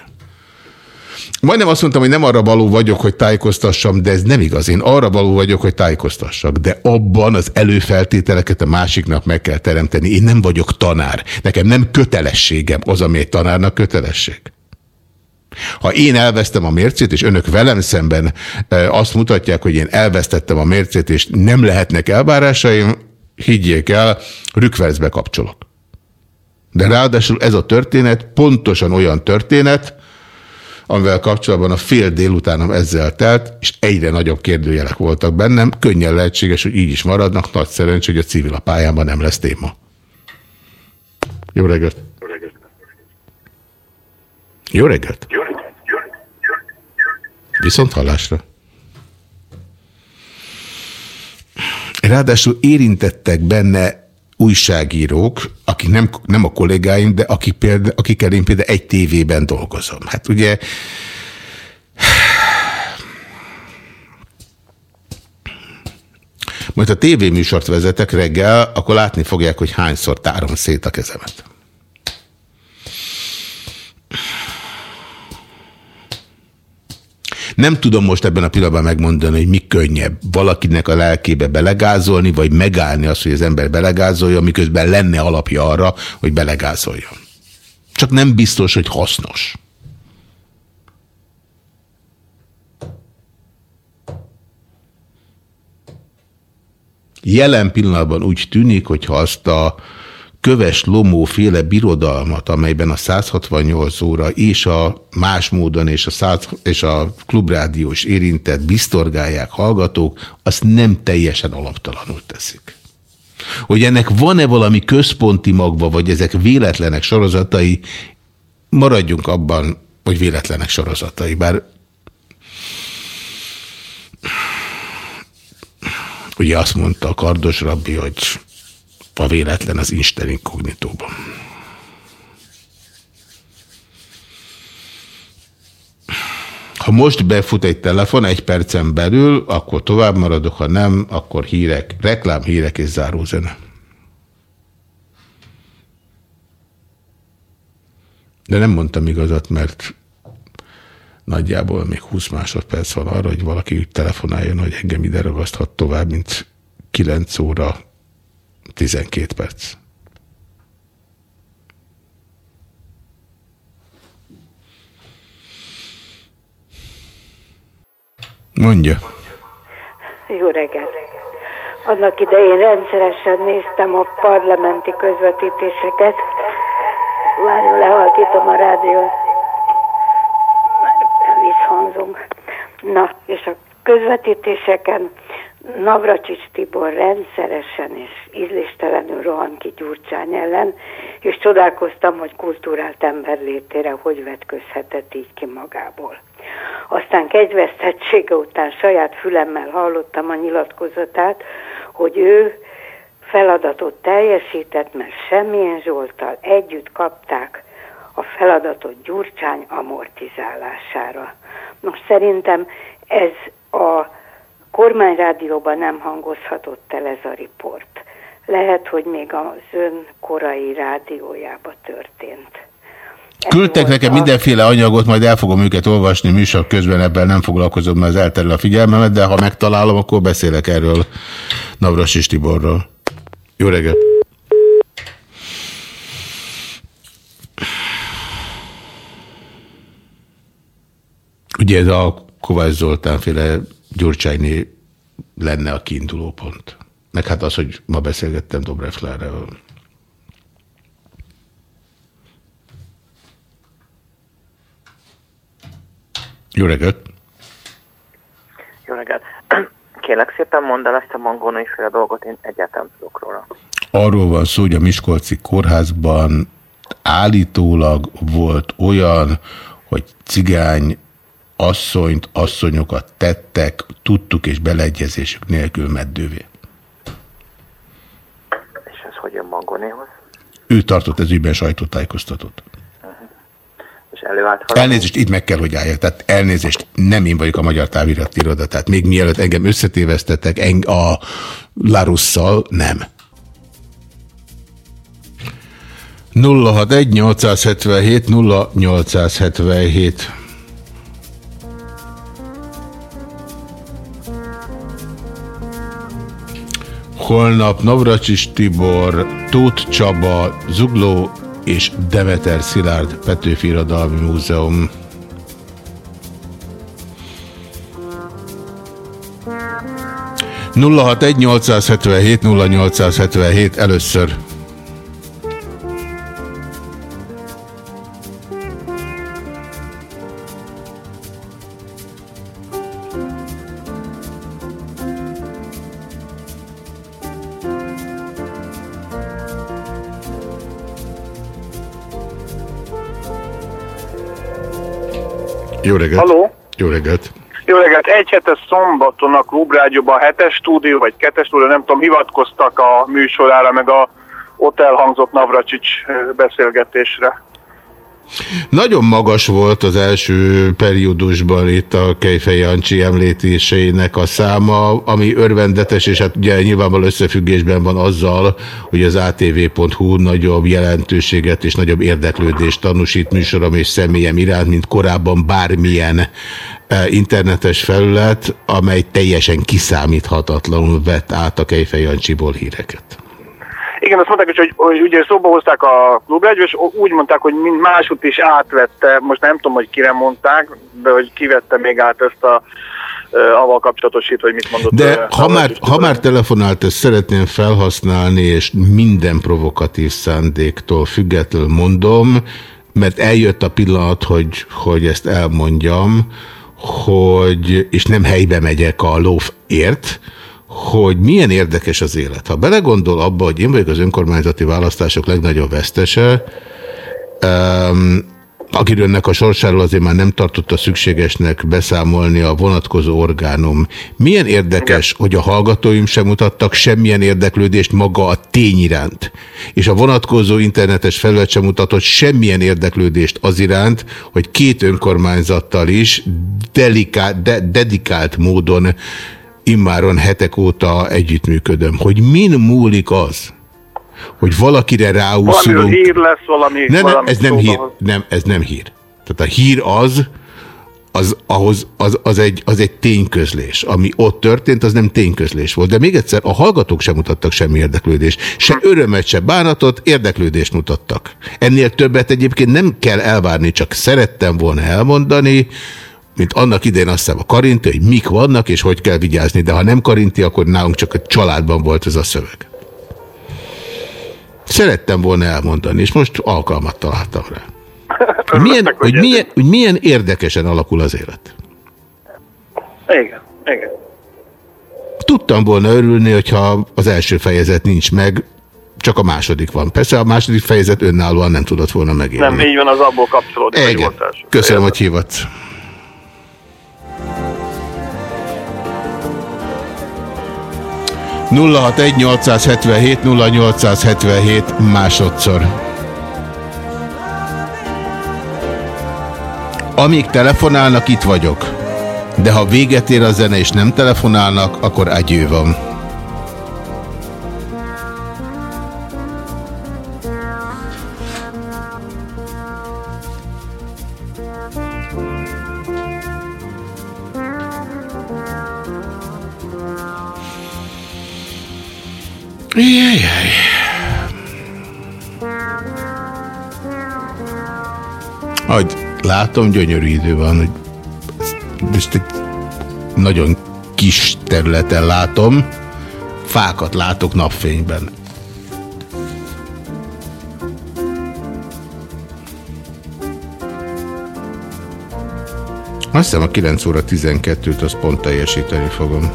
Majdnem azt mondtam, hogy nem arra való vagyok, hogy tájékoztassam, de ez nem igaz. Én arra való vagyok, hogy tájékoztassak. De abban az előfeltételeket a másiknak meg kell teremteni. Én nem vagyok tanár. Nekem nem kötelességem az, ami egy tanárnak kötelesség. Ha én elvesztem a mércét, és önök velem szemben e, azt mutatják, hogy én elvesztettem a mércét, és nem lehetnek elvárásaim, higgyék el, rükverzbe kapcsolok. De ráadásul ez a történet pontosan olyan történet, amivel kapcsolatban a fél délutánom ezzel telt, és egyre nagyobb kérdőjelek voltak bennem. Könnyen lehetséges, hogy így is maradnak. Nagy szerencs, hogy a civil a pályában nem lesz téma. Jó reggelt! Jó reggelt! Viszont hallásra! Ráadásul érintettek benne újságírók, akik nem, nem a kollégáim, de akik példa, akikkel én például egy tévében dolgozom. Hát ugye majd a tévéműsort vezetek reggel, akkor látni fogják, hogy hányszor tárom szét a kezemet. Nem tudom most ebben a pillanatban megmondani, hogy mi könnyebb valakinek a lelkébe belegázolni, vagy megállni azt, hogy az ember belegázolja, miközben lenne alapja arra, hogy belegázoljon. Csak nem biztos, hogy hasznos. Jelen pillanatban úgy tűnik, hogyha azt a köves lomó féle birodalmat, amelyben a 168 óra és a más módon és a, 100, és a klubrádiós érintett biztorgálják hallgatók, azt nem teljesen alaptalanul teszik. Hogy ennek van-e valami központi magva, vagy ezek véletlenek sorozatai, maradjunk abban, hogy véletlenek sorozatai, bár ugye azt mondta a kardos rabbi, hogy a véletlen az Isten inkognitóban. Ha most befut egy telefon egy percen belül, akkor tovább maradok, ha nem, akkor hírek, reklám, hírek és zárózene. De nem mondtam igazat, mert nagyjából még 20 másodperc van arra, hogy valaki telefonáljon, hogy engem ide ragaszthat tovább, mint 9 óra 12 perc. Mondja. Jó reggelt. Annak idején rendszeresen néztem a parlamenti közvetítéseket. Várjon, lehalkítom a rádiót. Visszhangzom. Na, és a közvetítéseken Navracsics Tibor rendszeresen és ízléstelenül rohan ki Gyurcsány ellen, és csodálkoztam, hogy kultúrált ember létére hogy vetközhetett így ki magából. Aztán kegyvesztettsége után saját fülemmel hallottam a nyilatkozatát, hogy ő feladatot teljesített, mert semmilyen Zsoltal együtt kapták a feladatot Gyurcsány amortizálására. Most szerintem ez a kormányrádióban nem hangozhatott el ez a riport. Lehet, hogy még az ön korai rádiójába történt. Küldtek nekem mindenféle anyagot, majd el fogom őket olvasni műsor közben, ebben nem foglalkozom, mert az elterül a figyelmemet, de ha megtalálom, akkor beszélek erről Navras és Tiborról. Jó reggelt! Ugye ez a Kovács Zoltán féle Gyurcsányné lenne a kiinduló pont. Meg hát az, hogy ma beszélgettem Dobrev Klárával. Jó reggelt! Jó reggelt! Kérlek szépen mondd el ezt a mangónai fél dolgot, én egyáltalán tudok róla. Arról van szó, hogy a Miskolci kórházban állítólag volt olyan, hogy cigány asszonyt, asszonyokat tettek, tudtuk és beleegyezésük nélkül meddővé. És ez hogy jön Mangonéhoz? Ő tartott ez ügyben sajtótájékoztatót. És előállt Elnézést, itt meg kell, hogy álljak. Tehát elnézést, nem én vagyok a Magyar Távirati Iroda. Tehát még mielőtt engem összetévesztettek eng a Larusszal, nem. 061 877 0877 Holnap Navracsis Tibor, Tóth Csaba, Zugló és Demeter Szilárd Petőfi Irodalmi Múzeum. nulla először. Jó reggelt! Halló? Jó reggelt! Jó reggelt! Egy hete szombaton a Klubrádióban a hetes stúdió, vagy kettes stúdió, nem tudom, hivatkoztak a műsorára, meg a ott elhangzott Navracsics beszélgetésre. Nagyon magas volt az első periódusban itt a Kejfej Jancsi említéseinek a száma, ami örvendetes, és hát ugye nyilvánvaló összefüggésben van azzal, hogy az ATV.hu nagyobb jelentőséget és nagyobb érdeklődést tanúsít műsorom és személyem iránt, mint korábban bármilyen eh, internetes felület, amely teljesen kiszámíthatatlanul vett át a Kejfej Jancsiból híreket. Igen, azt mondták, hogy, hogy ugye szóba hozták a klubrádió, és úgy mondták, hogy mind másút is átvette, most nem tudom, hogy kire mondták, de hogy kivette még át ezt a avval kapcsolatos hit, hogy mit mondott. De ha már, ha már telefonált, ezt szeretném felhasználni, és minden provokatív szándéktól függetlenül mondom, mert eljött a pillanat, hogy, hogy ezt elmondjam, hogy, és nem helybe megyek a lófért, hogy milyen érdekes az élet. Ha belegondol abba, hogy én vagyok az önkormányzati választások legnagyobb vesztese, um, akiről ennek a sorsáról azért már nem tartotta szükségesnek beszámolni a vonatkozó orgánum. Milyen érdekes, hogy a hallgatóim sem mutattak semmilyen érdeklődést maga a tény iránt, és a vonatkozó internetes felület sem mutatott semmilyen érdeklődést az iránt, hogy két önkormányzattal is deliká, de, dedikált módon immáron hetek óta együttműködöm. Hogy min múlik az, hogy valakire Valami ráúszulunk. hír lesz, valami... Nem, nem, valami ez nem hír. Nem, ez nem hír. Tehát a hír az, az, ahhoz, az, az, egy, az egy tényközlés. Ami ott történt, az nem tényközlés volt. De még egyszer, a hallgatók sem mutattak semmi érdeklődést. Se örömet, se bánatot, érdeklődést mutattak. Ennél többet egyébként nem kell elvárni, csak szerettem volna elmondani, mint annak idején azt hiszem a Karinti, hogy mik vannak, és hogy kell vigyázni. De ha nem Karinti, akkor nálunk csak a családban volt ez a szöveg. Szerettem volna elmondani, és most alkalmat találtam rá. Milyen, hogy, milyen, hogy milyen érdekesen alakul az élet. Igen, igen. Tudtam volna örülni, hogyha az első fejezet nincs meg, csak a második van. Persze a második fejezet önállóan nem tudott volna megélni. Nem, így van, az abból kapcsolódik. Igen. Köszönöm, hogy hívott. Nulla hat egy 877 0877 másodszor. Amíg telefonálnak, itt vagyok. De ha véget ér a zene és nem telefonálnak, akkor agyő van. Ahogy látom, gyönyörű idő van, hogy most egy nagyon kis területen látom, fákat látok napfényben. Azt hiszem a 9 óra 12-t azt pont teljesíteni fogom.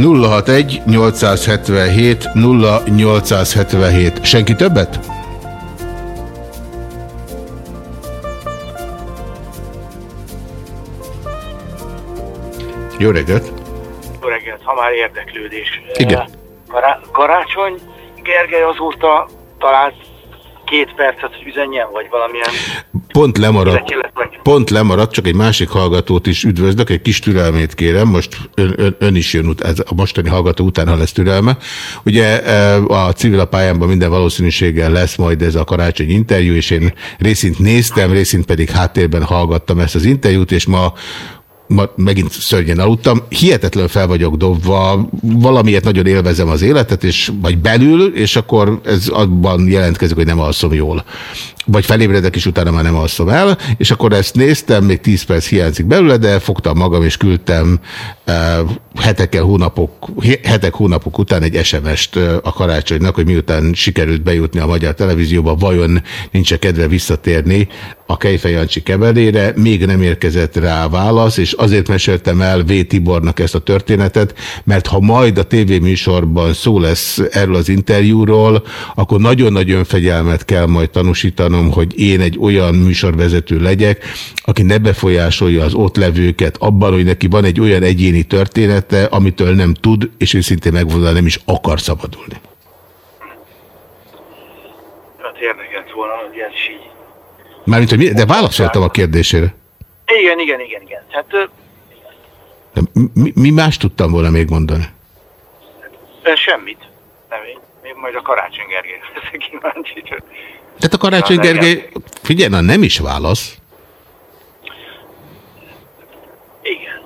Nulla hat egy 877 0877. Senki többet? Jó reggelt! Jó reggelt, ha már érdeklődés. Igen. Kará Karácsony Gergely azóta talált két percet, hogy üzenjen, vagy valamilyen... Pont lemaradt, pont lemaradt, csak egy másik hallgatót is üdvözlök, egy kis türelmét kérem, most ön, ön, ön is jön ez a mostani hallgató után, ha lesz türelme. Ugye e, a civil pályámban minden valószínűséggel lesz majd ez a karácsony interjú, és én részint néztem, részint pedig háttérben hallgattam ezt az interjút, és ma ma megint szörnyen aludtam, hihetetlen fel vagyok dobva, valamiért nagyon élvezem az életet, és vagy belül, és akkor ez abban jelentkezik, hogy nem alszom jól. Vagy felébredek, és utána már nem alszom el, és akkor ezt néztem, még 10 perc hiányzik belőle, de fogtam magam, és küldtem uh, hetekkel, hónapok, hetek, hónapok után egy SMS-t uh, a karácsonynak, hogy miután sikerült bejutni a magyar televízióba, vajon nincs -e kedve visszatérni a Kejfej Jancsi kebelére, még nem érkezett rá válasz, és azért meséltem el V. Tibornak ezt a történetet, mert ha majd a tévéműsorban szó lesz erről az interjúról, akkor nagyon-nagyon fegyelmet kell majd tanúsítanom, hogy én egy olyan műsorvezető legyek, aki ne befolyásolja az ott levőket abban, hogy neki van egy olyan egyéni története, amitől nem tud, és őszintén megmondani nem is akar szabadulni. Hát érdekelt volna, hogy ez így. Mármint, hogy mi, de válaszoltam a kérdésére. Igen, igen, igen, igen. Hát De mi, mi más tudtam volna még mondani? semmit. Nem, én, én majd a Karácsony Gergely kíváncsi. Tehát a Karácsony Na, Gergely, figyelj, na nem is válasz. Igen.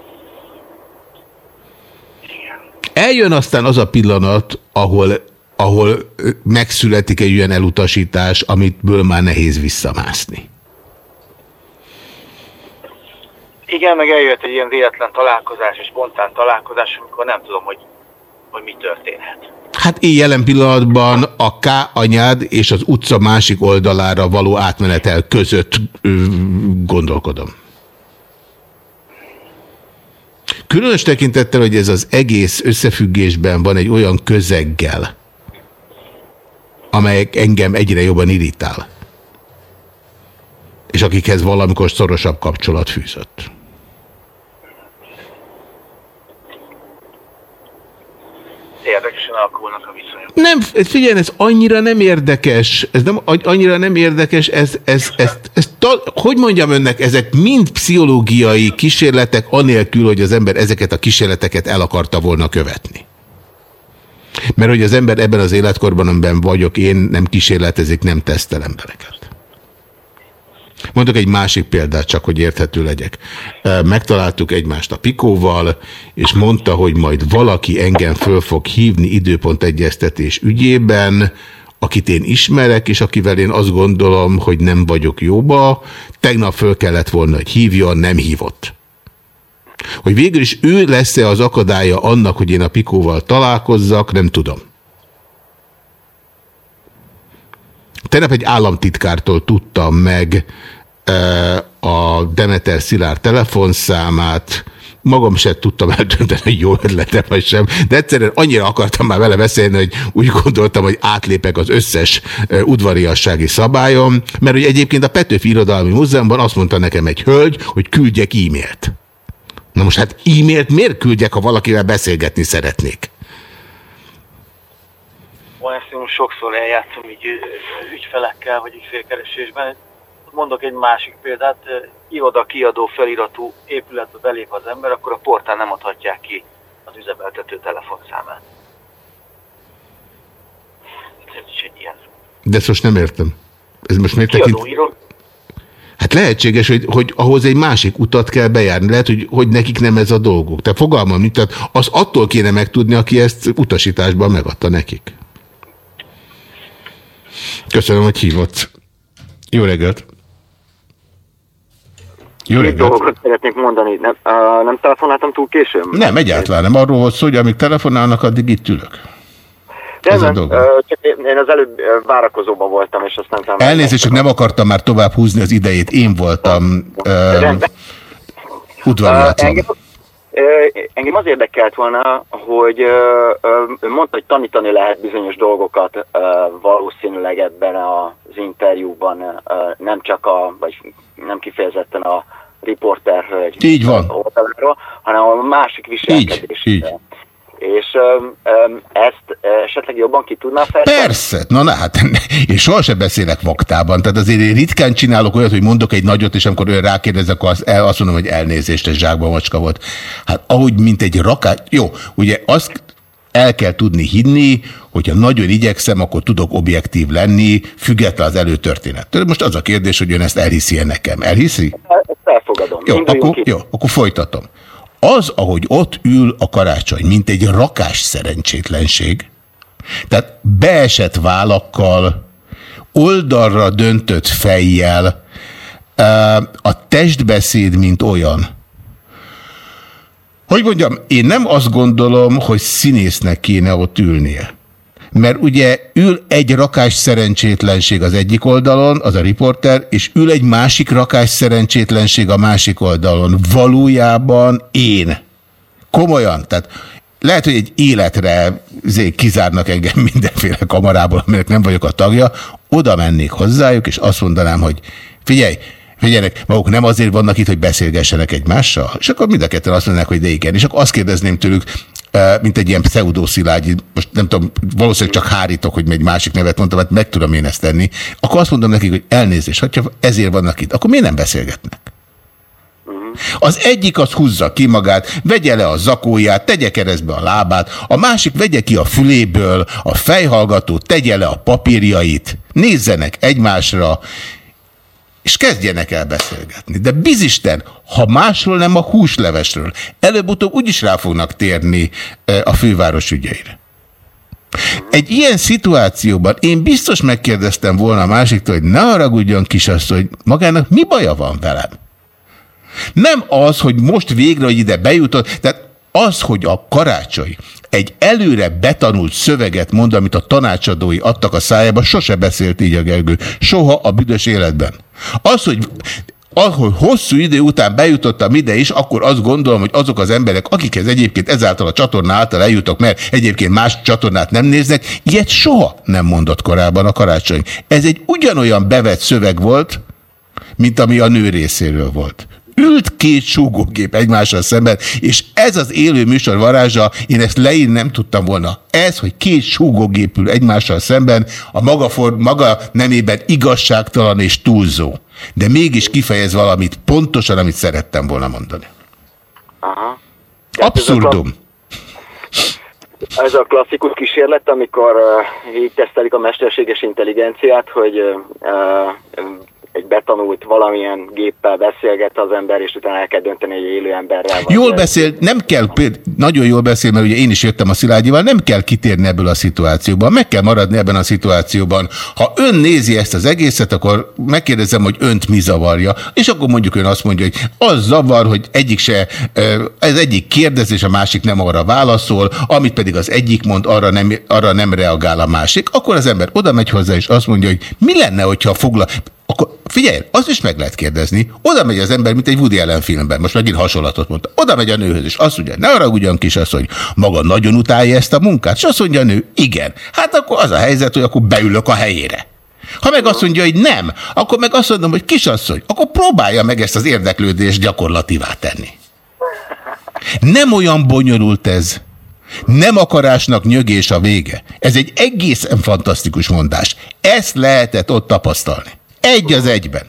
Eljön aztán az a pillanat, ahol, ahol megszületik egy olyan elutasítás, amitből már nehéz visszamászni. Igen, meg eljött egy ilyen véletlen találkozás és spontán találkozás, amikor nem tudom, hogy, hogy mi történhet. Hát én jelen pillanatban a K anyád és az utca másik oldalára való átmenetel között gondolkodom. Különös tekintettel, hogy ez az egész összefüggésben van egy olyan közeggel, amelyek engem egyre jobban irritál. És akikhez valamikor szorosabb kapcsolat fűzött. Érdekesen alakulnak a viszonyok. Nem, ez- figyelj, ez annyira nem érdekes, ez nem annyira nem érdekes, ez, ez, ez, ez, ta, hogy mondjam önnek, ezek mind pszichológiai kísérletek, anélkül, hogy az ember ezeket a kísérleteket el akarta volna követni. Mert hogy az ember ebben az életkorban, amiben vagyok, én nem kísérletezik, nem tesztel embereket. Mondok egy másik példát, csak hogy érthető legyek. Megtaláltuk egymást a Pikóval, és mondta, hogy majd valaki engem föl fog hívni időpontegyeztetés ügyében, akit én ismerek, és akivel én azt gondolom, hogy nem vagyok jóba. Tegnap föl kellett volna, hogy hívjon, nem hívott. Hogy végül is ő lesz-e az akadálya annak, hogy én a Pikóval találkozzak, nem tudom. Tegnap egy államtitkártól tudtam meg e, a Demeter Szilárd telefonszámát, magam sem tudtam eldönteni, hogy jó ötlete vagy sem, de egyszerűen annyira akartam már vele beszélni, hogy úgy gondoltam, hogy átlépek az összes udvariassági szabályom, mert hogy egyébként a Petőfi Irodalmi Múzeumban azt mondta nekem egy hölgy, hogy küldjek e-mailt. Na most hát e-mailt miért küldjek, ha valakivel beszélgetni szeretnék? Most sokszor eljátszom így ügyfelekkel, vagy ügyfélkeresésben. Mondok egy másik példát, iroda kiadó feliratú épületbe belép az ember, akkor a portán nem adhatják ki az üzemeltető telefonszámát. Ez is egy ilyen. De ezt most nem értem. Ez most miért tekint... Író, Hát lehetséges, hogy, hogy ahhoz egy másik utat kell bejárni. Lehet, hogy, hogy nekik nem ez a dolguk. Te fogalmam, nincs, tehát az attól kéne megtudni, aki ezt utasításban megadta nekik. Köszönöm, hogy hívott. Jó reggelt! Jó Két dolgot szeretnék mondani. Nem, uh, nem telefonáltam túl későn? Nem, egyáltalán nem. Arról volt szó, hogy amíg telefonálnak, addig itt ülök. De ez a nem, uh, csak én az előbb uh, várakozóban voltam, és aztán... talán- Elnézést, csak nem akartam már tovább húzni az idejét. Én voltam uh, udvariatlan. engem, ö, engem az érdekelt volna, hogy mondta, hogy tanítani lehet bizonyos dolgokat valószínűleg ebben az interjúban, nem csak a, vagy nem kifejezetten a riporter hölgy Így van. oldaláról, hanem a másik viselkedésre. így. És ö, ö, ezt esetleg jobban ki tudná fejteni? Persze, na, na hát én sohasem beszélek vaktában, tehát azért én ritkán csinálok olyat, hogy mondok egy nagyot, és amikor ő rákérdez, akkor azt, el, azt mondom, hogy elnézést, ez zsákba macska volt. Hát ahogy, mint egy rakát, jó, ugye azt el kell tudni hinni, hogyha nagyon igyekszem, akkor tudok objektív lenni, független az előtörténettől. Most az a kérdés, hogy ön ezt elhiszi -e nekem. Elhiszi? Ezt elfogadom. Jó, Induljunk akkor, ki. jó, akkor folytatom. Az, ahogy ott ül a karácsony, mint egy rakás szerencsétlenség, tehát beesett vállakkal, oldalra döntött fejjel, a testbeszéd, mint olyan. Hogy mondjam, én nem azt gondolom, hogy színésznek kéne ott ülnie. Mert ugye ül egy rakás szerencsétlenség az egyik oldalon, az a riporter, és ül egy másik rakás szerencsétlenség a másik oldalon. Valójában én. Komolyan. Tehát lehet, hogy egy életre kizárnak engem mindenféle kamarából, aminek nem vagyok a tagja, oda mennék hozzájuk, és azt mondanám, hogy figyelj, Figyeljenek, maguk nem azért vannak itt, hogy beszélgessenek egymással? És akkor mind a ketten azt mondanak, hogy de igen. És akkor azt kérdezném tőlük, mint egy ilyen pseudoszilágyi, most nem tudom, valószínűleg csak hárítok, hogy egy másik nevet mondtam, hát meg tudom én ezt tenni. Akkor azt mondom nekik, hogy elnézést, hogyha ezért vannak itt, akkor miért nem beszélgetnek? Az egyik az húzza ki magát, vegye le a zakóját, tegye keresztbe a lábát, a másik vegye ki a füléből, a fejhallgatót, tegye le a papírjait, nézzenek egymásra, és kezdjenek el beszélgetni. De bizisten, ha másról nem a húslevesről, előbb-utóbb úgyis rá fognak térni eh, a főváros ügyeire. Egy ilyen szituációban én biztos megkérdeztem volna a másiktól, hogy ne haragudjon kisasszony, magának mi baja van velem? Nem az, hogy most végre, hogy ide bejutott, tehát az, hogy a karácsony egy előre betanult szöveget mond, amit a tanácsadói adtak a szájába, sose beszélt így a Gergő. Soha a büdös életben. Az, hogy ahol hosszú idő után bejutottam ide is, akkor azt gondolom, hogy azok az emberek, akikhez egyébként ezáltal a csatorna által eljutok, mert egyébként más csatornát nem néznek, ilyet soha nem mondott korábban a karácsony. Ez egy ugyanolyan bevett szöveg volt, mint ami a nő részéről volt. Ült két súgógép egymással szemben, és ez az élő műsor varázsa, én ezt leírni nem tudtam volna. Ez, hogy két súgógép ül egymással szemben, a maga, for, maga nemében igazságtalan és túlzó. De mégis kifejez valamit pontosan, amit szerettem volna mondani. Aha. Abszurdum. Ez a klasszikus kísérlet, amikor uh, így tesztelik a mesterséges intelligenciát, hogy uh, egy betanult valamilyen géppel beszélget az ember, és utána el kell dönteni, hogy élő emberrel. Jól beszél, nem kell, nagyon jól beszél, mert ugye én is jöttem a Szilágyival, nem kell kitérni ebből a szituációban, meg kell maradni ebben a szituációban. Ha ön nézi ezt az egészet, akkor megkérdezem, hogy önt mi zavarja, és akkor mondjuk ön azt mondja, hogy az zavar, hogy egyik se, ez egyik kérdez, és a másik nem arra válaszol, amit pedig az egyik mond, arra nem, arra nem reagál a másik, akkor az ember oda megy hozzá, és azt mondja, hogy mi lenne, hogyha foglal... Akkor figyelj, azt is meg lehet kérdezni. Oda megy az ember, mint egy Woody Allen filmben. Most megint hasonlatot mondta. Oda megy a nőhöz, és azt mondja, ne arra ugyan kis az, hogy maga nagyon utálja ezt a munkát. És azt mondja a nő, igen. Hát akkor az a helyzet, hogy akkor beülök a helyére. Ha meg azt mondja, hogy nem, akkor meg azt mondom, hogy kisasszony, akkor próbálja meg ezt az érdeklődést gyakorlativá tenni. Nem olyan bonyolult ez. Nem akarásnak nyögés a vége. Ez egy egészen fantasztikus mondás. Ezt lehetett ott tapasztalni. Egy az egyben.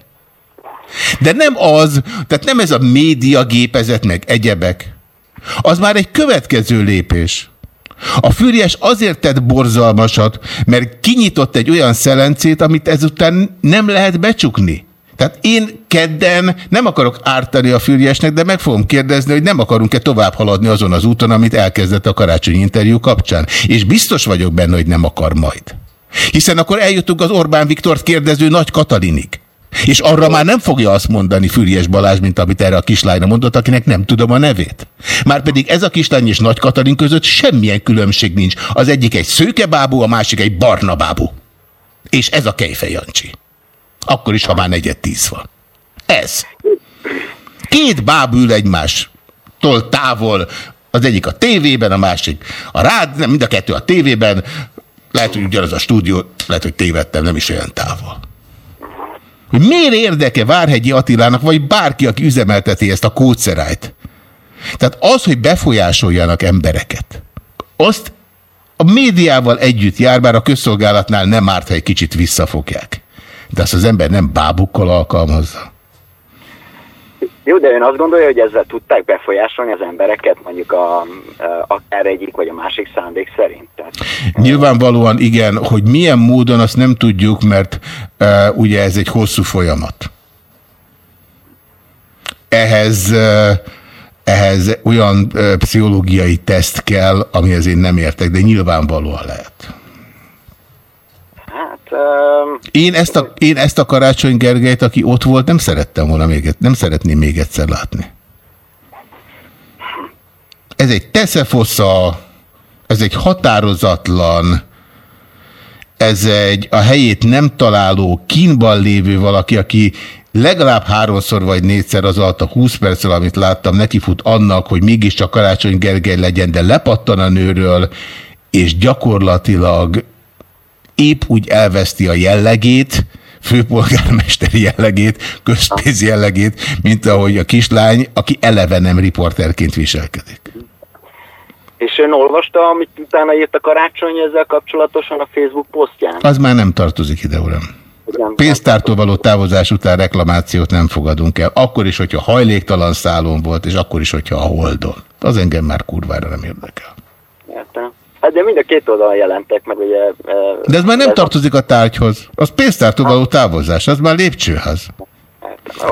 De nem az, tehát nem ez a média gépezet meg egyebek. Az már egy következő lépés. A Fűries azért tett borzalmasat, mert kinyitott egy olyan szelencét, amit ezután nem lehet becsukni. Tehát én kedden nem akarok ártani a Fűriesnek, de meg fogom kérdezni, hogy nem akarunk-e tovább haladni azon az úton, amit elkezdett a karácsonyi interjú kapcsán. És biztos vagyok benne, hogy nem akar majd. Hiszen akkor eljutunk az Orbán Viktort kérdező Nagy Katalinig. És arra már nem fogja azt mondani Füriyes Balázs, mint amit erre a kislányra mondott, akinek nem tudom a nevét. Márpedig ez a kislány és Nagy Katalin között semmilyen különbség nincs. Az egyik egy szőke bábú, a másik egy barna bábú. És ez a Kejfej Jancsi. Akkor is, ha már negyed tíz van. Ez. Két bábú ül egymástól távol, az egyik a tévében, a másik a rád, nem, mind a kettő a tévében, lehet, hogy ugyanaz a stúdió, lehet, hogy tévedtem, nem is olyan távol. Hogy miért érdeke Várhegyi Attilának, vagy bárki, aki üzemelteti ezt a kódszerájt? Tehát az, hogy befolyásoljanak embereket, azt a médiával együtt jár, bár a közszolgálatnál nem árt, ha egy kicsit visszafogják. De azt az ember nem bábukkal alkalmazza. Jó, de ön azt gondolja, hogy ezzel tudták befolyásolni az embereket, mondjuk a, a, akár egyik vagy a másik szándék szerint? Tehát, Nyilvánvalóan igen, hogy milyen módon azt nem tudjuk, mert uh, ugye ez egy hosszú folyamat. ehhez, eh, ehhez olyan eh, pszichológiai teszt kell, amihez én nem értek, de nyilvánvalóan lehet. Én ezt, a, én ezt a Karácsony Gergelyt, aki ott volt, nem szerettem volna még, nem szeretném még egyszer látni. Ez egy teszefosza, ez egy határozatlan, ez egy a helyét nem találó, kínban lévő valaki, aki legalább háromszor vagy négyszer az alatt a 20 perccel, amit láttam, nekifut annak, hogy mégiscsak Karácsony Gergely legyen, de lepattan a nőről, és gyakorlatilag épp úgy elveszti a jellegét, főpolgármesteri jellegét, közpénz jellegét, mint ahogy a kislány, aki eleve nem riporterként viselkedik. és ön olvasta, amit utána írt a karácsony ezzel kapcsolatosan a Facebook posztján? Az már nem tartozik ide, uram. Pénztártól való távozás után reklamációt nem fogadunk el. Akkor is, hogyha hajléktalan szálon volt, és akkor is, hogyha a holdon. Az engem már kurvára nem érdekel. Értem. Hát de mind a két oldalon jelentek meg, ugye... e, De ez már nem ez- tartozik a tárgyhoz. Az pénztártól való távozás, az már lépcsőház.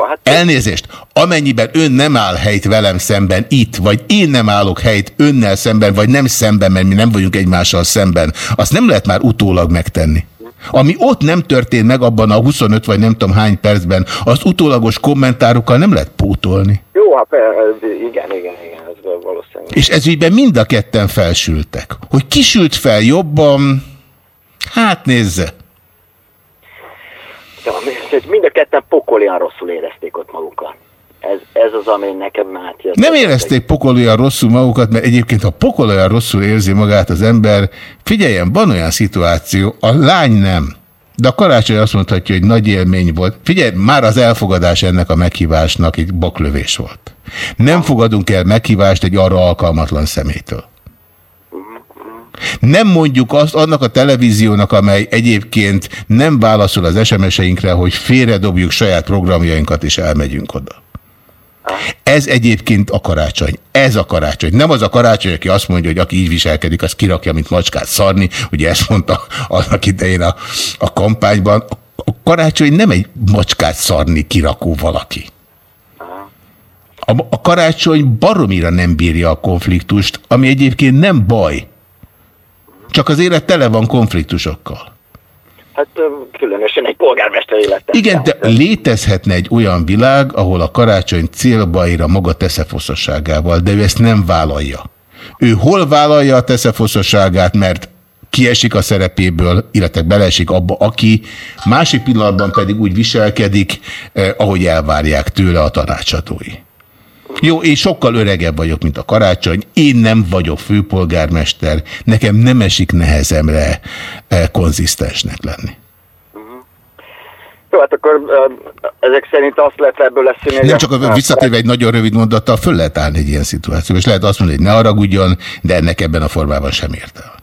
Hát Elnézést, amennyiben ön nem áll helyt velem szemben itt, vagy én nem állok helyt önnel szemben, vagy nem szemben, mert mi nem vagyunk egymással szemben, azt nem lehet már utólag megtenni. Ami ott nem történt meg abban a 25 vagy nem tudom hány percben, az utólagos kommentárokkal nem lehet pótolni. Jó, hát e, igen, igen, igen, ez valószínű. És ez ügyben mind a ketten felsültek. Hogy kisült fel jobban, hát nézze. Ja, mi- mind a ketten pokolian rosszul érezték ott magukat. Ez, ez az, ami nekem már jött. Nem érezték pokol olyan rosszul magukat, mert egyébként, ha pokol olyan rosszul érzi magát az ember, figyeljen, van olyan szituáció, a lány nem. De a karácsony azt mondhatja, hogy nagy élmény volt. Figyelj, már az elfogadás ennek a meghívásnak egy boklövés volt. Nem fogadunk el meghívást egy arra alkalmatlan szemétől. Nem mondjuk azt annak a televíziónak, amely egyébként nem válaszol az SMS-einkre, hogy félredobjuk saját programjainkat és elmegyünk oda. Ez egyébként a karácsony. Ez a karácsony. Nem az a karácsony, aki azt mondja, hogy aki így viselkedik, az kirakja, mint macskát szarni. Ugye ezt mondta annak idején a, a kampányban. A karácsony nem egy macskát szarni kirakó valaki. A, a karácsony baromira nem bírja a konfliktust, ami egyébként nem baj. Csak az élet tele van konfliktusokkal. Hát különösen egy polgármester élete. Igen, de létezhetne egy olyan világ, ahol a karácsony célba ér a maga teszefoszosságával, de ő ezt nem vállalja. Ő hol vállalja a teszefoszosságát, mert kiesik a szerepéből, illetve beleesik abba, aki másik pillanatban pedig úgy viselkedik, eh, ahogy elvárják tőle a tanácsadói. Jó, én sokkal öregebb vagyok, mint a karácsony, én nem vagyok főpolgármester, nekem nem esik nehezemre eh, konzisztensnek lenni. Jó, hát akkor ezek szerint azt lehet ebből leszűrni, hogy Nem csak a visszatérve egy nagyon rövid mondattal, föl lehet állni egy ilyen szituáció, és lehet azt mondani, hogy ne haragudjon, de ennek ebben a formában sem érte.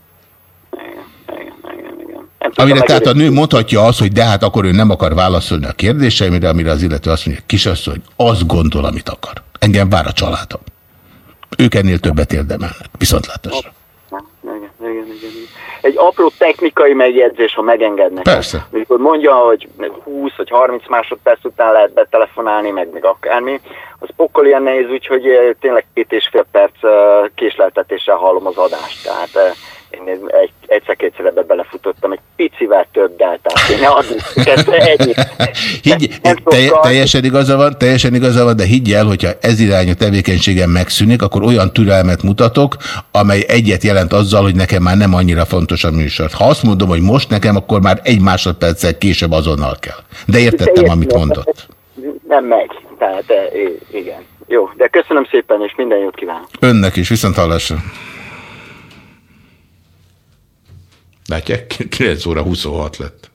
Amire tehát a nő mondhatja azt, hogy de hát akkor ő nem akar válaszolni a kérdéseimre, amire az illető azt mondja, kisasszony, azt gondol, amit akar. Engem vár a családom. Ők ennél többet érdemelnek. Viszontlátásra. Igen, igen, igen, igen. Egy apró technikai megjegyzés, ha megengednek. Persze. Amikor mondja, hogy 20 vagy 30 másodperc után lehet betelefonálni, meg még akármi, az pokol ilyen nehéz, úgyhogy eh, tényleg két és fél perc eh, késleltetéssel hallom az adást. Tehát eh, én egy, egyszer-kétszer ebbe belefutottam, egy picivel többel, tehát én ne adnék ezt ennyi. Higgy, telje, teljesen igaza van, teljesen igaza van, de higgy el, hogyha ez irányú tevékenységem megszűnik, akkor olyan türelmet mutatok, amely egyet jelent azzal, hogy nekem már nem annyira fontos a műsor. Ha azt mondom, hogy most nekem, akkor már egy másodperccel később azonnal kell. De értettem, amit mondott. Nem megy, tehát eh, igen. Jó, de köszönöm szépen, és minden jót kívánok. Önnek is, viszont hallásra. Látják, 9 óra 26 lett.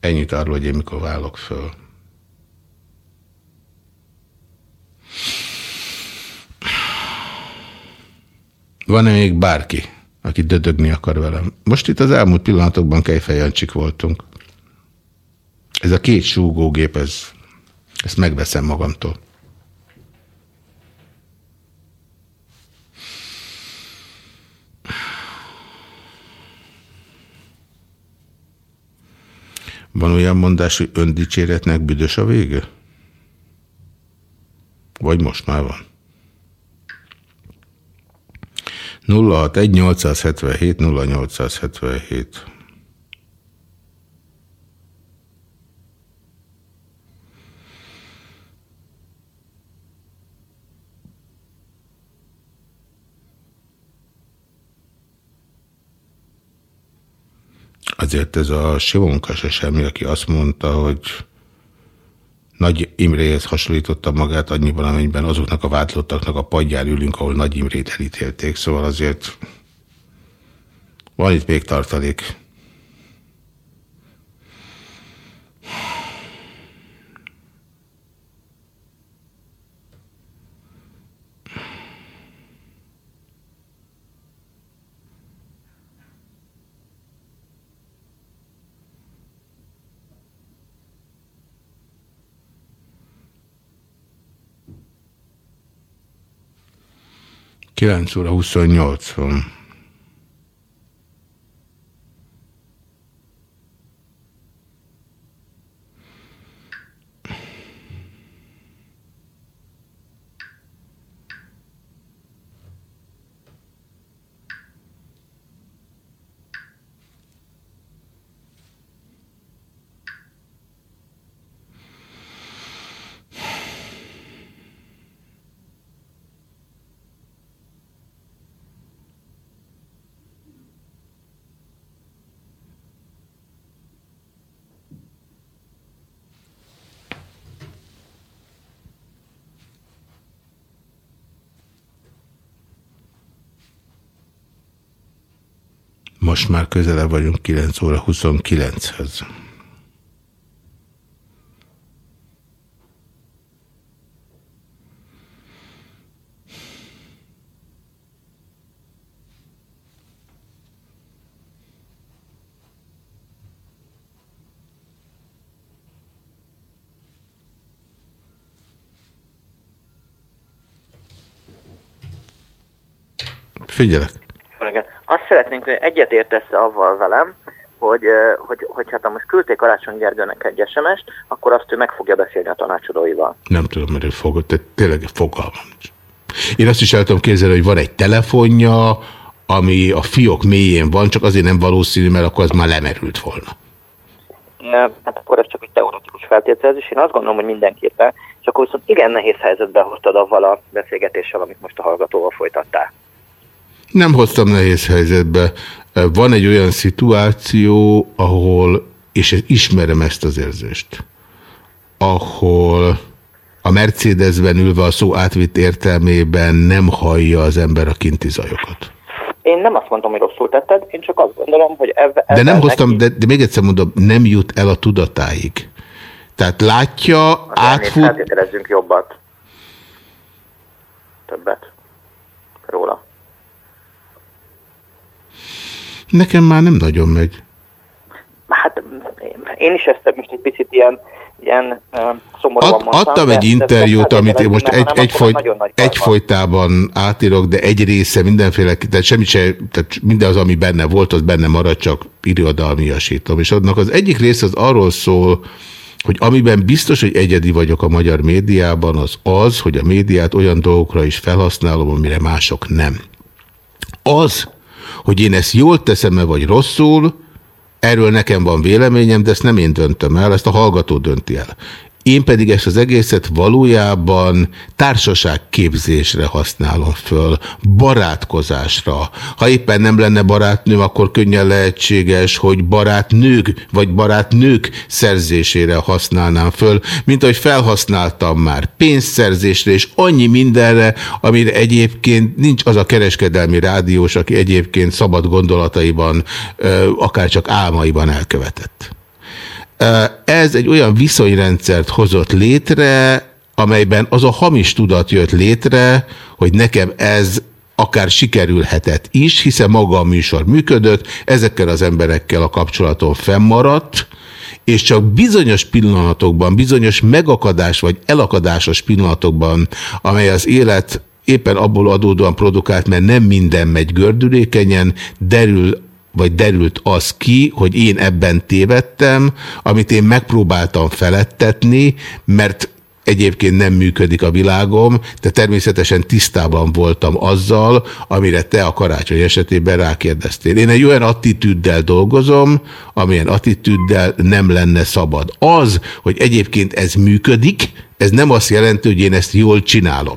Ennyit arról, hogy én mikor válok föl. Van-e még bárki, aki dödögni akar velem? Most itt az elmúlt pillanatokban Kejfejancsik voltunk. Ez a két súgógép, ez, ezt megveszem magamtól. Van olyan mondás, hogy öndicséretnek büdös a vége? Vagy most már van. 061 877 0877 Azért ez a Simonka se semmi, aki azt mondta, hogy Nagy Imréhez hasonlította magát annyiban, amennyiben azoknak a vádlottaknak a padján ülünk, ahol Nagy Imrét elítélték. Szóval azért van itt még tartalék. Kilenc óra 28 van. Most már közelebb vagyunk 9 óra 29-hez. Figyelek. Azt szeretnénk, hogy egyet értesz avval velem, hogy, hogy, hogy hát ha most küldték Karácsony Gergőnek egy SMS-t, akkor azt ő meg fogja beszélni a tanácsadóival. Nem tudom, mert ő fogod, tehát tényleg fogalmam. Én azt is el tudom képzelni, hogy van egy telefonja, ami a fiók mélyén van, csak azért nem valószínű, mert akkor az már lemerült volna. Ö, Hát akkor ez csak egy teoretikus feltételezés. Én azt gondolom, hogy mindenképpen, és akkor viszont igen nehéz helyzetbe hoztad avval a beszélgetéssel, amit most a hallgatóval folytattál. Nem hoztam nehéz helyzetbe. Van egy olyan szituáció, ahol, és ismerem ezt az érzést, ahol a Mercedesben ülve a szó átvitt értelmében nem hallja az ember a kinti zajokat. Én nem azt mondtam, hogy rosszul tetted, én csak azt gondolom, hogy ebbe, De nem hoztam, de, de még egyszer mondom, nem jut el a tudatáig. Tehát látja, átfut, Feltételezzünk jobbat. Többet. Róla. Nekem már nem nagyon megy. Hát én is ezt most egy picit ilyen, ilyen szomorúan Ad, mondtam. adtam egy interjút, amit én most egy, hanem egy, akkor foly, nagyon nagy baj van. egyfolytában átírok, de egy része mindenféle, tehát semmit se, tehát minden az, ami benne volt, az benne marad, csak irodalmiasítom. És annak az egyik része az arról szól, hogy amiben biztos, hogy egyedi vagyok a magyar médiában, az az, hogy a médiát olyan dolgokra is felhasználom, amire mások nem. Az, hogy én ezt jól teszem-e vagy rosszul, erről nekem van véleményem, de ezt nem én döntöm el, ezt a hallgató dönti el. Én pedig ezt az egészet valójában társaságképzésre használom föl, barátkozásra. Ha éppen nem lenne barátnőm, akkor könnyen lehetséges, hogy barátnők vagy barátnők szerzésére használnám föl, mint ahogy felhasználtam már pénzszerzésre és annyi mindenre, amire egyébként nincs az a kereskedelmi rádiós, aki egyébként szabad gondolataiban, akár csak álmaiban elkövetett. Ez egy olyan viszonyrendszert hozott létre, amelyben az a hamis tudat jött létre, hogy nekem ez akár sikerülhetett is, hiszen maga a műsor működött, ezekkel az emberekkel a kapcsolatom fennmaradt, és csak bizonyos pillanatokban, bizonyos megakadás vagy elakadásos pillanatokban, amely az élet éppen abból adódóan produkált, mert nem minden megy gördülékenyen, derül vagy derült az ki, hogy én ebben tévedtem, amit én megpróbáltam felettetni, mert egyébként nem működik a világom, de természetesen tisztában voltam azzal, amire te a karácsony esetében rákérdeztél. Én egy olyan attitűddel dolgozom, amilyen attitűddel nem lenne szabad. Az, hogy egyébként ez működik, ez nem azt jelenti, hogy én ezt jól csinálom.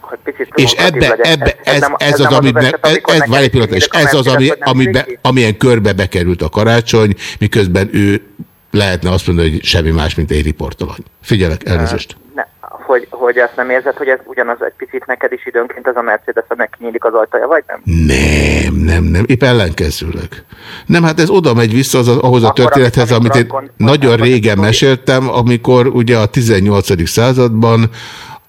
Hogy picit És ebbe, legyen. ebbe, ez, nem- ez, nem az, amit, az eset, ez, ez, várj pillanat, és a ez az, ami, amiben, nyílik? amilyen körbe bekerült a karácsony, miközben ő lehetne azt mondani, hogy semmi más, mint egy riportalany. Figyelek, elnézést. Ne, hogy, hogy azt nem érzed, hogy ez ugyanaz egy picit neked is időnként az a Mercedes, aminek kinyílik az ajtaja, vagy nem? Nem, nem, nem, épp ellenkezőleg. Nem, hát ez oda megy vissza az, ahhoz a Akkor, történethez, amikor amit én nagyon régen meséltem, amikor ugye a 18. században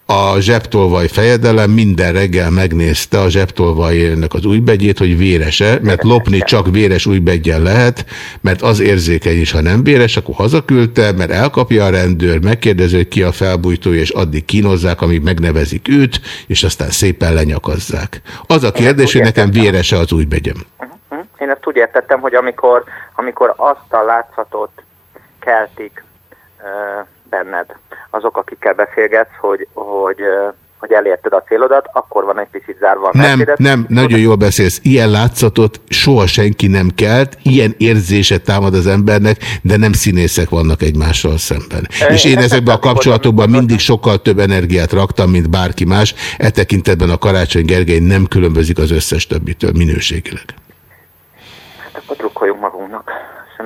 a zsebtolvaj fejedelem minden reggel megnézte a zsebtolvajének az újbegyét, hogy vérese, mert lopni csak véres újbegyen lehet, mert az érzékeny is, ha nem véres, akkor hazaküldte, mert elkapja a rendőr, megkérdezi, hogy ki a felbújtója, és addig kínozzák, amíg megnevezik őt, és aztán szépen lenyakazzák. Az a kérdés, hogy nekem vérese az újbegyem. Hm? Én ezt úgy értettem, hogy amikor, amikor azt a látszatot keltik benned, azok, akikkel beszélgetsz, hogy, hogy, hogy elérted a célodat, akkor van egy picit zárva a Nem, Mercedes. nem, nagyon jól beszélsz. Ilyen látszatot soha senki nem kelt, ilyen érzése támad az embernek, de nem színészek vannak egymással szemben. Ö, És én én ezekben a kapcsolatokban mindig sokkal több energiát raktam, mint bárki más. E tekintetben a Karácsony Gergely nem különbözik az összes többitől minőségileg. Hát akkor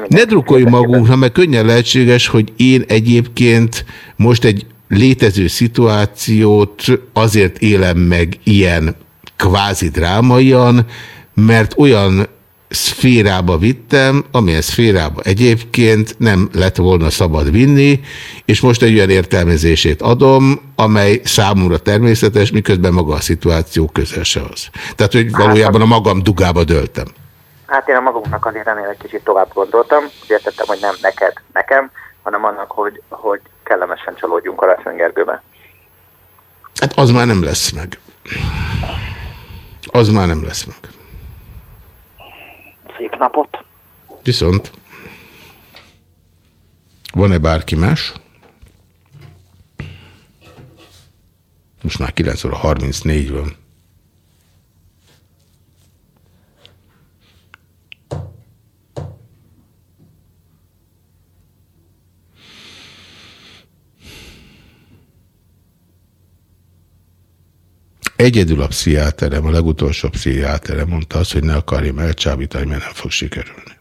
Ne drukkoljunk magunkra, mert könnyen lehetséges, hogy én egyébként most egy létező szituációt azért élem meg ilyen kvázi drámaian, mert olyan szférába vittem, amilyen szférába egyébként nem lett volna szabad vinni, és most egy olyan értelmezését adom, amely számomra természetes, miközben maga a szituáció közel se az. Tehát, hogy valójában a magam dugába döltem. Hát én a magunknak azért ennél egy kicsit tovább gondoltam. Értettem, hogy nem neked, nekem, hanem annak, hogy, hogy kellemesen csalódjunk Karácsony Gergőbe. Hát az már nem lesz meg. Az már nem lesz meg. Szép napot! Viszont van-e bárki más? Most már 9 óra 34 van. Egyedül a pszichiáterem, a legutolsó pszichiáterem mondta azt, hogy ne akarjam elcsábítani, mert nem fog sikerülni.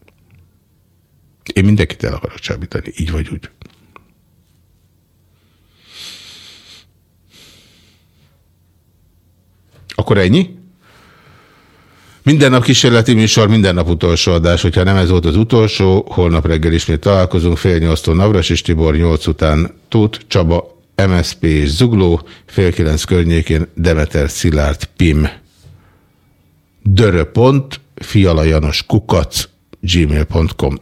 Én mindenkit el akarok csábítani, így vagy úgy. Akkor ennyi? Minden nap kísérleti műsor, minden nap utolsó adás. Hogyha nem ez volt az utolsó, holnap reggel ismét találkozunk. Fél nyolctól Navras és Tibor, nyolc után Tóth, Csaba, MSP és Zugló, fél kilenc környékén Demeter Szilárd Pim. Dörö.fialajanos kukac gmail.com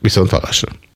Viszont hallásra.